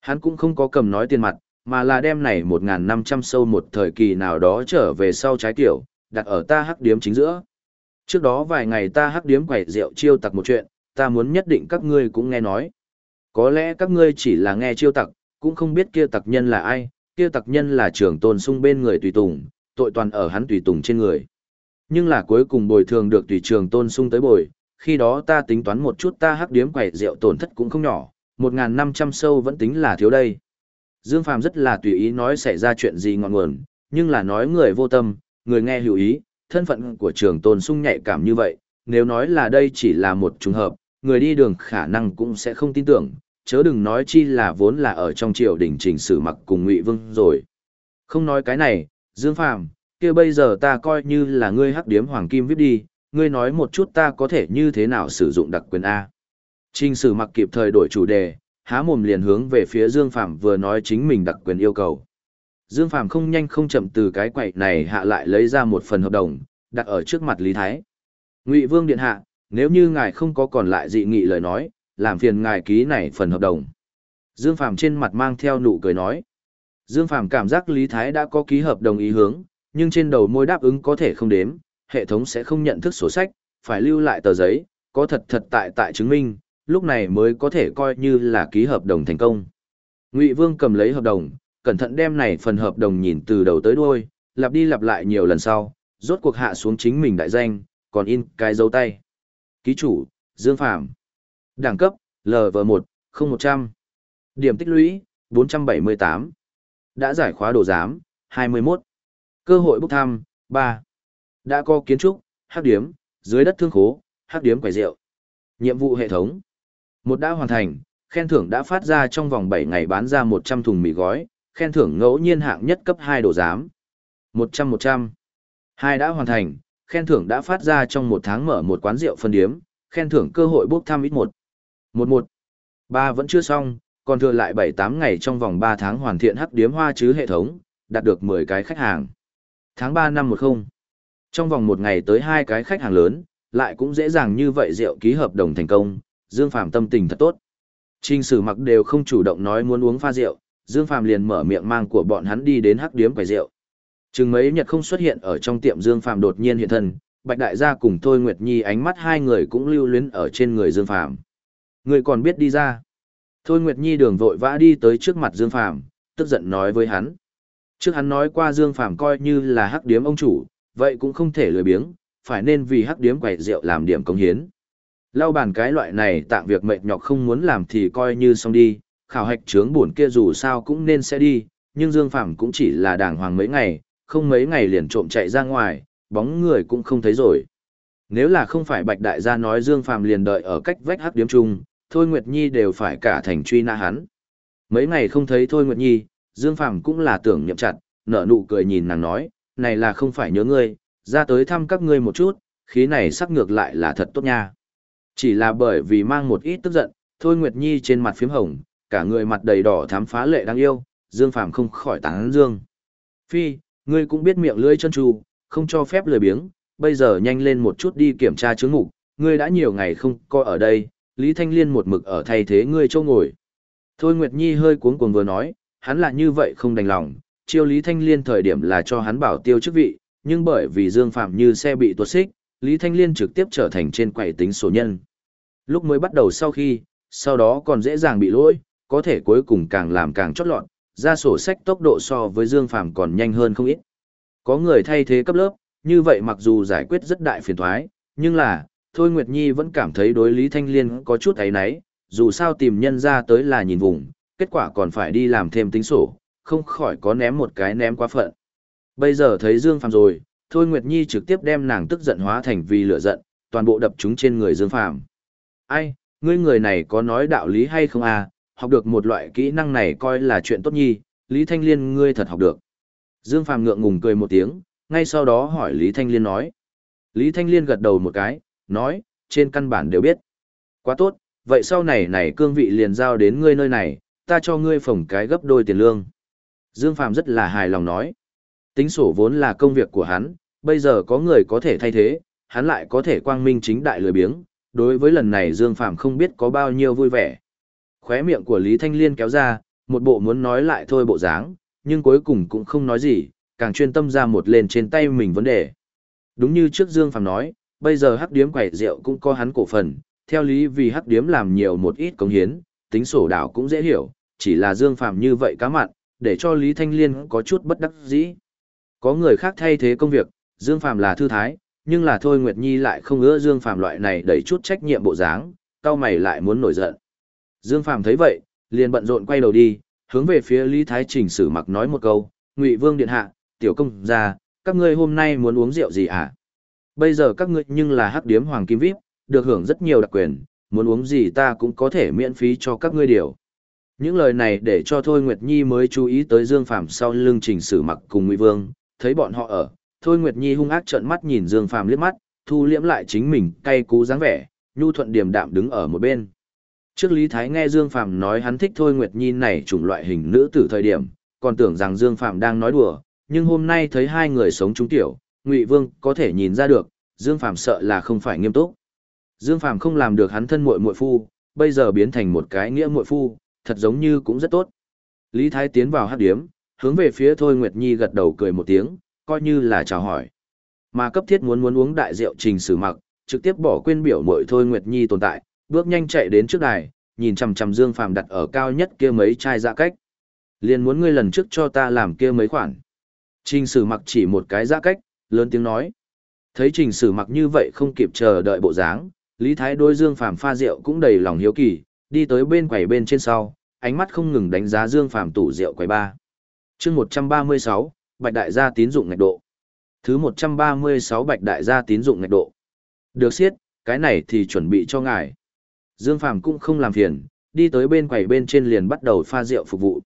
Hắn cũng không có cầm nói tiền mặt, mà là đem này 1.500 sâu một thời kỳ nào đó trở về sau trái tiểu, đặt ở ta hắc điếm chính giữa. Trước đó vài ngày ta hắc điếm quẩy rượu chiêu tặc một chuyện, ta muốn nhất định các ngươi cũng nghe nói. Có lẽ các ngươi chỉ là nghe chiêu tặc, cũng không biết kia tặc nhân là ai, kia tặc nhân là trưởng tôn sung bên người tùy tùng, tội toàn ở hắn tùy tùng trên người. Nhưng là cuối cùng bồi thường được tùy trường tôn sung tới bồi, khi đó ta tính toán một chút ta hắc điếm quẩy rượu tổn thất cũng không nhỏ, 1.500 sâu vẫn tính là thiếu đây. Dương Phàm rất là tùy ý nói xảy ra chuyện gì ngọn nguồn, nhưng là nói người vô tâm, người nghe hiểu ý, thân phận của trường tôn sung nhạy cảm như vậy, nếu nói là đây chỉ là một trùng hợp, người đi đường khả năng cũng sẽ không tin tưởng, chớ đừng nói chi là vốn là ở trong triều đình trình sử mặc cùng Ngụy Vương rồi. Không nói cái này, Dương Phàm, kia bây giờ ta coi như là ngươi hắc điếm hoàng kim viết đi, ngươi nói một chút ta có thể như thế nào sử dụng đặc quyền A. Trình sử mặc kịp thời đổi chủ đề, há mồm liền hướng về phía Dương Phạm vừa nói chính mình đặc quyền yêu cầu. Dương Phàm không nhanh không chậm từ cái quậy này hạ lại lấy ra một phần hợp đồng, đặt ở trước mặt Lý Thái. Ngụy Vương Điện Hạ, nếu như ngài không có còn lại dị nghị lời nói, làm phiền ngài ký này phần hợp đồng. Dương Phàm trên mặt mang theo nụ cười nói. Dương Phàm cảm giác Lý Thái đã có ký hợp đồng ý hướng, nhưng trên đầu môi đáp ứng có thể không đếm, hệ thống sẽ không nhận thức sổ sách, phải lưu lại tờ giấy, có thật thật tại tại chứng minh, lúc này mới có thể coi như là ký hợp đồng thành công. Ngụy Vương cầm lấy hợp đồng, cẩn thận đem này phần hợp đồng nhìn từ đầu tới đuôi, lặp đi lặp lại nhiều lần sau, rốt cuộc hạ xuống chính mình đại danh, còn in cái dấu tay. Ký chủ, Dương Phạm. Đẳng cấp, LV1, 0100. Điểm tích lũy, 478. Đã giải khóa đồ giám, 21. Cơ hội bốc thăm, 3. Đã có kiến trúc, hắc điếm, dưới đất thương khố, hắc điếm quầy rượu. Nhiệm vụ hệ thống. Một đã hoàn thành, khen thưởng đã phát ra trong vòng 7 ngày bán ra 100 thùng mì gói, khen thưởng ngẫu nhiên hạng nhất cấp 2 đồ giám. 100-100. Hai đã hoàn thành, khen thưởng đã phát ra trong một tháng mở một quán rượu phân điếm, khen thưởng cơ hội bốc thăm ít một. 11. Ba vẫn chưa xong, còn thừa lại 7-8 ngày trong vòng 3 tháng hoàn thiện hắc điếm hoa chứ hệ thống, đạt được 10 cái khách hàng. Tháng 3 năm 10. Trong vòng một ngày tới hai cái khách hàng lớn, lại cũng dễ dàng như vậy rượu ký hợp đồng thành công, Dương Phàm tâm tình thật tốt. Trình sử mặc đều không chủ động nói muốn uống pha rượu, Dương Phàm liền mở miệng mang của bọn hắn đi đến hắc điếm quầy rượu. Chừng mấy nhật không xuất hiện ở trong tiệm Dương Phàm đột nhiên hiện thân, Bạch Đại gia cùng Thôi Nguyệt Nhi ánh mắt hai người cũng lưu luyến ở trên người Dương Phàm. Người còn biết đi ra. Thôi Nguyệt Nhi đường vội vã đi tới trước mặt Dương Phàm, tức giận nói với hắn. Trước hắn nói qua Dương Phàm coi như là hắc điếm ông chủ, vậy cũng không thể lười biếng, phải nên vì hắc điếm quầy rượu làm điểm công hiến. Lau bàn cái loại này tạm việc mệt nhọc không muốn làm thì coi như xong đi, khảo hạch trướng buồn kia dù sao cũng nên sẽ đi, nhưng Dương Phàm cũng chỉ là đàng hoàng mấy ngày, không mấy ngày liền trộm chạy ra ngoài, bóng người cũng không thấy rồi. Nếu là không phải Bạch Đại gia nói Dương Phàm liền đợi ở cách vách hắc điếm chung, Thôi Nguyệt Nhi đều phải cả thành truy nã hắn. Mấy ngày không thấy Thôi Nguyệt Nhi, Dương Phàm cũng là tưởng nhậm chặt, nở nụ cười nhìn nàng nói, này là không phải nhớ ngươi, ra tới thăm các ngươi một chút, khí này sắc ngược lại là thật tốt nha. Chỉ là bởi vì mang một ít tức giận, Thôi Nguyệt Nhi trên mặt phím hồng, cả người mặt đầy đỏ thám phá lệ đáng yêu, Dương Phàm không khỏi tán dương. Phi, ngươi cũng biết miệng lưỡi chân tru, không cho phép lười biếng, bây giờ nhanh lên một chút đi kiểm tra chứng ngục, ngươi đã nhiều ngày không coi ở đây, Lý Thanh Liên một mực ở thay thế ngươi châu ngồi. Thôi Nguyệt Nhi hơi cuống cuồng vừa nói, hắn là như vậy không đành lòng, chiêu Lý Thanh Liên thời điểm là cho hắn bảo tiêu chức vị, nhưng bởi vì Dương Phạm như xe bị tuột xích, Lý Thanh Liên trực tiếp trở thành trên quầy tính sổ nhân. Lúc mới bắt đầu sau khi, sau đó còn dễ dàng bị lỗi, có thể cuối cùng càng làm càng chót lọt, ra sổ sách tốc độ so với Dương phàm còn nhanh hơn không ít. Có người thay thế cấp lớp, như vậy mặc dù giải quyết rất đại phiền thoái, nhưng là, Thôi Nguyệt Nhi vẫn cảm thấy đối Lý Thanh Liên có chút ấy náy, dù sao tìm nhân ra tới là nhìn vùng, kết quả còn phải đi làm thêm tính sổ, không khỏi có ném một cái ném quá phận. Bây giờ thấy Dương phàm rồi, Thôi Nguyệt Nhi trực tiếp đem nàng tức giận hóa thành vì lửa giận, toàn bộ đập chúng trên người Dương phàm. Ai, ngươi người này có nói đạo lý hay không à, học được một loại kỹ năng này coi là chuyện tốt nhi, Lý Thanh Liên ngươi thật học được. Dương Phàm ngượng ngùng cười một tiếng, ngay sau đó hỏi Lý Thanh Liên nói. Lý Thanh Liên gật đầu một cái, nói, trên căn bản đều biết. Quá tốt, vậy sau này này cương vị liền giao đến ngươi nơi này, ta cho ngươi phồng cái gấp đôi tiền lương. Dương Phàm rất là hài lòng nói. Tính sổ vốn là công việc của hắn, bây giờ có người có thể thay thế, hắn lại có thể quang minh chính đại lười biếng. Đối với lần này Dương Phạm không biết có bao nhiêu vui vẻ. Khóe miệng của Lý Thanh Liên kéo ra, một bộ muốn nói lại thôi bộ dáng, nhưng cuối cùng cũng không nói gì, càng chuyên tâm ra một lên trên tay mình vấn đề. Đúng như trước Dương Phạm nói, bây giờ hắc điếm quẩy rượu cũng có hắn cổ phần, theo lý vì hắc điếm làm nhiều một ít công hiến, tính sổ đảo cũng dễ hiểu, chỉ là Dương Phạm như vậy cá mặn, để cho Lý Thanh Liên có chút bất đắc dĩ. Có người khác thay thế công việc, Dương Phạm là thư thái, nhưng là Thôi Nguyệt Nhi lại không ưa Dương Phạm loại này đẩy chút trách nhiệm bộ dáng, cao mày lại muốn nổi giận. Dương Phạm thấy vậy, liền bận rộn quay đầu đi, hướng về phía Lý Thái Trình sử mặc nói một câu, Ngụy Vương điện hạ, tiểu công gia, các ngươi hôm nay muốn uống rượu gì à? Bây giờ các ngươi nhưng là hắc điếm hoàng kim vip, được hưởng rất nhiều đặc quyền, muốn uống gì ta cũng có thể miễn phí cho các ngươi điều. Những lời này để cho Thôi Nguyệt Nhi mới chú ý tới Dương Phàm sau lưng trình sử mặc cùng Ngụy Vương, thấy bọn họ ở, Thôi Nguyệt Nhi hung ác trợn mắt nhìn Dương Phàm liếc mắt, thu liễm lại chính mình, cay cú dáng vẻ, nhu thuận điềm đạm đứng ở một bên. Trước Lý Thái nghe Dương Phạm nói hắn thích Thôi Nguyệt Nhi này chủng loại hình nữ tử thời điểm, còn tưởng rằng Dương Phạm đang nói đùa, nhưng hôm nay thấy hai người sống chung tiểu, Ngụy Vương có thể nhìn ra được, Dương Phạm sợ là không phải nghiêm túc. Dương Phạm không làm được hắn thân muội muội phu, bây giờ biến thành một cái nghĩa muội phu, thật giống như cũng rất tốt. Lý Thái tiến vào hát điếm, hướng về phía Thôi Nguyệt Nhi gật đầu cười một tiếng, coi như là chào hỏi. Mà cấp thiết muốn muốn uống đại rượu trình sử mặc, trực tiếp bỏ quên biểu muội Thôi Nguyệt Nhi tồn tại, bước nhanh chạy đến trước đài, nhìn chằm chằm Dương Phàm đặt ở cao nhất kia mấy chai dạ cách. Liền muốn ngươi lần trước cho ta làm kia mấy khoản. Trình sử mặc chỉ một cái dạ cách, lớn tiếng nói. Thấy trình sử mặc như vậy không kịp chờ đợi bộ dáng, Lý Thái đôi Dương Phàm pha rượu cũng đầy lòng hiếu kỳ, đi tới bên quầy bên trên sau, ánh mắt không ngừng đánh giá Dương Phàm tủ rượu quầy ba. Chương 136, Bạch đại gia tín dụng nghịch độ. Thứ 136 Bạch đại gia tín dụng nghịch độ. Được siết, cái này thì chuẩn bị cho ngài. Dương Phàm cũng không làm phiền, đi tới bên quầy bên trên liền bắt đầu pha rượu phục vụ.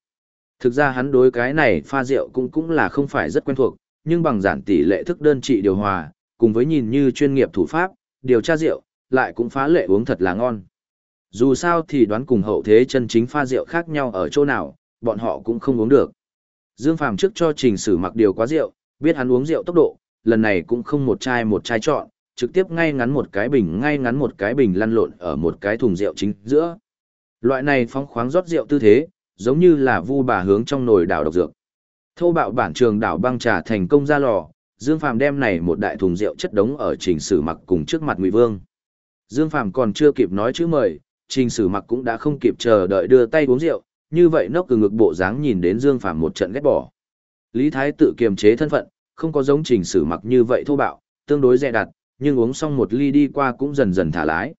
Thực ra hắn đối cái này pha rượu cũng cũng là không phải rất quen thuộc, nhưng bằng giản tỷ lệ thức đơn trị điều hòa, cùng với nhìn như chuyên nghiệp thủ pháp, điều tra rượu, lại cũng phá lệ uống thật là ngon. Dù sao thì đoán cùng hậu thế chân chính pha rượu khác nhau ở chỗ nào, bọn họ cũng không uống được. Dương Phàm trước cho trình sử mặc điều quá rượu, biết hắn uống rượu tốc độ, lần này cũng không một chai một chai chọn, trực tiếp ngay ngắn một cái bình ngay ngắn một cái bình lăn lộn ở một cái thùng rượu chính giữa. Loại này phóng khoáng rót rượu tư thế, giống như là vu bà hướng trong nồi đảo độc dược. Thô bạo bản trường đảo băng trà thành công ra lò, Dương Phàm đem này một đại thùng rượu chất đống ở trình sử mặc cùng trước mặt Ngụy Vương. Dương Phàm còn chưa kịp nói chữ mời, trình sử mặc cũng đã không kịp chờ đợi đưa tay uống rượu, như vậy nốc từ ngực bộ dáng nhìn đến Dương Phàm một trận ghét bỏ. Lý Thái tự kiềm chế thân phận, không có giống trình sử mặc như vậy thô bạo, tương đối dè đặt, nhưng uống xong một ly đi qua cũng dần dần thả lái.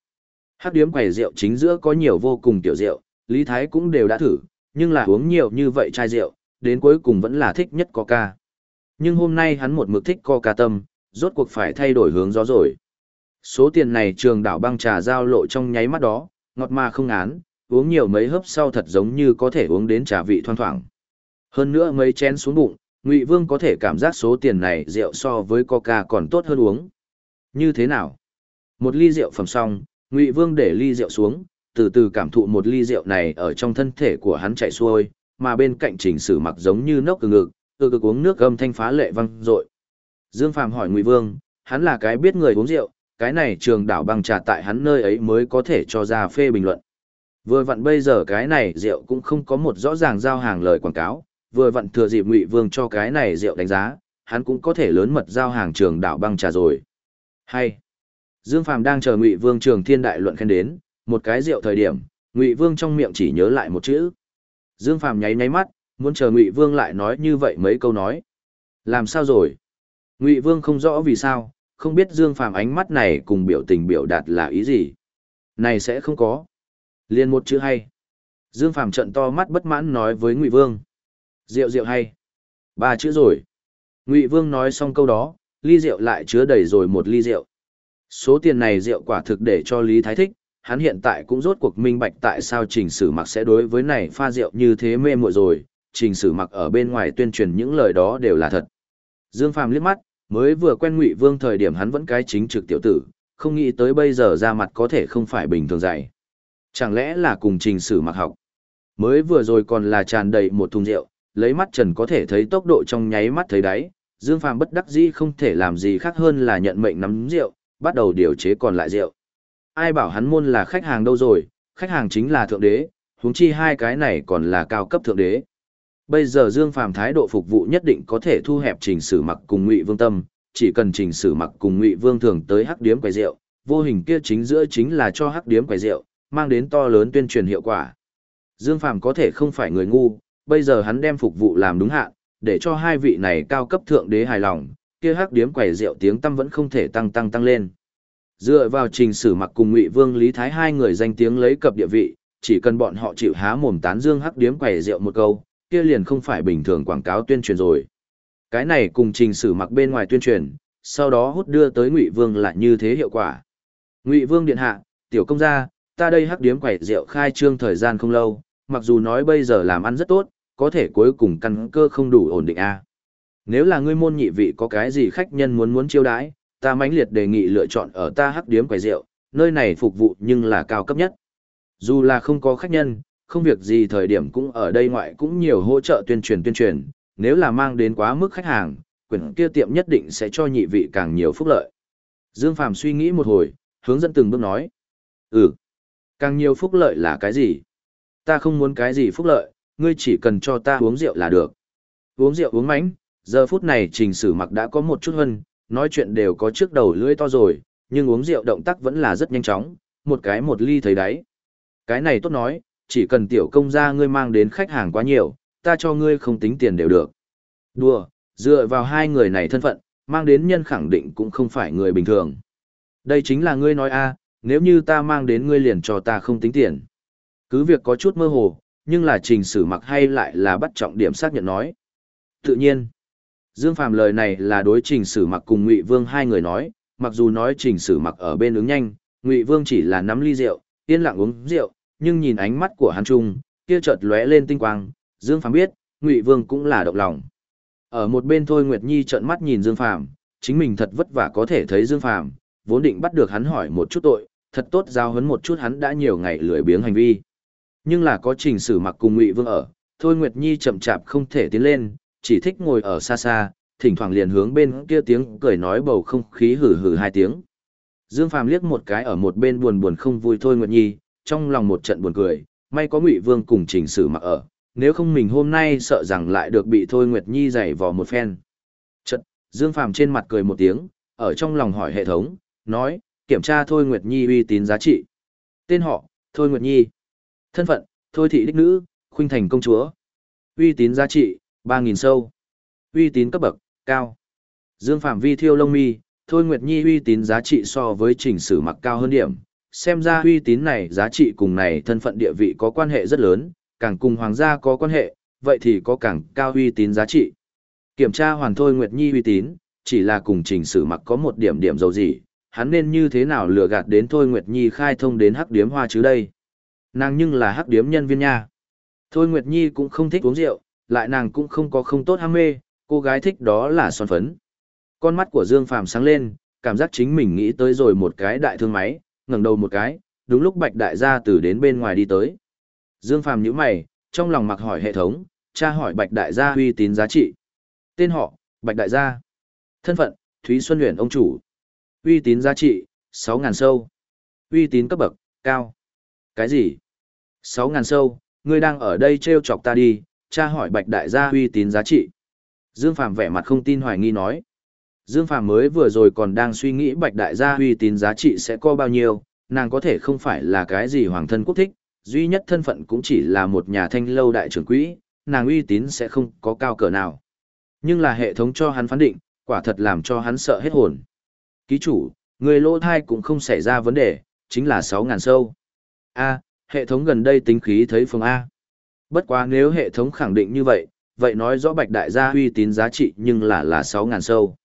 Hát điếm quầy rượu chính giữa có nhiều vô cùng tiểu rượu, Lý Thái cũng đều đã thử, nhưng là uống nhiều như vậy chai rượu, đến cuối cùng vẫn là thích nhất coca. Nhưng hôm nay hắn một mực thích coca tâm, rốt cuộc phải thay đổi hướng gió rồi. Số tiền này trường đảo băng trà giao lộ trong nháy mắt đó, ngọt mà không án, uống nhiều mấy hớp sau thật giống như có thể uống đến trà vị thoang thoảng. Hơn nữa mấy chén xuống bụng, Ngụy Vương có thể cảm giác số tiền này rượu so với coca còn tốt hơn uống. Như thế nào? Một ly rượu phẩm xong, Ngụy Vương để ly rượu xuống, từ từ cảm thụ một ly rượu này ở trong thân thể của hắn chạy xuôi, mà bên cạnh Trình Sử Mặc giống như nốc từ ngực, từ cực uống nước gầm thanh phá lệ văng rội. Dương Phàm hỏi Ngụy Vương, hắn là cái biết người uống rượu, cái này trường đảo băng trà tại hắn nơi ấy mới có thể cho ra phê bình luận. Vừa vặn bây giờ cái này rượu cũng không có một rõ ràng giao hàng lời quảng cáo, vừa vặn thừa dịp Ngụy Vương cho cái này rượu đánh giá, hắn cũng có thể lớn mật giao hàng trường đảo băng trà rồi. Hay. Dương Phàm đang chờ Ngụy Vương Trường Thiên đại luận khen đến, một cái rượu thời điểm, Ngụy Vương trong miệng chỉ nhớ lại một chữ. Dương Phàm nháy nháy mắt, muốn chờ Ngụy Vương lại nói như vậy mấy câu nói. Làm sao rồi? Ngụy Vương không rõ vì sao, không biết Dương Phàm ánh mắt này cùng biểu tình biểu đạt là ý gì. Này sẽ không có. Liên một chữ hay. Dương Phàm trận to mắt bất mãn nói với Ngụy Vương. Rượu rượu hay. Ba chữ rồi. Ngụy Vương nói xong câu đó, ly rượu lại chứa đầy rồi một ly rượu. Số tiền này rượu quả thực để cho Lý Thái thích, hắn hiện tại cũng rốt cuộc minh bạch tại sao trình sử mặc sẽ đối với này pha rượu như thế mê muội rồi, trình sử mặc ở bên ngoài tuyên truyền những lời đó đều là thật. Dương Phàm liếc mắt, mới vừa quen Ngụy Vương thời điểm hắn vẫn cái chính trực tiểu tử, không nghĩ tới bây giờ ra mặt có thể không phải bình thường dạy. Chẳng lẽ là cùng trình sử mặc học? Mới vừa rồi còn là tràn đầy một thùng rượu, lấy mắt trần có thể thấy tốc độ trong nháy mắt thấy đáy, Dương Phàm bất đắc dĩ không thể làm gì khác hơn là nhận mệnh nắm rượu, bắt đầu điều chế còn lại rượu. Ai bảo hắn môn là khách hàng đâu rồi, khách hàng chính là thượng đế, huống chi hai cái này còn là cao cấp thượng đế. Bây giờ Dương Phàm thái độ phục vụ nhất định có thể thu hẹp trình sử mặc cùng Ngụy Vương Tâm, chỉ cần trình sử mặc cùng Ngụy Vương thường tới hắc điếm quầy rượu, vô hình kia chính giữa chính là cho hắc điếm quầy rượu, mang đến to lớn tuyên truyền hiệu quả. Dương Phàm có thể không phải người ngu, bây giờ hắn đem phục vụ làm đúng hạn, để cho hai vị này cao cấp thượng đế hài lòng, kia hắc điếm quầy rượu tiếng tâm vẫn không thể tăng tăng tăng lên. Dựa vào trình sử mặc cùng Ngụy Vương Lý Thái hai người danh tiếng lấy cập địa vị, chỉ cần bọn họ chịu há mồm tán dương hắc điếm quầy rượu một câu, kia liền không phải bình thường quảng cáo tuyên truyền rồi. Cái này cùng trình sử mặc bên ngoài tuyên truyền, sau đó hút đưa tới Ngụy Vương lại như thế hiệu quả. Ngụy Vương điện hạ, tiểu công gia, ta đây hắc điếm quầy rượu khai trương thời gian không lâu, mặc dù nói bây giờ làm ăn rất tốt, có thể cuối cùng căn cơ không đủ ổn định a. Nếu là ngươi môn nhị vị có cái gì khách nhân muốn muốn chiêu đãi, ta mãnh liệt đề nghị lựa chọn ở ta hắc điếm quầy rượu, nơi này phục vụ nhưng là cao cấp nhất. Dù là không có khách nhân, không việc gì thời điểm cũng ở đây ngoại cũng nhiều hỗ trợ tuyên truyền tuyên truyền, nếu là mang đến quá mức khách hàng, quyển kia tiệm nhất định sẽ cho nhị vị càng nhiều phúc lợi. Dương Phàm suy nghĩ một hồi, hướng dẫn từng bước nói. Ừ, càng nhiều phúc lợi là cái gì? Ta không muốn cái gì phúc lợi, ngươi chỉ cần cho ta uống rượu là được. Uống rượu uống mánh, giờ phút này trình sử mặc đã có một chút hơn, nói chuyện đều có trước đầu lưỡi to rồi, nhưng uống rượu động tác vẫn là rất nhanh chóng, một cái một ly thấy đáy. Cái này tốt nói, chỉ cần tiểu công gia ngươi mang đến khách hàng quá nhiều, ta cho ngươi không tính tiền đều được. Đùa, dựa vào hai người này thân phận, mang đến nhân khẳng định cũng không phải người bình thường. Đây chính là ngươi nói a, nếu như ta mang đến ngươi liền cho ta không tính tiền. Cứ việc có chút mơ hồ, nhưng là trình sử mặc hay lại là bắt trọng điểm xác nhận nói. Tự nhiên, Dương Phàm lời này là đối trình sử mặc cùng Ngụy Vương hai người nói, mặc dù nói trình sử mặc ở bên ứng nhanh, Ngụy Vương chỉ là nắm ly rượu, yên lặng uống rượu, nhưng nhìn ánh mắt của hắn trung, kia chợt lóe lên tinh quang, Dương Phàm biết, Ngụy Vương cũng là động lòng. Ở một bên thôi Nguyệt Nhi trợn mắt nhìn Dương Phàm, chính mình thật vất vả có thể thấy Dương Phàm, vốn định bắt được hắn hỏi một chút tội, thật tốt giao hấn một chút hắn đã nhiều ngày lười biếng hành vi. Nhưng là có trình sử mặc cùng Ngụy Vương ở, thôi Nguyệt Nhi chậm chạp không thể tiến lên, chỉ thích ngồi ở xa xa, thỉnh thoảng liền hướng bên kia tiếng cười nói bầu không khí hử hử hai tiếng. Dương Phàm liếc một cái ở một bên buồn buồn không vui thôi Nguyệt Nhi, trong lòng một trận buồn cười, may có Ngụy Vương cùng Trình Sử mặc ở, nếu không mình hôm nay sợ rằng lại được bị thôi Nguyệt Nhi giày vò một phen. Trận, Dương Phàm trên mặt cười một tiếng, ở trong lòng hỏi hệ thống, nói, kiểm tra thôi Nguyệt Nhi uy tín giá trị. Tên họ, Thôi Nguyệt Nhi. Thân phận, Thôi thị đích nữ, khuynh thành công chúa. Uy tín giá trị, ba nghìn sâu. Uy tín cấp bậc, cao. Dương Phạm Vi thiêu lông mi, Thôi Nguyệt Nhi uy tín giá trị so với trình sử mặc cao hơn điểm. Xem ra uy tín này giá trị cùng này thân phận địa vị có quan hệ rất lớn, càng cùng hoàng gia có quan hệ, vậy thì có càng cao uy tín giá trị. Kiểm tra hoàn Thôi Nguyệt Nhi uy tín, chỉ là cùng trình sử mặc có một điểm điểm dầu gì, hắn nên như thế nào lừa gạt đến Thôi Nguyệt Nhi khai thông đến hắc điếm hoa chứ đây. Nàng nhưng là hắc điếm nhân viên nha. Thôi Nguyệt Nhi cũng không thích uống rượu, lại nàng cũng không có không tốt ham mê, cô gái thích đó là son phấn. Con mắt của Dương Phàm sáng lên, cảm giác chính mình nghĩ tới rồi một cái đại thương máy, ngẩng đầu một cái, đúng lúc Bạch Đại gia từ đến bên ngoài đi tới. Dương Phàm nhíu mày, trong lòng mặc hỏi hệ thống, tra hỏi Bạch Đại gia uy tín giá trị. Tên họ, Bạch Đại gia. Thân phận, Thúy Xuân Huyền ông chủ. Uy tín giá trị, sáu ngàn sâu. Uy tín cấp bậc, cao. Cái gì? Sáu ngàn sâu, ngươi đang ở đây treo chọc ta đi, cha hỏi bạch đại gia uy tín giá trị. Dương Phàm vẻ mặt không tin hoài nghi nói. Dương Phàm mới vừa rồi còn đang suy nghĩ bạch đại gia uy tín giá trị sẽ có bao nhiêu, nàng có thể không phải là cái gì hoàng thân quốc thích, duy nhất thân phận cũng chỉ là một nhà thanh lâu đại trưởng quỹ, nàng uy tín sẽ không có cao cỡ nào. Nhưng là hệ thống cho hắn phán định, quả thật làm cho hắn sợ hết hồn. Ký chủ, người lỗ thai cũng không xảy ra vấn đề, chính là 6.000 sâu. A, hệ thống gần đây tính khí thấy phương A. Bất quá nếu hệ thống khẳng định như vậy, vậy nói rõ bạch đại gia uy tín giá trị nhưng là là 6.000 sâu.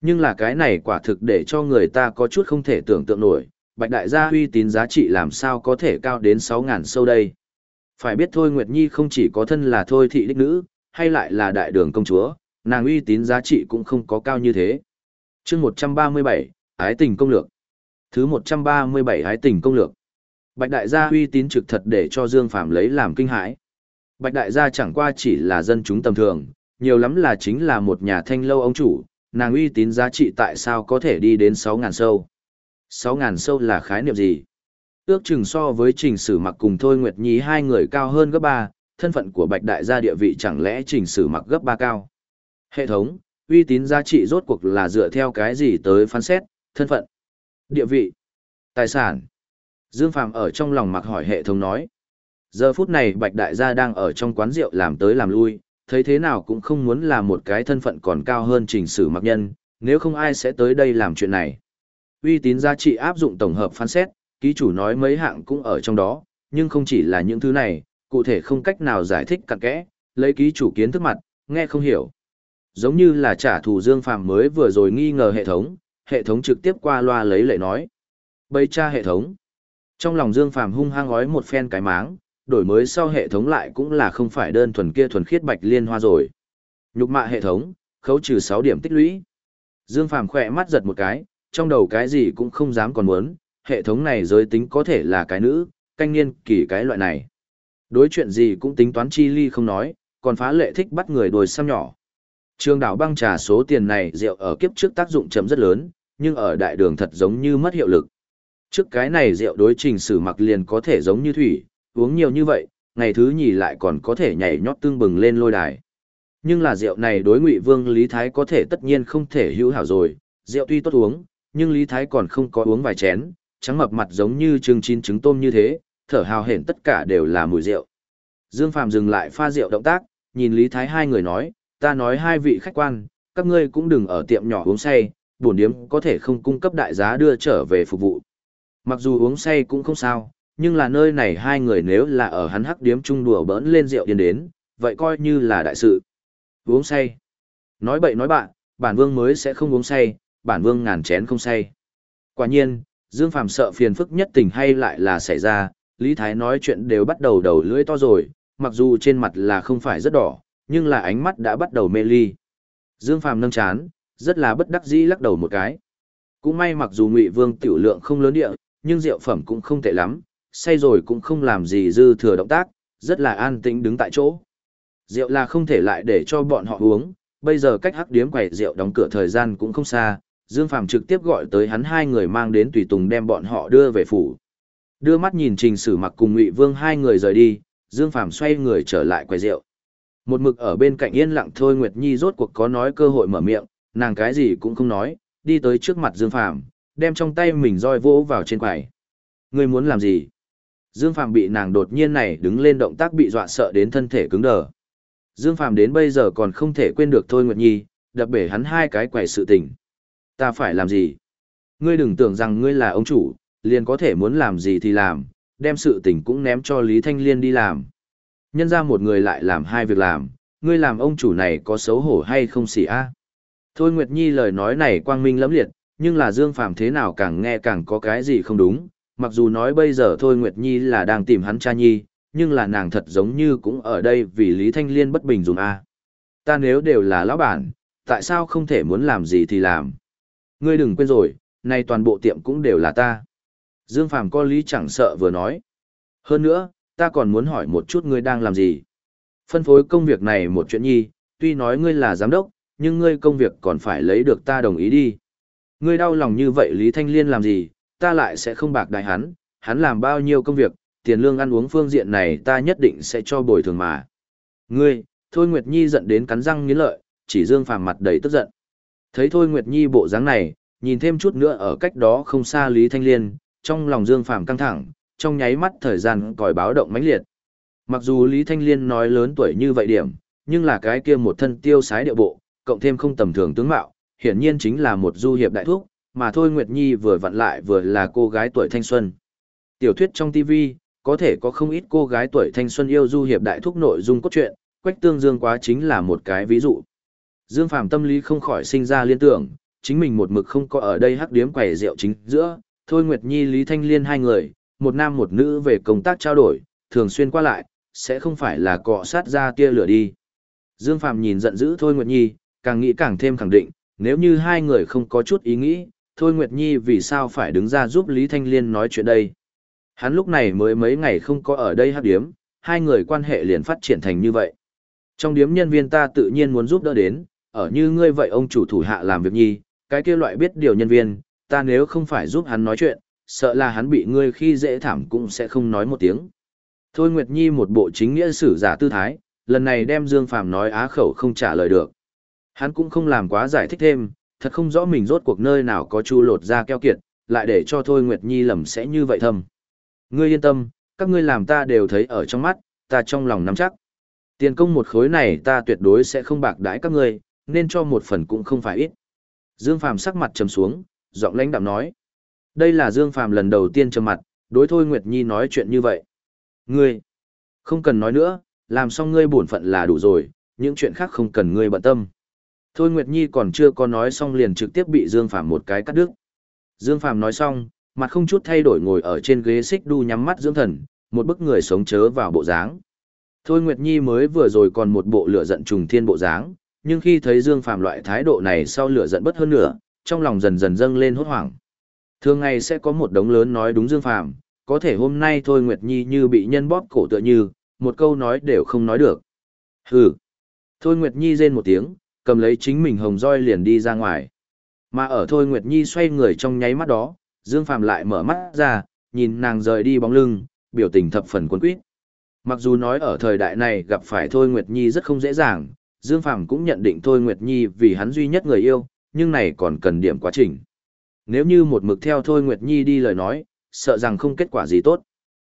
Nhưng là cái này quả thực để cho người ta có chút không thể tưởng tượng nổi, bạch đại gia uy tín giá trị làm sao có thể cao đến 6.000 sâu đây. Phải biết Thôi Nguyệt Nhi không chỉ có thân là Thôi thị đích nữ, hay lại là đại đường công chúa, nàng uy tín giá trị cũng không có cao như thế. chương 137, Ái tình công lược. Thứ 137 Ái tình công lược. Bạch đại gia uy tín trực thật để cho Dương Phạm lấy làm kinh hãi. Bạch đại gia chẳng qua chỉ là dân chúng tầm thường, nhiều lắm là chính là một nhà thanh lâu ông chủ, nàng uy tín giá trị tại sao có thể đi đến 6000 sâu. 6000 sâu là khái niệm gì? Ước chừng so với trình sử mặc cùng Thôi Nguyệt Nhi hai người cao hơn gấp ba, thân phận của Bạch Đại gia địa vị chẳng lẽ trình sử mặc gấp ba cao. Hệ thống, uy tín giá trị rốt cuộc là dựa theo cái gì tới phán xét, thân phận, địa vị, tài sản. Dương Phạm ở trong lòng mặc hỏi hệ thống nói. Giờ phút này Bạch Đại gia đang ở trong quán rượu làm tới làm lui, thấy thế nào cũng không muốn là một cái thân phận còn cao hơn trình sử mặc nhân, nếu không ai sẽ tới đây làm chuyện này. Uy tín giá trị áp dụng tổng hợp phán xét, ký chủ nói mấy hạng cũng ở trong đó, nhưng không chỉ là những thứ này, cụ thể không cách nào giải thích cặn kẽ, lấy ký chủ kiến thức mặt, nghe không hiểu. Giống như là trả thù Dương Phàm mới vừa rồi nghi ngờ hệ thống, hệ thống trực tiếp qua loa lấy lệ nói. Bây cha hệ thống. Trong lòng Dương Phàm hung hăng gói một phen cái máng, đổi mới sau hệ thống lại cũng là không phải đơn thuần kia thuần khiết bạch liên hoa rồi. Nhục mạ hệ thống, khấu trừ 6 điểm tích lũy. Dương Phàm khỏe mắt giật một cái, trong đầu cái gì cũng không dám còn muốn, hệ thống này giới tính có thể là cái nữ, canh niên kỳ cái loại này. Đối chuyện gì cũng tính toán chi ly không nói, còn phá lệ thích bắt người đồi xăm nhỏ. Trường đảo băng trà số tiền này rượu ở kiếp trước tác dụng chấm rất lớn, nhưng ở đại đường thật giống như mất hiệu lực. Trước cái này rượu đối trình sử mặc liền có thể giống như thủy, uống nhiều như vậy, ngày thứ nhì lại còn có thể nhảy nhót tương bừng lên lôi đài. Nhưng là rượu này đối ngụy vương Lý Thái có thể tất nhiên không thể hữu hảo rồi, rượu tuy tốt uống, nhưng Lý Thái còn không có uống vài chén, trắng mập mặt giống như trứng chín trứng tôm như thế, thở hào hển tất cả đều là mùi rượu. Dương Phạm dừng lại pha rượu động tác, nhìn Lý Thái hai người nói, ta nói hai vị khách quan, các ngươi cũng đừng ở tiệm nhỏ uống say, buồn điếm có thể không cung cấp đại giá đưa trở về phục vụ. Mặc dù uống say cũng không sao, nhưng là nơi này hai người nếu là ở hắn hắc điếm trung đùa bỡn lên rượu điên đến, vậy coi như là đại sự. Uống say. Nói bậy nói bạn, bản vương mới sẽ không uống say, bản vương ngàn chén không say. Quả nhiên, Dương Phàm sợ phiền phức nhất tình hay lại là xảy ra, Lý Thái nói chuyện đều bắt đầu đầu lưỡi to rồi, mặc dù trên mặt là không phải rất đỏ, nhưng là ánh mắt đã bắt đầu mê ly. Dương Phàm nâng chán, rất là bất đắc dĩ lắc đầu một cái. Cũng may mặc dù Ngụy Vương tiểu lượng không lớn địa, nhưng rượu phẩm cũng không tệ lắm, say rồi cũng không làm gì dư thừa động tác, rất là an tĩnh đứng tại chỗ. Rượu là không thể lại để cho bọn họ uống, bây giờ cách hắc điếm quầy rượu đóng cửa thời gian cũng không xa, Dương Phàm trực tiếp gọi tới hắn hai người mang đến tùy tùng đem bọn họ đưa về phủ. Đưa mắt nhìn Trình Sử Mặc cùng Ngụy Vương hai người rời đi, Dương Phàm xoay người trở lại quầy rượu. Một mực ở bên cạnh yên lặng thôi Nguyệt Nhi rốt cuộc có nói cơ hội mở miệng, nàng cái gì cũng không nói, đi tới trước mặt Dương Phàm, đem trong tay mình roi vỗ vào trên quầy. Ngươi muốn làm gì? Dương Phàm bị nàng đột nhiên này đứng lên động tác bị dọa sợ đến thân thể cứng đờ. Dương Phàm đến bây giờ còn không thể quên được thôi Nguyệt Nhi, đập bể hắn hai cái quẻ sự tình. Ta phải làm gì? Ngươi đừng tưởng rằng ngươi là ông chủ, liền có thể muốn làm gì thì làm, đem sự tình cũng ném cho Lý Thanh Liên đi làm. Nhân ra một người lại làm hai việc làm, ngươi làm ông chủ này có xấu hổ hay không xỉ a? Thôi Nguyệt Nhi lời nói này quang minh lẫm liệt, nhưng là Dương Phàm thế nào càng nghe càng có cái gì không đúng, mặc dù nói bây giờ Thôi Nguyệt Nhi là đang tìm hắn cha nhi, nhưng là nàng thật giống như cũng ở đây vì Lý Thanh Liên bất bình dùng a. Ta nếu đều là lão bản, tại sao không thể muốn làm gì thì làm? Ngươi đừng quên rồi, nay toàn bộ tiệm cũng đều là ta. Dương Phàm có lý chẳng sợ vừa nói. Hơn nữa, ta còn muốn hỏi một chút ngươi đang làm gì. Phân phối công việc này một chuyện nhi, tuy nói ngươi là giám đốc, nhưng ngươi công việc còn phải lấy được ta đồng ý đi. Ngươi đau lòng như vậy Lý Thanh Liên làm gì, ta lại sẽ không bạc đại hắn, hắn làm bao nhiêu công việc, tiền lương ăn uống phương diện này ta nhất định sẽ cho bồi thường mà. Ngươi, Thôi Nguyệt Nhi giận đến cắn răng nghiến lợi, chỉ Dương Phàm mặt đầy tức giận. Thấy Thôi Nguyệt Nhi bộ dáng này, nhìn thêm chút nữa ở cách đó không xa Lý Thanh Liên, trong lòng Dương Phàm căng thẳng, trong nháy mắt thời gian còi báo động mãnh liệt. Mặc dù Lý Thanh Liên nói lớn tuổi như vậy điểm, nhưng là cái kia một thân tiêu sái địa bộ, cộng thêm không tầm thường tướng mạo, hiển nhiên chính là một du hiệp đại thúc, mà thôi Nguyệt Nhi vừa vặn lại vừa là cô gái tuổi thanh xuân. Tiểu thuyết trong TV, có thể có không ít cô gái tuổi thanh xuân yêu du hiệp đại thúc nội dung cốt truyện, Quách Tương Dương quá chính là một cái ví dụ. Dương Phàm tâm lý không khỏi sinh ra liên tưởng, chính mình một mực không có ở đây hắc điếm quầy rượu chính giữa, thôi Nguyệt Nhi Lý Thanh Liên hai người, một nam một nữ về công tác trao đổi, thường xuyên qua lại, sẽ không phải là cọ sát ra tia lửa đi. Dương Phàm nhìn giận dữ thôi Nguyệt Nhi, càng nghĩ càng thêm khẳng định, nếu như hai người không có chút ý nghĩ, thôi Nguyệt Nhi vì sao phải đứng ra giúp Lý Thanh Liên nói chuyện đây. Hắn lúc này mới mấy ngày không có ở đây hát điếm, hai người quan hệ liền phát triển thành như vậy. Trong điếm nhân viên ta tự nhiên muốn giúp đỡ đến, ở như ngươi vậy ông chủ thủ hạ làm việc nhi, cái kia loại biết điều nhân viên, ta nếu không phải giúp hắn nói chuyện, sợ là hắn bị ngươi khi dễ thảm cũng sẽ không nói một tiếng. Thôi Nguyệt Nhi một bộ chính nghĩa sử giả tư thái, lần này đem Dương Phàm nói á khẩu không trả lời được. Hắn cũng không làm quá giải thích thêm, thật không rõ mình rốt cuộc nơi nào có chu lột ra keo kiệt, lại để cho Thôi Nguyệt Nhi lầm sẽ như vậy thầm. Ngươi yên tâm, các ngươi làm ta đều thấy ở trong mắt, ta trong lòng nắm chắc. Tiền công một khối này ta tuyệt đối sẽ không bạc đãi các ngươi, nên cho một phần cũng không phải ít. Dương Phàm sắc mặt trầm xuống, giọng lãnh đạm nói. Đây là Dương Phàm lần đầu tiên trầm mặt, đối Thôi Nguyệt Nhi nói chuyện như vậy. Ngươi, không cần nói nữa, làm xong ngươi bổn phận là đủ rồi, những chuyện khác không cần ngươi bận tâm. Thôi Nguyệt Nhi còn chưa có nói xong liền trực tiếp bị Dương Phàm một cái cắt đứt. Dương Phàm nói xong, mặt không chút thay đổi ngồi ở trên ghế xích đu nhắm mắt dưỡng thần, một bức người sống chớ vào bộ dáng. Thôi Nguyệt Nhi mới vừa rồi còn một bộ lửa giận trùng thiên bộ dáng, nhưng khi thấy Dương Phàm loại thái độ này sau lửa giận bất hơn nữa, trong lòng dần dần dâng lên hốt hoảng. Thường ngày sẽ có một đống lớn nói đúng Dương Phàm, có thể hôm nay thôi Nguyệt Nhi như bị nhân bóp cổ tựa như, một câu nói đều không nói được. Hừ. Thôi Nguyệt Nhi rên một tiếng, cầm lấy chính mình hồng roi liền đi ra ngoài. Mà ở thôi Nguyệt Nhi xoay người trong nháy mắt đó, Dương Phàm lại mở mắt ra, nhìn nàng rời đi bóng lưng, biểu tình thập phần cuốn quýt. Mặc dù nói ở thời đại này gặp phải Thôi Nguyệt Nhi rất không dễ dàng, Dương Phàm cũng nhận định Thôi Nguyệt Nhi vì hắn duy nhất người yêu, nhưng này còn cần điểm quá trình. Nếu như một mực theo Thôi Nguyệt Nhi đi lời nói, sợ rằng không kết quả gì tốt.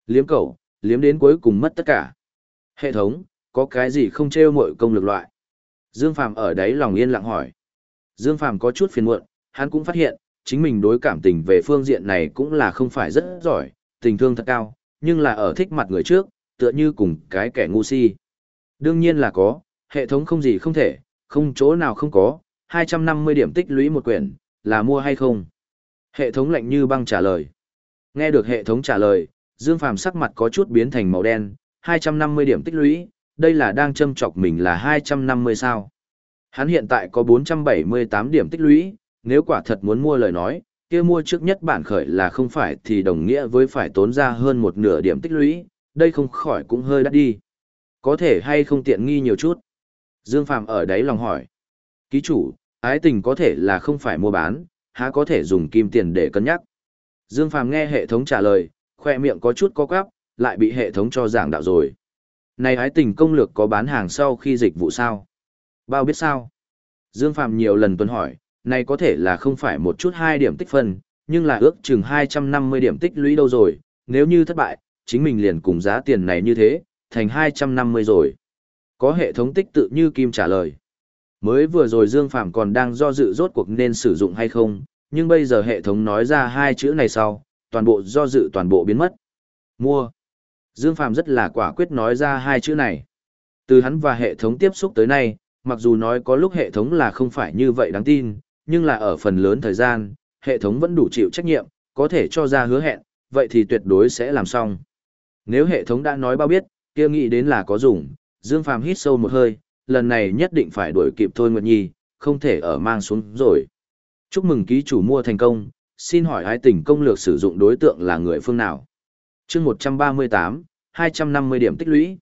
Liếm cầu, liếm đến cuối cùng mất tất cả. Hệ thống, có cái gì không trêu mọi công lực loại? Dương Phàm ở đấy lòng yên lặng hỏi. Dương Phàm có chút phiền muộn, hắn cũng phát hiện, chính mình đối cảm tình về phương diện này cũng là không phải rất giỏi, tình thương thật cao, nhưng là ở thích mặt người trước, tựa như cùng cái kẻ ngu si. Đương nhiên là có, hệ thống không gì không thể, không chỗ nào không có, 250 điểm tích lũy một quyển, là mua hay không? Hệ thống lạnh như băng trả lời. Nghe được hệ thống trả lời, Dương Phàm sắc mặt có chút biến thành màu đen, 250 điểm tích lũy, đây là đang châm chọc mình là 250 sao. Hắn hiện tại có 478 điểm tích lũy, nếu quả thật muốn mua lời nói, kia mua trước nhất bản khởi là không phải thì đồng nghĩa với phải tốn ra hơn một nửa điểm tích lũy, đây không khỏi cũng hơi đắt đi. Có thể hay không tiện nghi nhiều chút. Dương Phàm ở đấy lòng hỏi. Ký chủ, ái tình có thể là không phải mua bán, há có thể dùng kim tiền để cân nhắc. Dương Phàm nghe hệ thống trả lời, khoe miệng có chút có quắp, lại bị hệ thống cho giảng đạo rồi. Này ái tình công lược có bán hàng sau khi dịch vụ sao? Bao biết sao? Dương phạm nhiều lần tuần hỏi, này có thể là không phải một chút hai điểm tích phân, nhưng là ước chừng 250 điểm tích lũy đâu rồi, nếu như thất bại, chính mình liền cùng giá tiền này như thế, thành 250 rồi. Có hệ thống tích tự như Kim trả lời. Mới vừa rồi Dương Phạm còn đang do dự rốt cuộc nên sử dụng hay không, nhưng bây giờ hệ thống nói ra hai chữ này sau, toàn bộ do dự toàn bộ biến mất. Mua. Dương Phạm rất là quả quyết nói ra hai chữ này. Từ hắn và hệ thống tiếp xúc tới nay, mặc dù nói có lúc hệ thống là không phải như vậy đáng tin, nhưng là ở phần lớn thời gian, hệ thống vẫn đủ chịu trách nhiệm, có thể cho ra hứa hẹn, vậy thì tuyệt đối sẽ làm xong. Nếu hệ thống đã nói bao biết, kia nghĩ đến là có dùng, Dương Phàm hít sâu một hơi, lần này nhất định phải đuổi kịp Thôi Nguyệt Nhi, không thể ở mang xuống rồi. Chúc mừng ký chủ mua thành công, xin hỏi hai tình công lược sử dụng đối tượng là người phương nào? Chương 138, 250 điểm tích lũy.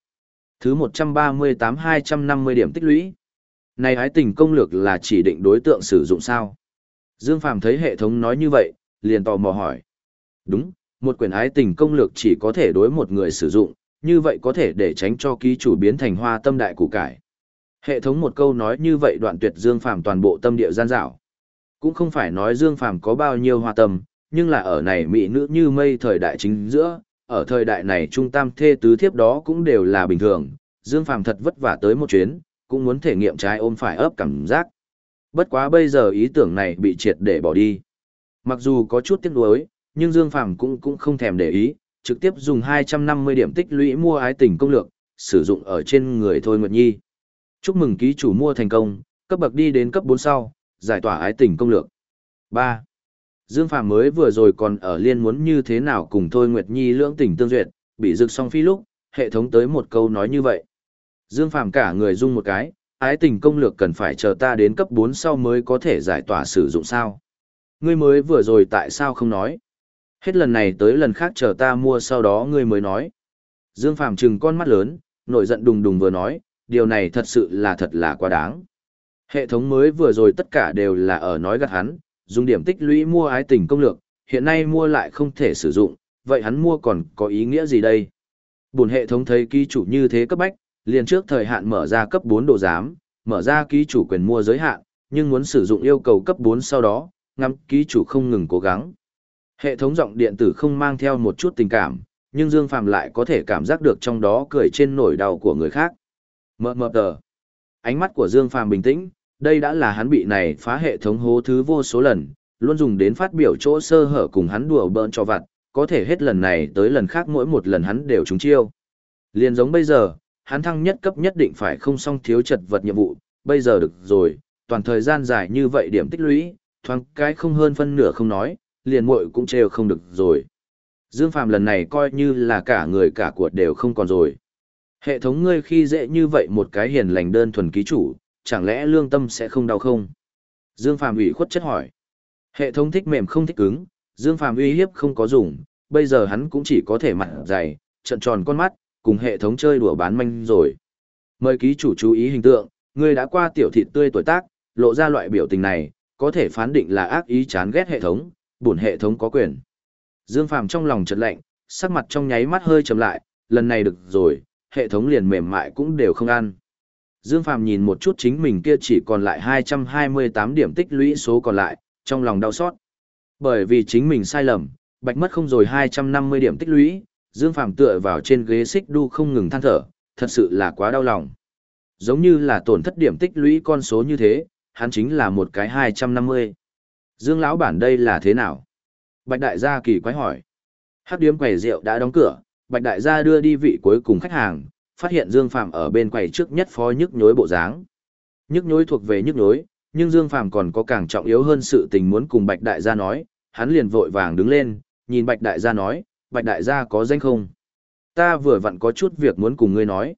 Thứ 138 250 điểm tích lũy. Này ái tình công lược là chỉ định đối tượng sử dụng sao? Dương Phàm thấy hệ thống nói như vậy, liền tò mò hỏi. Đúng, một quyển ái tình công lược chỉ có thể đối một người sử dụng, như vậy có thể để tránh cho ký chủ biến thành hoa tâm đại củ cải. Hệ thống một câu nói như vậy đoạn tuyệt Dương Phàm toàn bộ tâm địa gian dảo. Cũng không phải nói Dương Phàm có bao nhiêu hoa tâm, nhưng là ở này mỹ nữ như mây thời đại chính giữa, ở thời đại này trung tam thê tứ thiếp đó cũng đều là bình thường, Dương Phàm thật vất vả tới một chuyến, cũng muốn thể nghiệm trái ôm phải ấp cảm giác. Bất quá bây giờ ý tưởng này bị triệt để bỏ đi. Mặc dù có chút tiếc nuối, nhưng Dương Phàm cũng cũng không thèm để ý, trực tiếp dùng 250 điểm tích lũy mua ái tình công lược, sử dụng ở trên người Thôi Nguyệt Nhi. Chúc mừng ký chủ mua thành công, cấp bậc đi đến cấp 4 sau, giải tỏa ái tình công lược. 3. Dương Phàm mới vừa rồi còn ở liên muốn như thế nào cùng Thôi Nguyệt Nhi lưỡng tình tương duyệt, bị rực song phi lúc, hệ thống tới một câu nói như vậy. Dương Phàm cả người rung một cái, ái tình công lược cần phải chờ ta đến cấp 4 sau mới có thể giải tỏa sử dụng sao. Ngươi mới vừa rồi tại sao không nói? Hết lần này tới lần khác chờ ta mua sau đó ngươi mới nói. Dương Phàm trừng con mắt lớn, nổi giận đùng đùng vừa nói, điều này thật sự là thật là quá đáng. Hệ thống mới vừa rồi tất cả đều là ở nói gắt hắn, dùng điểm tích lũy mua ái tình công lược, hiện nay mua lại không thể sử dụng, vậy hắn mua còn có ý nghĩa gì đây? Buồn hệ thống thấy ký chủ như thế cấp bách, liền trước thời hạn mở ra cấp 4 độ giám, mở ra ký chủ quyền mua giới hạn, nhưng muốn sử dụng yêu cầu cấp 4 sau đó, ngắm ký chủ không ngừng cố gắng. Hệ thống giọng điện tử không mang theo một chút tình cảm, nhưng Dương Phàm lại có thể cảm giác được trong đó cười trên nỗi đau của người khác. Mờ mờ tờ. Ánh mắt của Dương Phàm bình tĩnh, đây đã là hắn bị này phá hệ thống hố thứ vô số lần, luôn dùng đến phát biểu chỗ sơ hở cùng hắn đùa bỡn cho vặt, có thể hết lần này tới lần khác mỗi một lần hắn đều trúng chiêu. Liên giống bây giờ, hắn thăng nhất cấp nhất định phải không song thiếu chật vật nhiệm vụ, bây giờ được rồi, toàn thời gian dài như vậy điểm tích lũy, thoáng cái không hơn phân nửa không nói, liền muội cũng trêu không được rồi. Dương Phàm lần này coi như là cả người cả cuộc đều không còn rồi. Hệ thống ngươi khi dễ như vậy một cái hiền lành đơn thuần ký chủ, chẳng lẽ lương tâm sẽ không đau không? Dương Phàm ủy khuất chất hỏi. Hệ thống thích mềm không thích cứng, Dương Phàm uy hiếp không có dùng, bây giờ hắn cũng chỉ có thể mặt dày, trận tròn con mắt, cùng hệ thống chơi đùa bán manh rồi. Mời ký chủ chú ý hình tượng, người đã qua tiểu thịt tươi tuổi tác, lộ ra loại biểu tình này, có thể phán định là ác ý chán ghét hệ thống, buồn hệ thống có quyền. Dương Phàm trong lòng chợt lạnh, sắc mặt trong nháy mắt hơi chậm lại, lần này được rồi, hệ thống liền mềm mại cũng đều không ăn. Dương Phàm nhìn một chút chính mình kia chỉ còn lại 228 điểm tích lũy số còn lại, trong lòng đau xót. Bởi vì chính mình sai lầm, bạch mất không rồi 250 điểm tích lũy, Dương Phàm tựa vào trên ghế xích đu không ngừng than thở, thật sự là quá đau lòng. Giống như là tổn thất điểm tích lũy con số như thế, hắn chính là một cái 250. Dương lão bản đây là thế nào? Bạch đại gia kỳ quái hỏi. Hắc điếm quầy rượu đã đóng cửa, Bạch đại gia đưa đi vị cuối cùng khách hàng, phát hiện Dương Phàm ở bên quầy trước nhất phó nhức nhối bộ dáng. Nhức nhối thuộc về nhức nhối, nhưng Dương Phàm còn có càng trọng yếu hơn sự tình muốn cùng Bạch đại gia nói, hắn liền vội vàng đứng lên, nhìn Bạch đại gia nói, Bạch đại gia có danh không? Ta vừa vặn có chút việc muốn cùng ngươi nói.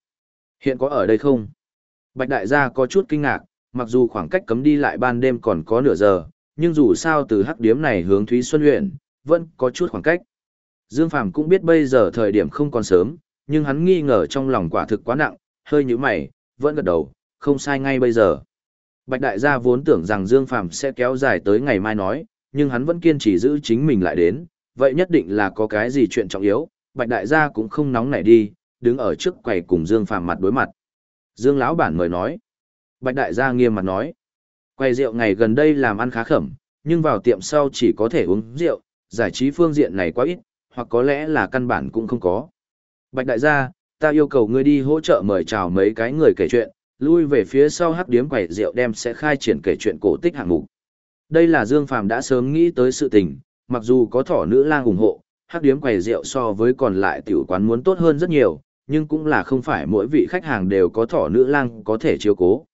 Hiện có ở đây không? Bạch đại gia có chút kinh ngạc, mặc dù khoảng cách cấm đi lại ban đêm còn có nửa giờ, nhưng dù sao từ hắc điếm này hướng Thúy Xuân huyện, vẫn có chút khoảng cách. Dương Phàm cũng biết bây giờ thời điểm không còn sớm, nhưng hắn nghi ngờ trong lòng quả thực quá nặng, hơi như mày, vẫn gật đầu, không sai ngay bây giờ. Bạch đại gia vốn tưởng rằng Dương Phàm sẽ kéo dài tới ngày mai nói, nhưng hắn vẫn kiên trì giữ chính mình lại đến, vậy nhất định là có cái gì chuyện trọng yếu, Bạch đại gia cũng không nóng nảy đi, đứng ở trước quầy cùng Dương Phàm mặt đối mặt. Dương lão bản mời nói. Bạch đại gia nghiêm mặt nói. Quầy rượu ngày gần đây làm ăn khá khẩm, nhưng vào tiệm sau chỉ có thể uống rượu, giải trí phương diện này quá ít, hoặc có lẽ là căn bản cũng không có. Bạch đại gia, ta yêu cầu ngươi đi hỗ trợ mời chào mấy cái người kể chuyện, lui về phía sau hắc điếm quầy rượu đem sẽ khai triển kể chuyện cổ tích hạng mục. Đây là Dương Phàm đã sớm nghĩ tới sự tình, mặc dù có thỏ nữ lang ủng hộ, hắc điếm quầy rượu so với còn lại tiểu quán muốn tốt hơn rất nhiều, nhưng cũng là không phải mỗi vị khách hàng đều có thỏ nữ lang có thể chiếu cố.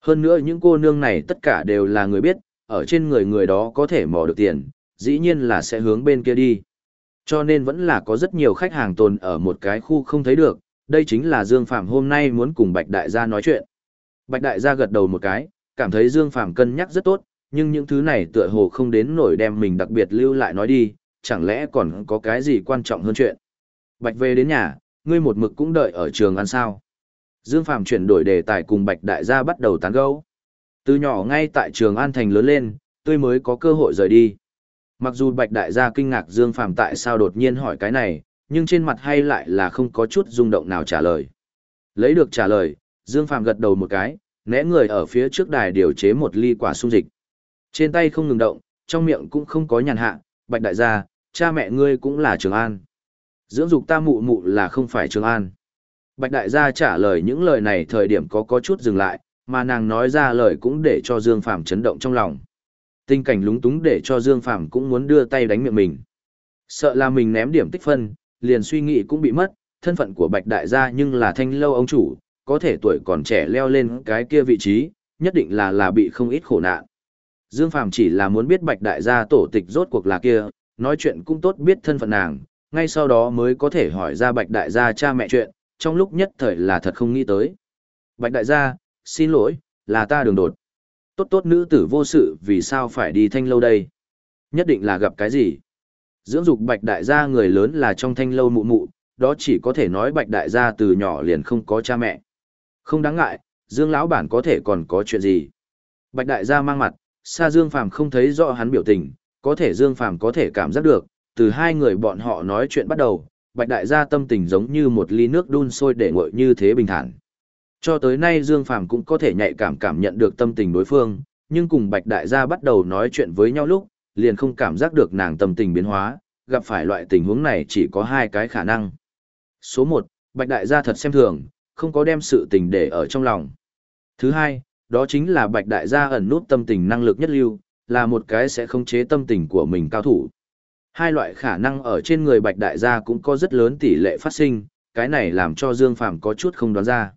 Hơn nữa những cô nương này tất cả đều là người biết, ở trên người người đó có thể mò được tiền, dĩ nhiên là sẽ hướng bên kia đi. Cho nên vẫn là có rất nhiều khách hàng tồn ở một cái khu không thấy được, đây chính là Dương Phạm hôm nay muốn cùng Bạch Đại gia nói chuyện. Bạch Đại gia gật đầu một cái, cảm thấy Dương Phạm cân nhắc rất tốt, nhưng những thứ này tựa hồ không đến nổi đem mình đặc biệt lưu lại nói đi, chẳng lẽ còn có cái gì quan trọng hơn chuyện. Bạch về đến nhà, ngươi một mực cũng đợi ở trường ăn sao. Dương Phạm chuyển đổi đề tài cùng Bạch Đại gia bắt đầu tán gẫu. Từ nhỏ ngay tại trường An Thành lớn lên, tôi mới có cơ hội rời đi. Mặc dù Bạch Đại gia kinh ngạc Dương Phàm tại sao đột nhiên hỏi cái này, nhưng trên mặt hay lại là không có chút rung động nào trả lời. Lấy được trả lời, Dương Phàm gật đầu một cái, né người ở phía trước đài điều chế một ly quả sung dịch. Trên tay không ngừng động, trong miệng cũng không có nhàn hạ, Bạch Đại gia, cha mẹ ngươi cũng là Trường An. Dưỡng dục ta mụ mụ là không phải Trường An. Bạch Đại gia trả lời những lời này thời điểm có có chút dừng lại, mà nàng nói ra lời cũng để cho Dương Phàm chấn động trong lòng. Tình cảnh lúng túng để cho Dương Phàm cũng muốn đưa tay đánh miệng mình. Sợ là mình ném điểm tích phân, liền suy nghĩ cũng bị mất, thân phận của Bạch Đại gia nhưng là thanh lâu ông chủ, có thể tuổi còn trẻ leo lên cái kia vị trí, nhất định là là bị không ít khổ nạn. Dương Phàm chỉ là muốn biết Bạch Đại gia tổ tịch rốt cuộc là kia, nói chuyện cũng tốt biết thân phận nàng, ngay sau đó mới có thể hỏi ra Bạch Đại gia cha mẹ chuyện, trong lúc nhất thời là thật không nghĩ tới. Bạch Đại gia, xin lỗi, là ta đường đột. Tốt tốt nữ tử vô sự vì sao phải đi thanh lâu đây? Nhất định là gặp cái gì? Dưỡng dục Bạch Đại gia người lớn là trong thanh lâu mụ mụ, đó chỉ có thể nói Bạch Đại gia từ nhỏ liền không có cha mẹ. Không đáng ngại, Dương lão bản có thể còn có chuyện gì? Bạch Đại gia mang mặt, xa Dương Phàm không thấy rõ hắn biểu tình, có thể Dương Phàm có thể cảm giác được, từ hai người bọn họ nói chuyện bắt đầu, Bạch Đại gia tâm tình giống như một ly nước đun sôi để nguội như thế bình thản. Cho tới nay Dương Phàm cũng có thể nhạy cảm cảm nhận được tâm tình đối phương, nhưng cùng Bạch Đại gia bắt đầu nói chuyện với nhau lúc, liền không cảm giác được nàng tâm tình biến hóa, gặp phải loại tình huống này chỉ có hai cái khả năng. Số một, Bạch Đại gia thật xem thường, không có đem sự tình để ở trong lòng. Thứ hai, đó chính là Bạch Đại gia ẩn nút tâm tình năng lực nhất lưu, là một cái sẽ khống chế tâm tình của mình cao thủ. Hai loại khả năng ở trên người Bạch Đại gia cũng có rất lớn tỷ lệ phát sinh, cái này làm cho Dương Phàm có chút không đoán ra.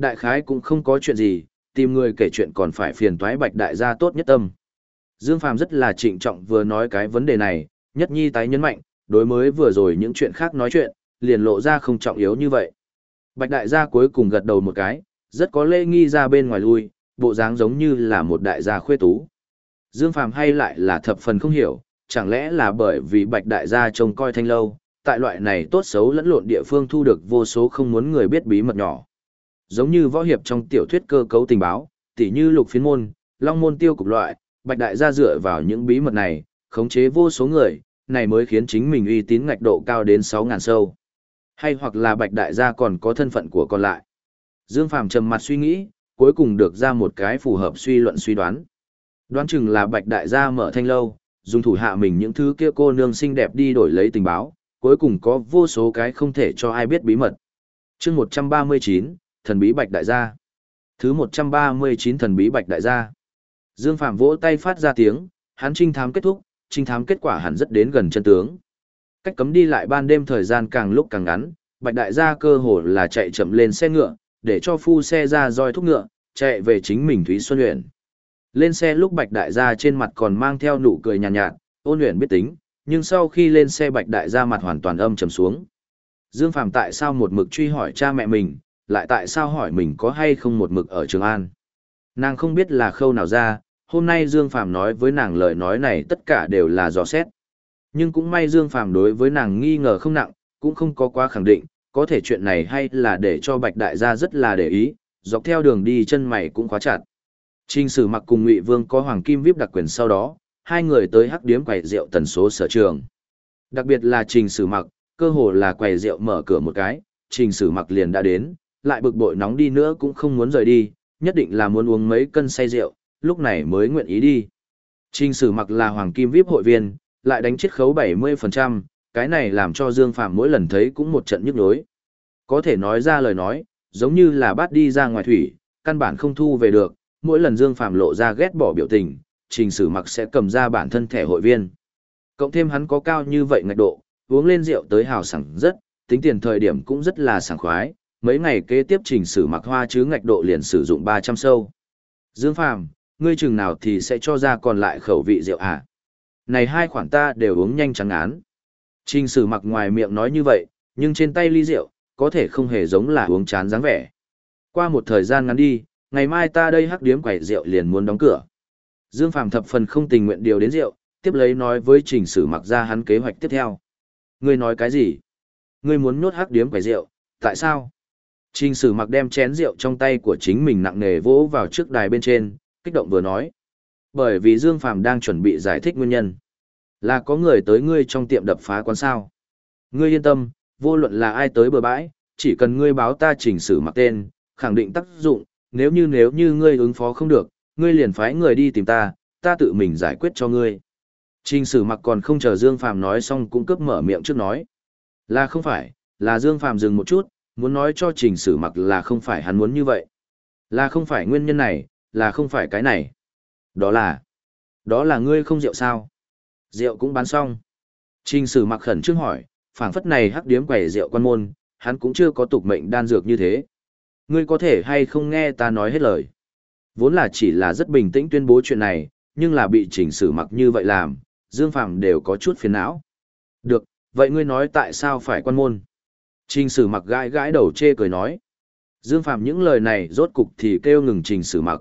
Đại khái cũng không có chuyện gì, tìm người kể chuyện còn phải phiền toái Bạch Đại gia tốt nhất tâm. Dương Phàm rất là trịnh trọng vừa nói cái vấn đề này, nhất nhi tái nhấn mạnh, đối mới vừa rồi những chuyện khác nói chuyện, liền lộ ra không trọng yếu như vậy. Bạch Đại gia cuối cùng gật đầu một cái, rất có lễ nghi ra bên ngoài lui, bộ dáng giống như là một đại gia khuê tú. Dương Phàm hay lại là thập phần không hiểu, chẳng lẽ là bởi vì Bạch Đại gia trông coi thanh lâu, tại loại này tốt xấu lẫn lộn địa phương thu được vô số không muốn người biết bí mật nhỏ. Giống như võ hiệp trong tiểu thuyết cơ cấu tình báo, tỉ như lục phiến môn, long môn tiêu cục loại, Bạch Đại gia dựa vào những bí mật này, khống chế vô số người, này mới khiến chính mình uy tín ngạch độ cao đến 6.000 sâu. Hay hoặc là Bạch Đại gia còn có thân phận của còn lại. Dương Phàm trầm mặt suy nghĩ, cuối cùng được ra một cái phù hợp suy luận suy đoán. Đoán chừng là Bạch Đại gia mở thanh lâu, dùng thủ hạ mình những thứ kia cô nương xinh đẹp đi đổi lấy tình báo, cuối cùng có vô số cái không thể cho ai biết bí mật. chương 139, Thần Bí Bạch Đại gia. Thứ 139 Thần Bí Bạch Đại gia. Dương Phạm vỗ tay phát ra tiếng, hắn trinh thám kết thúc, trinh thám kết quả hẳn rất đến gần chân tướng. Cách cấm đi lại ban đêm thời gian càng lúc càng ngắn, Bạch Đại gia cơ hồ là chạy chậm lên xe ngựa, để cho phu xe ra roi thúc ngựa, chạy về chính mình Thúy Xuân Uyển. Lên xe lúc Bạch Đại gia trên mặt còn mang theo nụ cười nhàn nhạt, nhạt, ôn luyện biết tính, nhưng sau khi lên xe Bạch Đại gia mặt hoàn toàn âm trầm xuống. Dương Phàm tại sao một mực truy hỏi cha mẹ mình, lại tại sao hỏi mình có hay không một mực ở Trường An. Nàng không biết là khâu nào ra, hôm nay Dương Phàm nói với nàng lời nói này tất cả đều là dò xét. Nhưng cũng may Dương Phàm đối với nàng nghi ngờ không nặng, cũng không có quá khẳng định, có thể chuyện này hay là để cho Bạch Đại gia rất là để ý, dọc theo đường đi chân mày cũng khóa chặt. Trình Sử Mặc cùng Ngụy Vương có hoàng kim vip đặc quyền sau đó, hai người tới hắc điếm quầy rượu tần số sở trường. Đặc biệt là Trình Sử Mặc, cơ hồ là quầy rượu mở cửa một cái, Trình Sử Mặc liền đã đến, lại bực bội nóng đi nữa cũng không muốn rời đi, nhất định là muốn uống mấy cân say rượu, lúc này mới nguyện ý đi. Trình Sử Mặc là hoàng kim vip hội viên, lại đánh chiết khấu 70%, cái này làm cho Dương Phạm mỗi lần thấy cũng một trận nhức nhối. Có thể nói ra lời nói, giống như là bắt đi ra ngoài thủy, căn bản không thu về được, mỗi lần Dương Phạm lộ ra ghét bỏ biểu tình, trình sử mặc sẽ cầm ra bản thân thẻ hội viên. Cộng thêm hắn có cao như vậy ngạch độ, uống lên rượu tới hào sảng rất, tính tiền thời điểm cũng rất là sảng khoái, mấy ngày kế tiếp trình sử mặc hoa chứ ngạch độ liền sử dụng 300 sâu. Dương Phàm ngươi chừng nào thì sẽ cho ra còn lại khẩu vị rượu à? Này hai khoản ta đều uống nhanh trắng án. Trình sử mặc ngoài miệng nói như vậy, nhưng trên tay ly rượu, có thể không hề giống là uống chán dáng vẻ. Qua một thời gian ngắn đi, ngày mai ta đây hắc điếm quẩy rượu liền muốn đóng cửa. Dương Phàm thập phần không tình nguyện điều đến rượu, tiếp lấy nói với Trình Sử Mặc ra hắn kế hoạch tiếp theo. Ngươi nói cái gì? Ngươi muốn nhốt hắc điếm quẩy rượu, tại sao? Trình Sử Mặc đem chén rượu trong tay của chính mình nặng nề vỗ vào trước đài bên trên, kích động vừa nói. Bởi vì Dương Phàm đang chuẩn bị giải thích nguyên nhân. Là có người tới ngươi trong tiệm đập phá quán sao. Ngươi yên tâm, vô luận là ai tới bờ bãi, chỉ cần ngươi báo ta chỉnh sử mặc tên, khẳng định tác dụng, nếu như nếu như ngươi ứng phó không được, ngươi liền phái người đi tìm ta, ta tự mình giải quyết cho ngươi. Trình sử mặc còn không chờ Dương Phàm nói xong cũng cướp mở miệng trước nói. Là không phải, là Dương Phàm dừng một chút, muốn nói cho trình sử mặc là không phải hắn muốn như vậy. Là không phải nguyên nhân này, là không phải cái này. Đó là, đó là ngươi không rượu sao? Rượu cũng bán xong. Trình sử mặc khẩn trương hỏi, phảng phất này hắc điếm quẩy rượu quan môn, hắn cũng chưa có tục mệnh đan dược như thế. Ngươi có thể hay không nghe ta nói hết lời. Vốn là chỉ là rất bình tĩnh tuyên bố chuyện này, nhưng là bị chỉnh sử mặc như vậy làm, Dương Phàm đều có chút phiền não. Được, vậy ngươi nói tại sao phải quan môn? Trình sử mặc gãi gãi đầu chê cười nói. Dương Phạm những lời này rốt cục thì kêu ngừng trình sử mặc.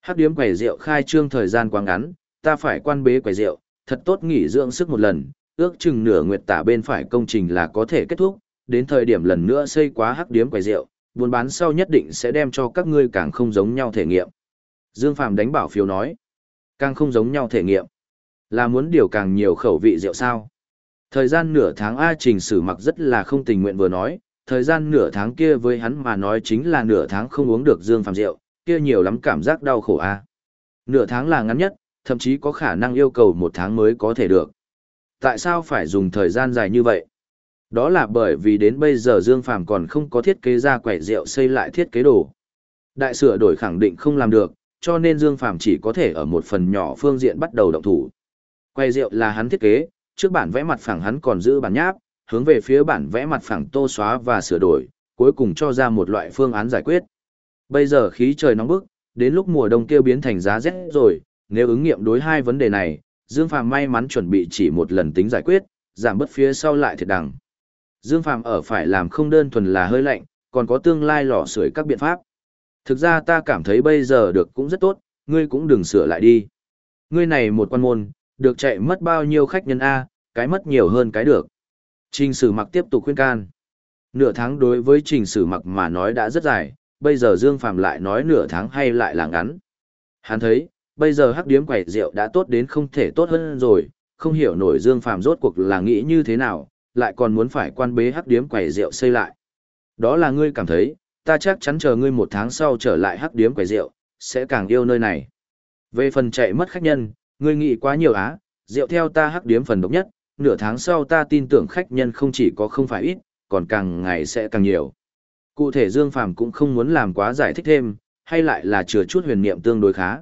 Hắc điếm quầy rượu khai trương thời gian quá ngắn, ta phải quan bế quầy rượu, thật tốt nghỉ dưỡng sức một lần, ước chừng nửa nguyệt tả bên phải công trình là có thể kết thúc, đến thời điểm lần nữa xây quá hắc điếm quầy rượu, buôn bán sau nhất định sẽ đem cho các ngươi càng không giống nhau thể nghiệm. Dương Phàm đánh bảo phiếu nói, càng không giống nhau thể nghiệm, là muốn điều càng nhiều khẩu vị rượu sao. Thời gian nửa tháng A Trình Sử mặc rất là không tình nguyện vừa nói, thời gian nửa tháng kia với hắn mà nói chính là nửa tháng không uống được Dương Phàm rượu, kia nhiều lắm cảm giác đau khổ A. Nửa tháng là ngắn nhất, thậm chí có khả năng yêu cầu một tháng mới có thể được. Tại sao phải dùng thời gian dài như vậy? Đó là bởi vì đến bây giờ Dương Phàm còn không có thiết kế ra quẻ rượu xây lại thiết kế đồ. Đại sửa đổi khẳng định không làm được, cho nên Dương Phàm chỉ có thể ở một phần nhỏ phương diện bắt đầu động thủ. Quay rượu là hắn thiết kế, trước bản vẽ mặt phẳng hắn còn giữ bản nháp, hướng về phía bản vẽ mặt phẳng tô xóa và sửa đổi, cuối cùng cho ra một loại phương án giải quyết. Bây giờ khí trời nóng bức, đến lúc mùa đông kêu biến thành giá rét rồi, nếu ứng nghiệm đối hai vấn đề này, Dương Phàm may mắn chuẩn bị chỉ một lần tính giải quyết, giảm bớt phía sau lại thiệt đằng. Dương Phàm ở phải làm không đơn thuần là hơi lạnh, còn có tương lai lò sưởi các biện pháp. Thực ra ta cảm thấy bây giờ được cũng rất tốt, ngươi cũng đừng sửa lại đi. Ngươi này một quan môn, được chạy mất bao nhiêu khách nhân A, cái mất nhiều hơn cái được. Trình sử mặc tiếp tục khuyên can. Nửa tháng đối với trình sử mặc mà nói đã rất dài, bây giờ Dương Phàm lại nói nửa tháng hay lại là ngắn. Hắn thấy, bây giờ hắc điếm quẩy rượu đã tốt đến không thể tốt hơn rồi, không hiểu nổi Dương Phàm rốt cuộc là nghĩ như thế nào, lại còn muốn phải quan bế hắc điếm quẩy rượu xây lại. Đó là ngươi cảm thấy, ta chắc chắn chờ ngươi một tháng sau trở lại hắc điếm quẩy rượu, sẽ càng yêu nơi này. Về phần chạy mất khách nhân, ngươi nghĩ quá nhiều á, rượu theo ta hắc điếm phần độc nhất, nửa tháng sau ta tin tưởng khách nhân không chỉ có không phải ít, còn càng ngày sẽ càng nhiều. Cụ thể Dương Phàm cũng không muốn làm quá giải thích thêm, hay lại là chừa chút huyền niệm tương đối khá.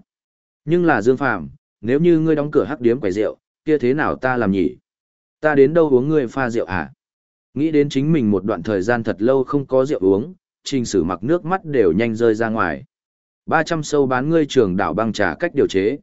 Nhưng là Dương Phàm, nếu như ngươi đóng cửa hắc điếm quầy rượu, kia thế nào ta làm nhỉ? Ta đến đâu uống ngươi pha rượu à? Nghĩ đến chính mình một đoạn thời gian thật lâu không có rượu uống, trình sử mặc nước mắt đều nhanh rơi ra ngoài. 300 sâu bán ngươi trường đảo băng trà cách điều chế.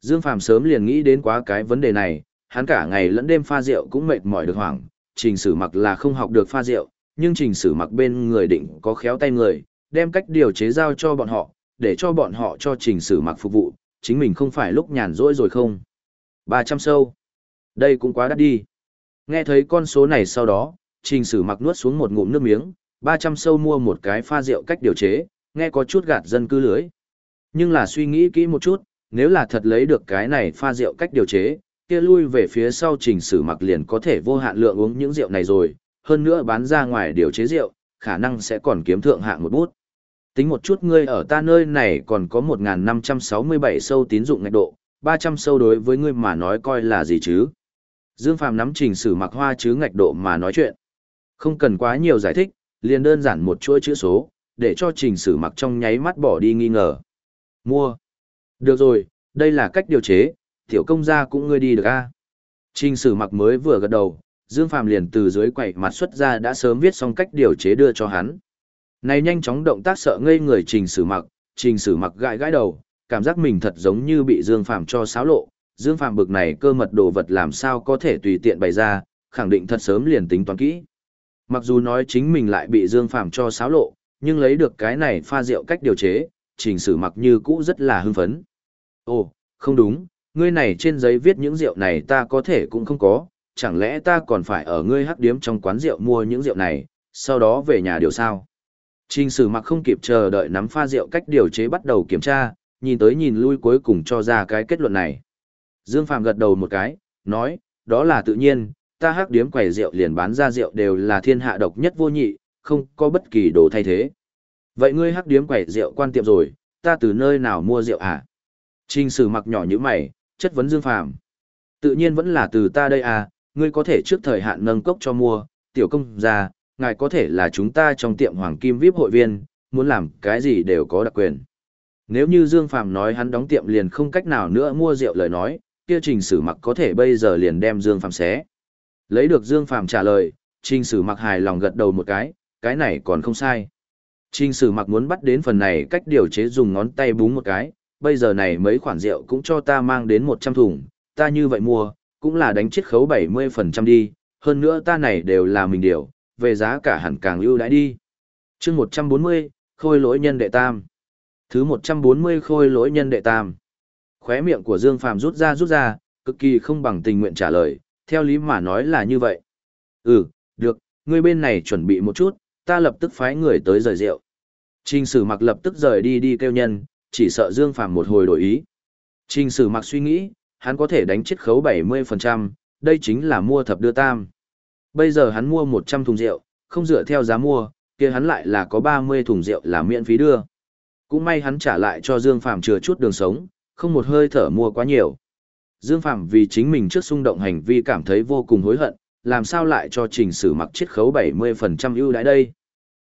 Dương Phàm sớm liền nghĩ đến quá cái vấn đề này, hắn cả ngày lẫn đêm pha rượu cũng mệt mỏi được hoảng, trình sử mặc là không học được pha rượu, nhưng trình sử mặc bên người định có khéo tay người, đem cách điều chế giao cho bọn họ, để cho bọn họ cho trình sử mặc phục vụ, chính mình không phải lúc nhàn rỗi rồi không. 300 sâu. Đây cũng quá đắt đi. Nghe thấy con số này sau đó, trình sử mặc nuốt xuống một ngụm nước miếng, 300 sâu mua một cái pha rượu cách điều chế, nghe có chút gạt dân cư lưới. Nhưng là suy nghĩ kỹ một chút, nếu là thật lấy được cái này pha rượu cách điều chế, kia lui về phía sau trình sử mặc liền có thể vô hạn lượng uống những rượu này rồi, hơn nữa bán ra ngoài điều chế rượu, khả năng sẽ còn kiếm thượng hạng một bút. Tính một chút ngươi ở ta nơi này còn có 1.567 sâu tín dụng ngạch độ, 300 sâu đối với ngươi mà nói coi là gì chứ? Dương Phàm nắm trình sử mặc hoa chứ ngạch độ mà nói chuyện. Không cần quá nhiều giải thích, liền đơn giản một chuỗi chữ số, để cho trình sử mặc trong nháy mắt bỏ đi nghi ngờ. Mua. Được rồi, đây là cách điều chế, tiểu công gia cũng ngươi đi được a. Trình sử mặc mới vừa gật đầu, Dương Phàm liền từ dưới quẩy mặt xuất ra đã sớm viết xong cách điều chế đưa cho hắn. Này nhanh chóng động tác sợ ngây người trình sử mặc, trình sử mặc gãi gãi đầu, cảm giác mình thật giống như bị Dương Phàm cho xáo lộ. Dương Phàm bực này cơ mật đồ vật làm sao có thể tùy tiện bày ra, khẳng định thật sớm liền tính toán kỹ. Mặc dù nói chính mình lại bị Dương Phàm cho xáo lộ, nhưng lấy được cái này pha rượu cách điều chế, trình sử mặc như cũ rất là hưng phấn. Ồ, không đúng, ngươi này trên giấy viết những rượu này ta có thể cũng không có, chẳng lẽ ta còn phải ở ngươi hắc điếm trong quán rượu mua những rượu này, sau đó về nhà điều sao? Trình sử mặc không kịp chờ đợi nắm pha rượu cách điều chế bắt đầu kiểm tra, nhìn tới nhìn lui cuối cùng cho ra cái kết luận này. Dương Phạm gật đầu một cái, nói, đó là tự nhiên, ta hắc điếm quầy rượu liền bán ra rượu đều là thiên hạ độc nhất vô nhị, không có bất kỳ đồ thay thế. Vậy ngươi hắc điếm quầy rượu quan tiệm rồi, ta từ nơi nào mua rượu à? Trình sử mặc nhỏ như mày, chất vấn Dương Phàm Tự nhiên vẫn là từ ta đây à, ngươi có thể trước thời hạn nâng cốc cho mua, tiểu công gia, ngài có thể là chúng ta trong tiệm Hoàng Kim VIP hội viên, muốn làm cái gì đều có đặc quyền. Nếu như Dương Phàm nói hắn đóng tiệm liền không cách nào nữa mua rượu lời nói, kia Trình Sử Mặc có thể bây giờ liền đem Dương Phàm xé. Lấy được Dương Phàm trả lời, Trình Sử Mặc hài lòng gật đầu một cái, cái này còn không sai. Trình Sử Mặc muốn bắt đến phần này cách điều chế dùng ngón tay búng một cái, bây giờ này mấy khoản rượu cũng cho ta mang đến 100 thùng, ta như vậy mua, cũng là đánh chiết khấu 70% đi, hơn nữa ta này đều là mình điều, về giá cả hẳn càng ưu đãi đi. chương 140, khôi lỗi nhân đệ tam. Thứ 140 khôi lỗi nhân đệ tam. Khóe miệng của Dương Phàm rút ra rút ra, cực kỳ không bằng tình nguyện trả lời, theo lý mà nói là như vậy. Ừ, được, ngươi bên này chuẩn bị một chút, ta lập tức phái người tới rời rượu. Trình sử mặc lập tức rời đi đi kêu nhân, chỉ sợ Dương Phàm một hồi đổi ý. Trình sử mặc suy nghĩ, hắn có thể đánh chết khấu 70%, đây chính là mua thập đưa tam. Bây giờ hắn mua 100 thùng rượu, không dựa theo giá mua, kia hắn lại là có 30 thùng rượu là miễn phí đưa. Cũng may hắn trả lại cho Dương Phàm chừa chút đường sống, không một hơi thở mua quá nhiều. Dương Phàm vì chính mình trước xung động hành vi cảm thấy vô cùng hối hận, làm sao lại cho trình sử mặc chiết khấu 70% ưu đãi đây.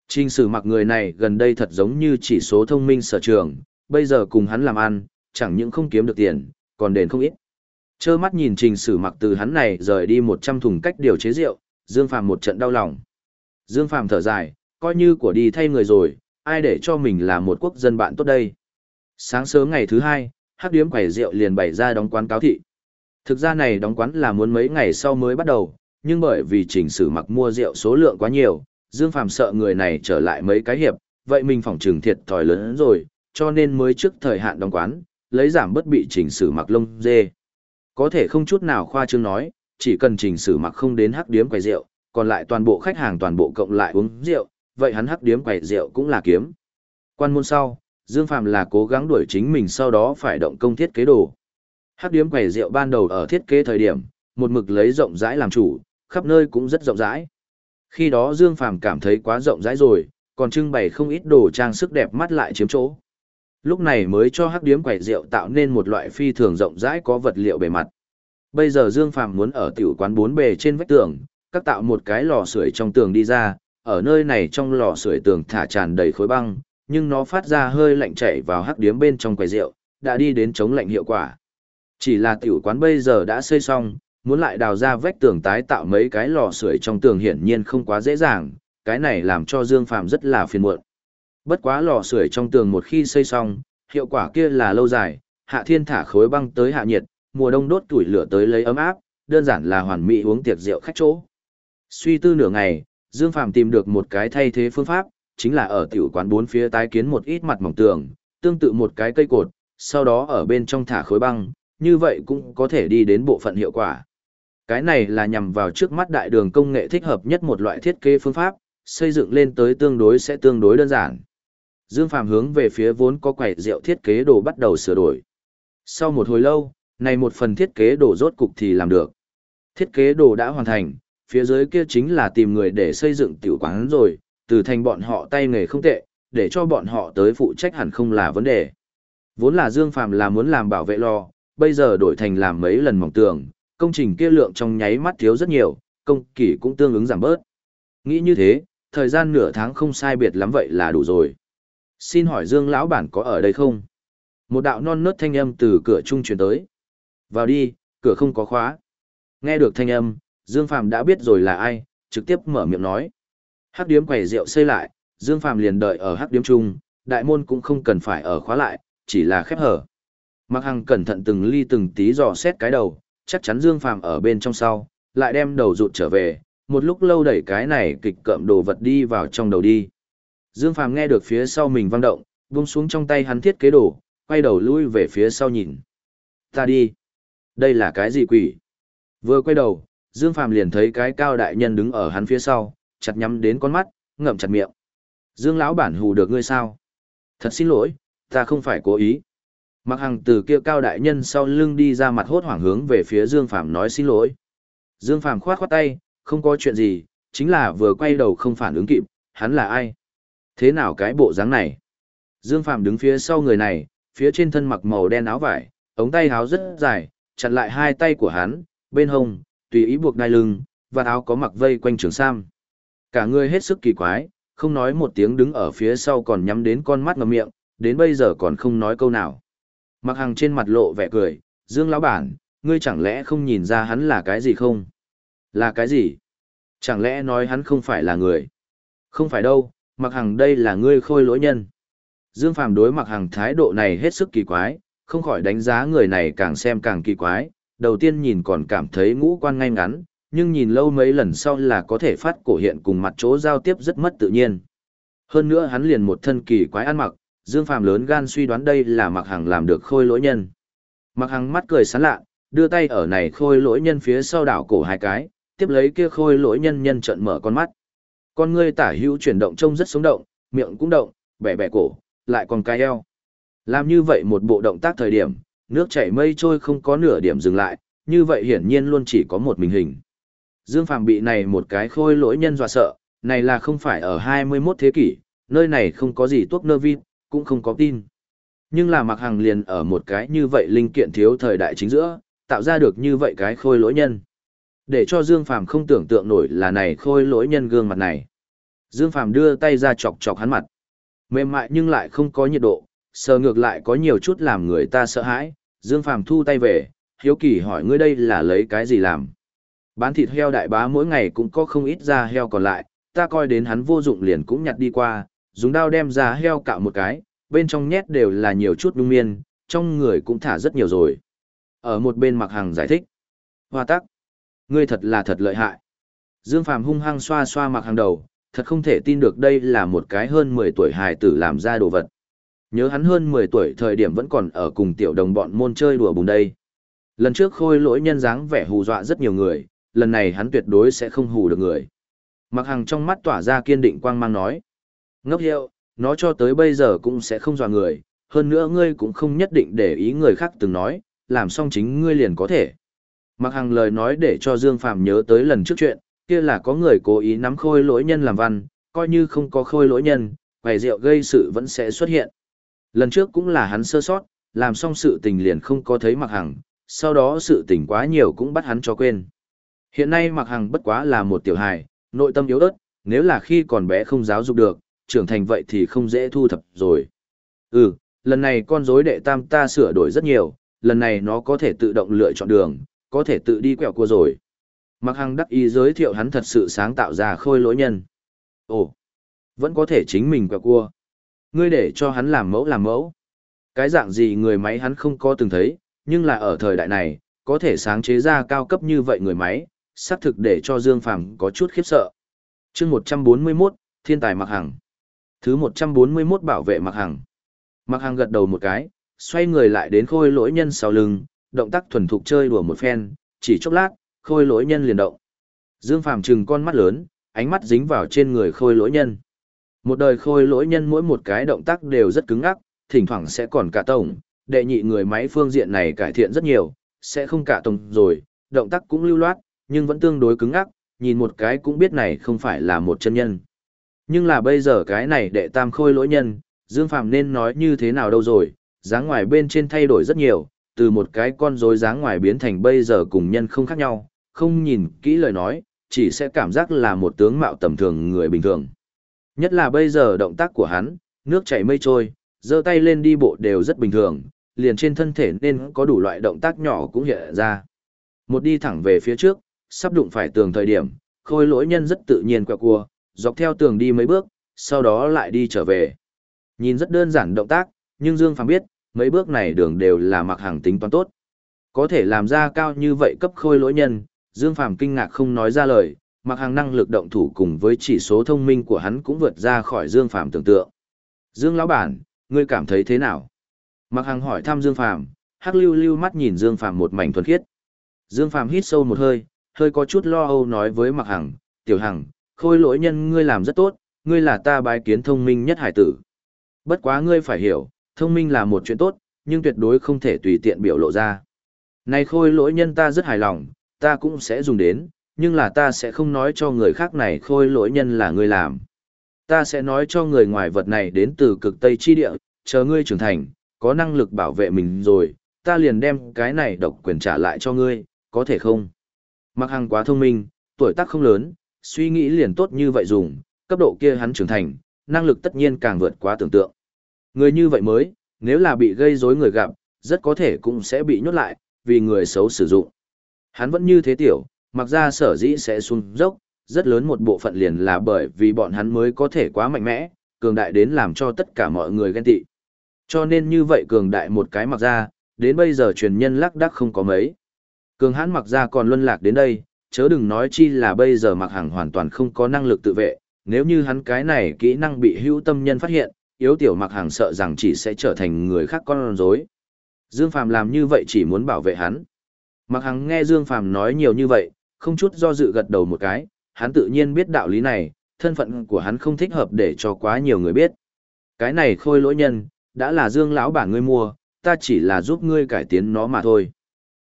Trình sử mặc người này gần đây thật giống như chỉ số thông minh sở trường, bây giờ cùng hắn làm ăn, chẳng những không kiếm được tiền, còn đền không ít. Chơ mắt nhìn trình sử mặc từ hắn này rời đi 100 thùng cách điều chế rượu, Dương Phàm một trận đau lòng. Dương Phàm thở dài, coi như của đi thay người rồi, ai để cho mình là một quốc dân bạn tốt đây. Sáng sớm ngày thứ hai, hắc điếm quầy rượu liền bày ra đóng quán cáo thị. Thực ra này đóng quán là muốn mấy ngày sau mới bắt đầu, nhưng bởi vì trình sử mặc mua rượu số lượng quá nhiều, Dương Phàm sợ người này trở lại mấy cái hiệp, vậy mình phỏng trừng thiệt thòi lớn rồi, cho nên mới trước thời hạn đóng quán, lấy giảm bất bị chỉnh sử mặc lông dê. Có thể không chút nào khoa trương nói, chỉ cần chỉnh sử mặc không đến hắc điếm quầy rượu, còn lại toàn bộ khách hàng toàn bộ cộng lại uống rượu, vậy hắn hắc điếm quầy rượu cũng là kiếm. Quan môn sau, Dương Phạm là cố gắng đuổi chính mình sau đó phải động công thiết kế đồ. Hắc điếm quầy rượu ban đầu ở thiết kế thời điểm, một mực lấy rộng rãi làm chủ, khắp nơi cũng rất rộng rãi. Khi đó Dương Phàm cảm thấy quá rộng rãi rồi, còn trưng bày không ít đồ trang sức đẹp mắt lại chiếm chỗ. Lúc này mới cho hắc điếm quầy rượu tạo nên một loại phi thường rộng rãi có vật liệu bề mặt. Bây giờ Dương phàm muốn ở tiểu quán bốn bề trên vách tường, các tạo một cái lò sưởi trong tường đi ra, ở nơi này trong lò sưởi tường thả tràn đầy khối băng, nhưng nó phát ra hơi lạnh chảy vào hắc điếm bên trong quầy rượu, đã đi đến chống lạnh hiệu quả. Chỉ là tiểu quán bây giờ đã xây xong, muốn lại đào ra vách tường tái tạo mấy cái lò sưởi trong tường hiển nhiên không quá dễ dàng, cái này làm cho Dương Phàm rất là phiền muộn. Bất quá lò sưởi trong tường một khi xây xong, hiệu quả kia là lâu dài, hạ thiên thả khối băng tới hạ nhiệt, mùa đông đốt tuổi lửa tới lấy ấm áp, đơn giản là hoàn mỹ uống tiệc rượu khách chỗ. Suy tư nửa ngày, Dương Phàm tìm được một cái thay thế phương pháp, chính là ở tiểu quán bốn phía tái kiến một ít mặt mỏng tường, tương tự một cái cây cột, sau đó ở bên trong thả khối băng, như vậy cũng có thể đi đến bộ phận hiệu quả. Cái này là nhằm vào trước mắt đại đường công nghệ thích hợp nhất một loại thiết kế phương pháp, xây dựng lên tới tương đối sẽ tương đối đơn giản. Dương Phàm hướng về phía vốn có quẻ rượu thiết kế đồ bắt đầu sửa đổi. Sau một hồi lâu, này một phần thiết kế đồ rốt cục thì làm được. Thiết kế đồ đã hoàn thành, phía dưới kia chính là tìm người để xây dựng tiểu quán rồi, từ thành bọn họ tay nghề không tệ, để cho bọn họ tới phụ trách hẳn không là vấn đề. Vốn là Dương Phàm là muốn làm bảo vệ lò, bây giờ đổi thành làm mấy lần mỏng tường, công trình kia lượng trong nháy mắt thiếu rất nhiều, công kỷ cũng tương ứng giảm bớt. Nghĩ như thế, thời gian nửa tháng không sai biệt lắm vậy là đủ rồi. Xin hỏi Dương lão bản có ở đây không? Một đạo non nớt thanh âm từ cửa trung truyền tới. Vào đi, cửa không có khóa. Nghe được thanh âm, Dương Phàm đã biết rồi là ai, trực tiếp mở miệng nói. Hắc điếm quầy rượu xây lại, Dương Phàm liền đợi ở hắc điếm trung, đại môn cũng không cần phải ở khóa lại, chỉ là khép hở. Mặc Hằng cẩn thận từng ly từng tí dò xét cái đầu, chắc chắn Dương Phàm ở bên trong sau, lại đem đầu rụt trở về, một lúc lâu đẩy cái này kịch cợm đồ vật đi vào trong đầu đi. Dương Phàm nghe được phía sau mình vang động, buông xuống trong tay hắn thiết kế đồ, quay đầu lui về phía sau nhìn. Ta đi. Đây là cái gì quỷ? Vừa quay đầu, Dương Phàm liền thấy cái cao đại nhân đứng ở hắn phía sau, chặt nhắm đến con mắt, ngậm chặt miệng. Dương lão bản hù được ngươi sao? Thật xin lỗi, ta không phải cố ý. Mặc Hằng từ kia cao đại nhân sau lưng đi ra mặt hốt hoảng hướng về phía Dương Phàm nói xin lỗi. Dương Phàm khoát khoát tay, không có chuyện gì, chính là vừa quay đầu không phản ứng kịp, hắn là ai? Thế nào cái bộ dáng này? Dương Phạm đứng phía sau người này, phía trên thân mặc màu đen áo vải, ống tay áo rất dài, chặn lại hai tay của hắn, bên hông, tùy ý buộc đai lưng, và áo có mặc vây quanh trường sam. Cả người hết sức kỳ quái, không nói một tiếng đứng ở phía sau còn nhắm đến con mắt ngậm miệng, đến bây giờ còn không nói câu nào. Mặc hàng trên mặt lộ vẻ cười, Dương lão bản, ngươi chẳng lẽ không nhìn ra hắn là cái gì không? Là cái gì? Chẳng lẽ nói hắn không phải là người? Không phải đâu, mặc hàng đây là ngươi khôi lỗi nhân. Dương Phàm đối mặc hàng thái độ này hết sức kỳ quái, không khỏi đánh giá người này càng xem càng kỳ quái, đầu tiên nhìn còn cảm thấy ngũ quan ngay ngắn, nhưng nhìn lâu mấy lần sau là có thể phát cổ hiện cùng mặt chỗ giao tiếp rất mất tự nhiên. Hơn nữa hắn liền một thân kỳ quái ăn mặc, Dương Phàm lớn gan suy đoán đây là mặc hàng làm được khôi lỗi nhân. Mặc hàng mắt cười sán lạ, đưa tay ở này khôi lỗi nhân phía sau đảo cổ hai cái, tiếp lấy kia khôi lỗi nhân nhân trận mở con mắt. Con ngươi tả hữu chuyển động trông rất sống động, miệng cũng động, bẻ bẻ cổ, lại còn cai eo. Làm như vậy một bộ động tác thời điểm, nước chảy mây trôi không có nửa điểm dừng lại, như vậy hiển nhiên luôn chỉ có một mình hình. Dương Phàm bị này một cái khôi lỗi nhân dọa sợ, này là không phải ở 21 thế kỷ, nơi này không có gì tuốc nơ vin, cũng không có tin. Nhưng là mặc hàng liền ở một cái như vậy linh kiện thiếu thời đại chính giữa, tạo ra được như vậy cái khôi lỗi nhân. Để cho Dương Phàm không tưởng tượng nổi là này khôi lỗi nhân gương mặt này. Dương Phàm đưa tay ra chọc chọc hắn mặt. Mềm mại nhưng lại không có nhiệt độ, sờ ngược lại có nhiều chút làm người ta sợ hãi. Dương Phàm thu tay về, hiếu kỳ hỏi ngươi đây là lấy cái gì làm. Bán thịt heo đại bá mỗi ngày cũng có không ít da heo còn lại, ta coi đến hắn vô dụng liền cũng nhặt đi qua, dùng dao đem da heo cạo một cái, bên trong nhét đều là nhiều chút nhung miên, trong người cũng thả rất nhiều rồi. Ở một bên mặc hàng giải thích. Hoa tắc. Ngươi thật là thật lợi hại. Dương Phàm hung hăng xoa xoa mặc hàng đầu, thật không thể tin được đây là một cái hơn 10 tuổi hài tử làm ra đồ vật. Nhớ hắn hơn 10 tuổi thời điểm vẫn còn ở cùng tiểu đồng bọn môn chơi đùa bùng đây. Lần trước khôi lỗi nhân dáng vẻ hù dọa rất nhiều người, lần này hắn tuyệt đối sẽ không hù được người. Mặc hàng trong mắt tỏa ra kiên định quang mang nói. Ngốc hiệu, nó cho tới bây giờ cũng sẽ không dọa người, hơn nữa ngươi cũng không nhất định để ý người khác từng nói, làm xong chính ngươi liền có thể. Mặc hàng lời nói để cho Dương Phàm nhớ tới lần trước chuyện, kia là có người cố ý nắm khôi lỗi nhân làm văn, coi như không có khôi lỗi nhân, quầy rượu gây sự vẫn sẽ xuất hiện. Lần trước cũng là hắn sơ sót, làm xong sự tình liền không có thấy mặc hằng, sau đó sự tình quá nhiều cũng bắt hắn cho quên. Hiện nay mặc hằng bất quá là một tiểu hài, nội tâm yếu ớt, nếu là khi còn bé không giáo dục được, trưởng thành vậy thì không dễ thu thập rồi. Ừ, lần này con rối đệ tam ta sửa đổi rất nhiều, lần này nó có thể tự động lựa chọn đường, có thể tự đi quẹo cua rồi. Mặc Hằng đắc ý giới thiệu hắn thật sự sáng tạo ra khôi lỗi nhân. Ồ, vẫn có thể chính mình quẹo cua. Ngươi để cho hắn làm mẫu làm mẫu. Cái dạng gì người máy hắn không có từng thấy, nhưng là ở thời đại này, có thể sáng chế ra cao cấp như vậy người máy, xác thực để cho Dương Phàm có chút khiếp sợ. chương 141, Thiên tài Mặc Hằng. Thứ 141 bảo vệ Mặc Hằng. Mặc Hằng gật đầu một cái, xoay người lại đến khôi lỗi nhân sau lưng, động tác thuần thục chơi đùa một phen, chỉ chốc lát, khôi lỗi nhân liền động. Dương Phàm trừng con mắt lớn, ánh mắt dính vào trên người khôi lỗi nhân. Một đời khôi lỗi nhân mỗi một cái động tác đều rất cứng ngắc, thỉnh thoảng sẽ còn cả tổng, đệ nhị người máy phương diện này cải thiện rất nhiều, sẽ không cả tổng rồi, động tác cũng lưu loát, nhưng vẫn tương đối cứng ngắc, nhìn một cái cũng biết này không phải là một chân nhân. Nhưng là bây giờ cái này đệ tam khôi lỗi nhân, Dương Phàm nên nói như thế nào đâu rồi, dáng ngoài bên trên thay đổi rất nhiều, từ một cái con rối dáng ngoài biến thành bây giờ cùng nhân không khác nhau, không nhìn kỹ lời nói, chỉ sẽ cảm giác là một tướng mạo tầm thường người bình thường. Nhất là bây giờ động tác của hắn, nước chảy mây trôi, giơ tay lên đi bộ đều rất bình thường, liền trên thân thể nên có đủ loại động tác nhỏ cũng hiện ra. Một đi thẳng về phía trước, sắp đụng phải tường thời điểm, khôi lỗi nhân rất tự nhiên quẹo cua, dọc theo tường đi mấy bước, sau đó lại đi trở về. Nhìn rất đơn giản động tác, nhưng Dương Phàm biết, mấy bước này đường đều là mặc hàng tính toán tốt. Có thể làm ra cao như vậy cấp khôi lỗi nhân, Dương Phàm kinh ngạc không nói ra lời, mặc hàng năng lực động thủ cùng với chỉ số thông minh của hắn cũng vượt ra khỏi Dương Phàm tưởng tượng. Dương lão bản, ngươi cảm thấy thế nào? Mặc hàng hỏi thăm Dương Phàm, hắc lưu lưu mắt nhìn Dương Phàm một mảnh thuần khiết. Dương Phàm hít sâu một hơi, hơi có chút lo âu nói với Mặc Hằng, "Tiểu Hằng, khôi lỗi nhân ngươi làm rất tốt, ngươi là ta bái kiến thông minh nhất hải tử. Bất quá ngươi phải hiểu, thông minh là một chuyện tốt, nhưng tuyệt đối không thể tùy tiện biểu lộ ra. Này khôi lỗi nhân ta rất hài lòng, ta cũng sẽ dùng đến, nhưng là ta sẽ không nói cho người khác này khôi lỗi nhân là ngươi làm. Ta sẽ nói cho người ngoài vật này đến từ cực Tây chi địa, chờ ngươi trưởng thành, có năng lực bảo vệ mình rồi, ta liền đem cái này độc quyền trả lại cho ngươi, có thể không? Mặc Hằng quá thông minh, tuổi tác không lớn, suy nghĩ liền tốt như vậy dùng, cấp độ kia hắn trưởng thành, năng lực tất nhiên càng vượt quá tưởng tượng. Người như vậy mới, nếu là bị gây rối người gặp, rất có thể cũng sẽ bị nhốt lại, vì người xấu sử dụng. Hắn vẫn như thế tiểu, mặc ra sở dĩ sẽ xuống dốc, rất lớn một bộ phận liền là bởi vì bọn hắn mới có thể quá mạnh mẽ, cường đại đến làm cho tất cả mọi người ghen tị. Cho nên như vậy cường đại một cái mặc ra, đến bây giờ truyền nhân lắc đắc không có mấy. Cường hãn mặc ra còn luân lạc đến đây, chớ đừng nói chi là bây giờ mặc hàng hoàn toàn không có năng lực tự vệ, nếu như hắn cái này kỹ năng bị hữu tâm nhân phát hiện, yếu tiểu mặc hàng sợ rằng chỉ sẽ trở thành người khác con rối. Dương Phàm làm như vậy chỉ muốn bảo vệ hắn. Mặc Hằng nghe Dương Phàm nói nhiều như vậy, không chút do dự gật đầu một cái, hắn tự nhiên biết đạo lý này, thân phận của hắn không thích hợp để cho quá nhiều người biết. Cái này khôi lỗi nhân, đã là Dương lão bản ngươi mua, ta chỉ là giúp ngươi cải tiến nó mà thôi.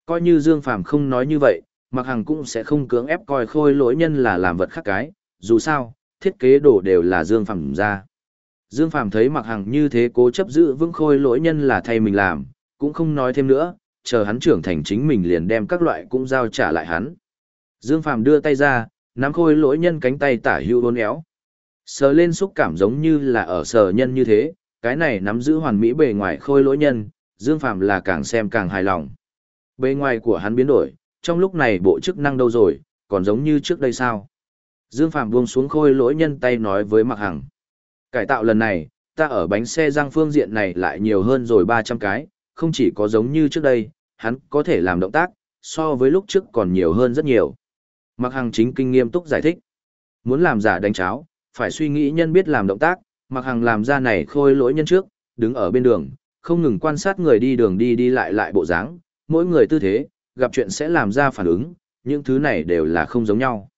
Coi như Dương Phàm không nói như vậy, Mặc Hằng cũng sẽ không cưỡng ép coi khôi lỗi nhân là làm vật khác cái, dù sao, thiết kế đồ đều là Dương Phàm ra. Dương Phàm thấy Mặc Hằng như thế cố chấp giữ vững khôi lỗi nhân là thay mình làm, cũng không nói thêm nữa, chờ hắn trưởng thành chính mình liền đem các loại cũng giao trả lại hắn. Dương Phàm đưa tay ra, nắm khôi lỗi nhân cánh tay tả hữu bốn éo. Sờ lên xúc cảm giống như là ở sờ nhân như thế, cái này nắm giữ hoàn mỹ bề ngoài khôi lỗi nhân, Dương Phàm là càng xem càng hài lòng. Bề ngoài của hắn biến đổi, trong lúc này bộ chức năng đâu rồi, còn giống như trước đây sao? Dương Phàm buông xuống khôi lỗi nhân tay nói với Mạc Hằng. Cải tạo lần này, ta ở bánh xe răng phương diện này lại nhiều hơn rồi 300 cái, không chỉ có giống như trước đây, hắn có thể làm động tác, so với lúc trước còn nhiều hơn rất nhiều. Mặc Hằng chính kinh nghiêm túc giải thích. Muốn làm giả đánh cháo, phải suy nghĩ nhân biết làm động tác, Mặc Hằng làm ra này khôi lỗi nhân trước, đứng ở bên đường, không ngừng quan sát người đi đường đi đi lại lại bộ dáng, mỗi người tư thế, gặp chuyện sẽ làm ra phản ứng, những thứ này đều là không giống nhau.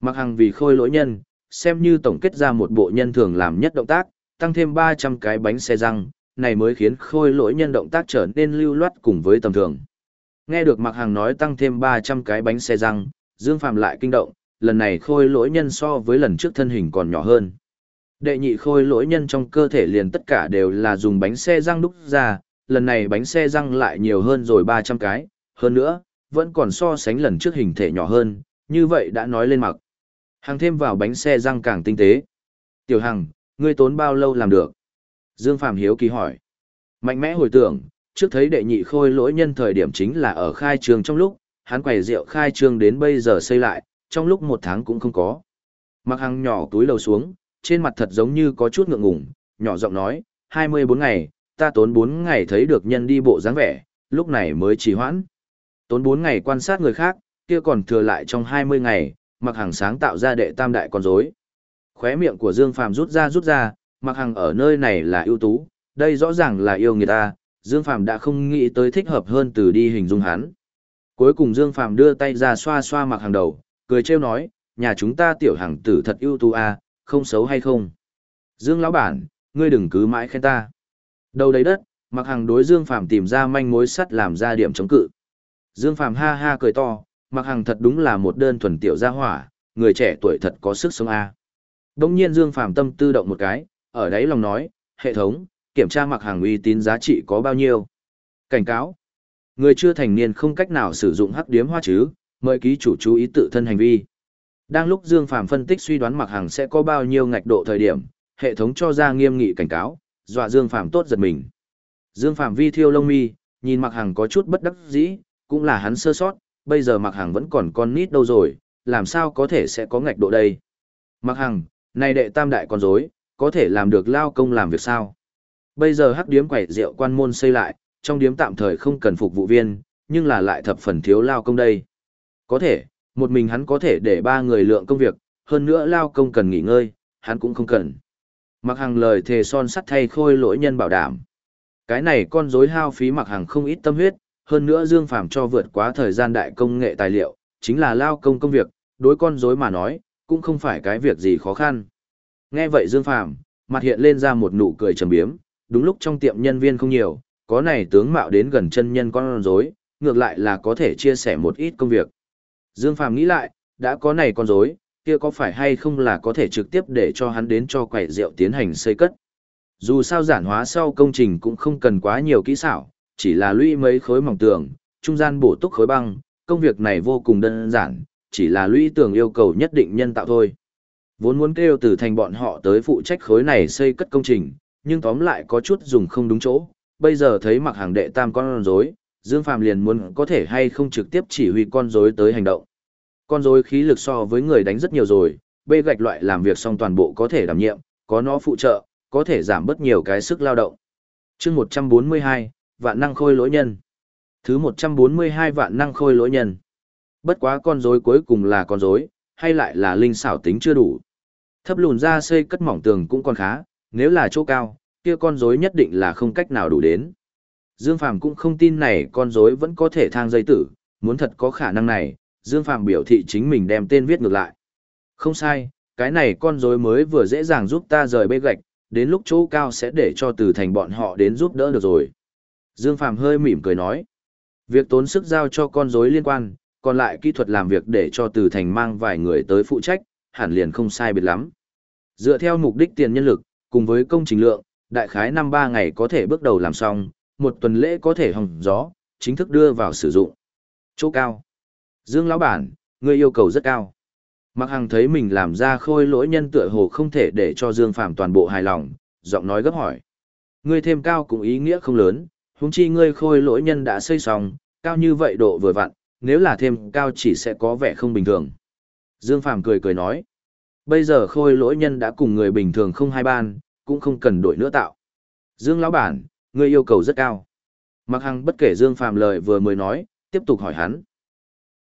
Mặc hằng vì khôi lỗi nhân, xem như tổng kết ra một bộ nhân thường làm nhất động tác, tăng thêm 300 cái bánh xe răng, này mới khiến khôi lỗi nhân động tác trở nên lưu loát cùng với tầm thường. Nghe được Mạc Hằng nói tăng thêm 300 cái bánh xe răng, Dương Phạm lại kinh động, lần này khôi lỗi nhân so với lần trước thân hình còn nhỏ hơn. Đệ nhị khôi lỗi nhân trong cơ thể liền tất cả đều là dùng bánh xe răng đúc ra, lần này bánh xe răng lại nhiều hơn rồi 300 cái, hơn nữa, vẫn còn so sánh lần trước hình thể nhỏ hơn, như vậy đã nói lên mặc. Hàng thêm vào bánh xe răng càng tinh tế. Tiểu Hằng, ngươi tốn bao lâu làm được? Dương Phạm Hiếu kỳ hỏi. Mạnh mẽ hồi tưởng, trước thấy đệ nhị khôi lỗi nhân thời điểm chính là ở khai trường trong lúc, hắn quầy rượu khai trương đến bây giờ xây lại, trong lúc một tháng cũng không có. Mặc Hằng nhỏ túi lầu xuống, trên mặt thật giống như có chút ngượng ngùng, nhỏ giọng nói, 24 ngày, ta tốn 4 ngày thấy được nhân đi bộ dáng vẻ, lúc này mới trì hoãn. Tốn 4 ngày quan sát người khác, kia còn thừa lại trong 20 ngày, mặc hàng sáng tạo ra đệ tam đại con rối. Khóe miệng của Dương Phàm rút ra rút ra, mặc hàng ở nơi này là ưu tú, đây rõ ràng là yêu người ta, Dương Phàm đã không nghĩ tới thích hợp hơn từ đi hình dung hắn. Cuối cùng Dương Phàm đưa tay ra xoa xoa mặc hàng đầu, cười trêu nói, nhà chúng ta tiểu hàng tử thật ưu tú à, không xấu hay không. Dương lão bản, ngươi đừng cứ mãi khen ta. Đầu đấy đất, mặc hàng đối Dương Phàm tìm ra manh mối sắt làm ra điểm chống cự. Dương Phàm ha ha cười to, mặc hàng thật đúng là một đơn thuần tiểu gia hỏa, người trẻ tuổi thật có sức sống a. đống nhiên Dương Phàm tâm tư động một cái, ở đấy lòng nói, hệ thống, kiểm tra mặc hàng uy tín giá trị có bao nhiêu. Cảnh cáo. Người chưa thành niên không cách nào sử dụng hắc điếm hoa chứ, mời ký chủ chú ý tự thân hành vi. Đang lúc Dương Phàm phân tích suy đoán mặc hàng sẽ có bao nhiêu ngạch độ thời điểm, hệ thống cho ra nghiêm nghị cảnh cáo, dọa Dương Phàm tốt giật mình. Dương Phàm vi thiêu lông mi, nhìn mặc hàng có chút bất đắc dĩ, cũng là hắn sơ sót, bây giờ mặc hàng vẫn còn con nít đâu rồi, làm sao có thể sẽ có ngạch độ đây. Mặc hàng, này đệ tam đại con rối, có thể làm được lao công làm việc sao? Bây giờ hắc điếm quẩy rượu quan môn xây lại, trong điếm tạm thời không cần phục vụ viên, nhưng là lại thập phần thiếu lao công đây. Có thể, một mình hắn có thể để ba người lượng công việc, hơn nữa lao công cần nghỉ ngơi, hắn cũng không cần. Mặc hàng lời thề son sắt thay khôi lỗi nhân bảo đảm. Cái này con rối hao phí mặc hàng không ít tâm huyết, hơn nữa Dương Phàm cho vượt quá thời gian đại công nghệ tài liệu, chính là lao công công việc, đối con rối mà nói, cũng không phải cái việc gì khó khăn. Nghe vậy Dương Phàm mặt hiện lên ra một nụ cười trầm biếm, đúng lúc trong tiệm nhân viên không nhiều, có này tướng mạo đến gần chân nhân con rối, ngược lại là có thể chia sẻ một ít công việc. Dương Phàm nghĩ lại, đã có này con rối, kia có phải hay không là có thể trực tiếp để cho hắn đến cho quầy rượu tiến hành xây cất. Dù sao giản hóa sau công trình cũng không cần quá nhiều kỹ xảo, chỉ là lũy mấy khối mỏng tường, trung gian bổ túc khối băng, công việc này vô cùng đơn giản, chỉ là lũy tường yêu cầu nhất định nhân tạo thôi. Vốn muốn kêu từ thành bọn họ tới phụ trách khối này xây cất công trình, nhưng tóm lại có chút dùng không đúng chỗ, bây giờ thấy mặc hàng đệ tam con rối, Dương Phàm liền muốn có thể hay không trực tiếp chỉ huy con rối tới hành động. Con rối khí lực so với người đánh rất nhiều rồi, bê gạch loại làm việc xong toàn bộ có thể đảm nhiệm, có nó phụ trợ, có thể giảm bớt nhiều cái sức lao động. chương 142, vạn năng khôi lỗi nhân. Thứ 142 vạn năng khôi lỗi nhân. Bất quá con rối cuối cùng là con rối, hay lại là linh xảo tính chưa đủ. Thấp lùn ra xây cất mỏng tường cũng còn khá, nếu là chỗ cao, kia con rối nhất định là không cách nào đủ đến. Dương Phàm cũng không tin này con rối vẫn có thể thang dây tử, muốn thật có khả năng này, Dương Phàm biểu thị chính mình đem tên viết ngược lại. Không sai, cái này con rối mới vừa dễ dàng giúp ta rời bê gạch, đến lúc chỗ cao sẽ để cho từ thành bọn họ đến giúp đỡ được rồi. Dương Phàm hơi mỉm cười nói. Việc tốn sức giao cho con rối liên quan, còn lại kỹ thuật làm việc để cho từ thành mang vài người tới phụ trách, hẳn liền không sai biệt lắm. Dựa theo mục đích tiền nhân lực, cùng với công trình lượng, đại khái năm ba ngày có thể bước đầu làm xong, một tuần lễ có thể hồng gió, chính thức đưa vào sử dụng. Chỗ cao. Dương lão bản, người yêu cầu rất cao. Mặc Hằng thấy mình làm ra khôi lỗi nhân tựa hồ không thể để cho Dương Phạm toàn bộ hài lòng, giọng nói gấp hỏi. Ngươi thêm cao cũng ý nghĩa không lớn, huống chi ngươi khôi lỗi nhân đã xây xong, cao như vậy độ vừa vặn, nếu là thêm cao chỉ sẽ có vẻ không bình thường. Dương Phạm cười cười nói. Bây giờ khôi lỗi nhân đã cùng người bình thường không hai ban, cũng không cần đổi nữa tạo. Dương lão bản, ngươi yêu cầu rất cao. Mặc Hằng bất kể Dương Phạm lời vừa mới nói, tiếp tục hỏi hắn.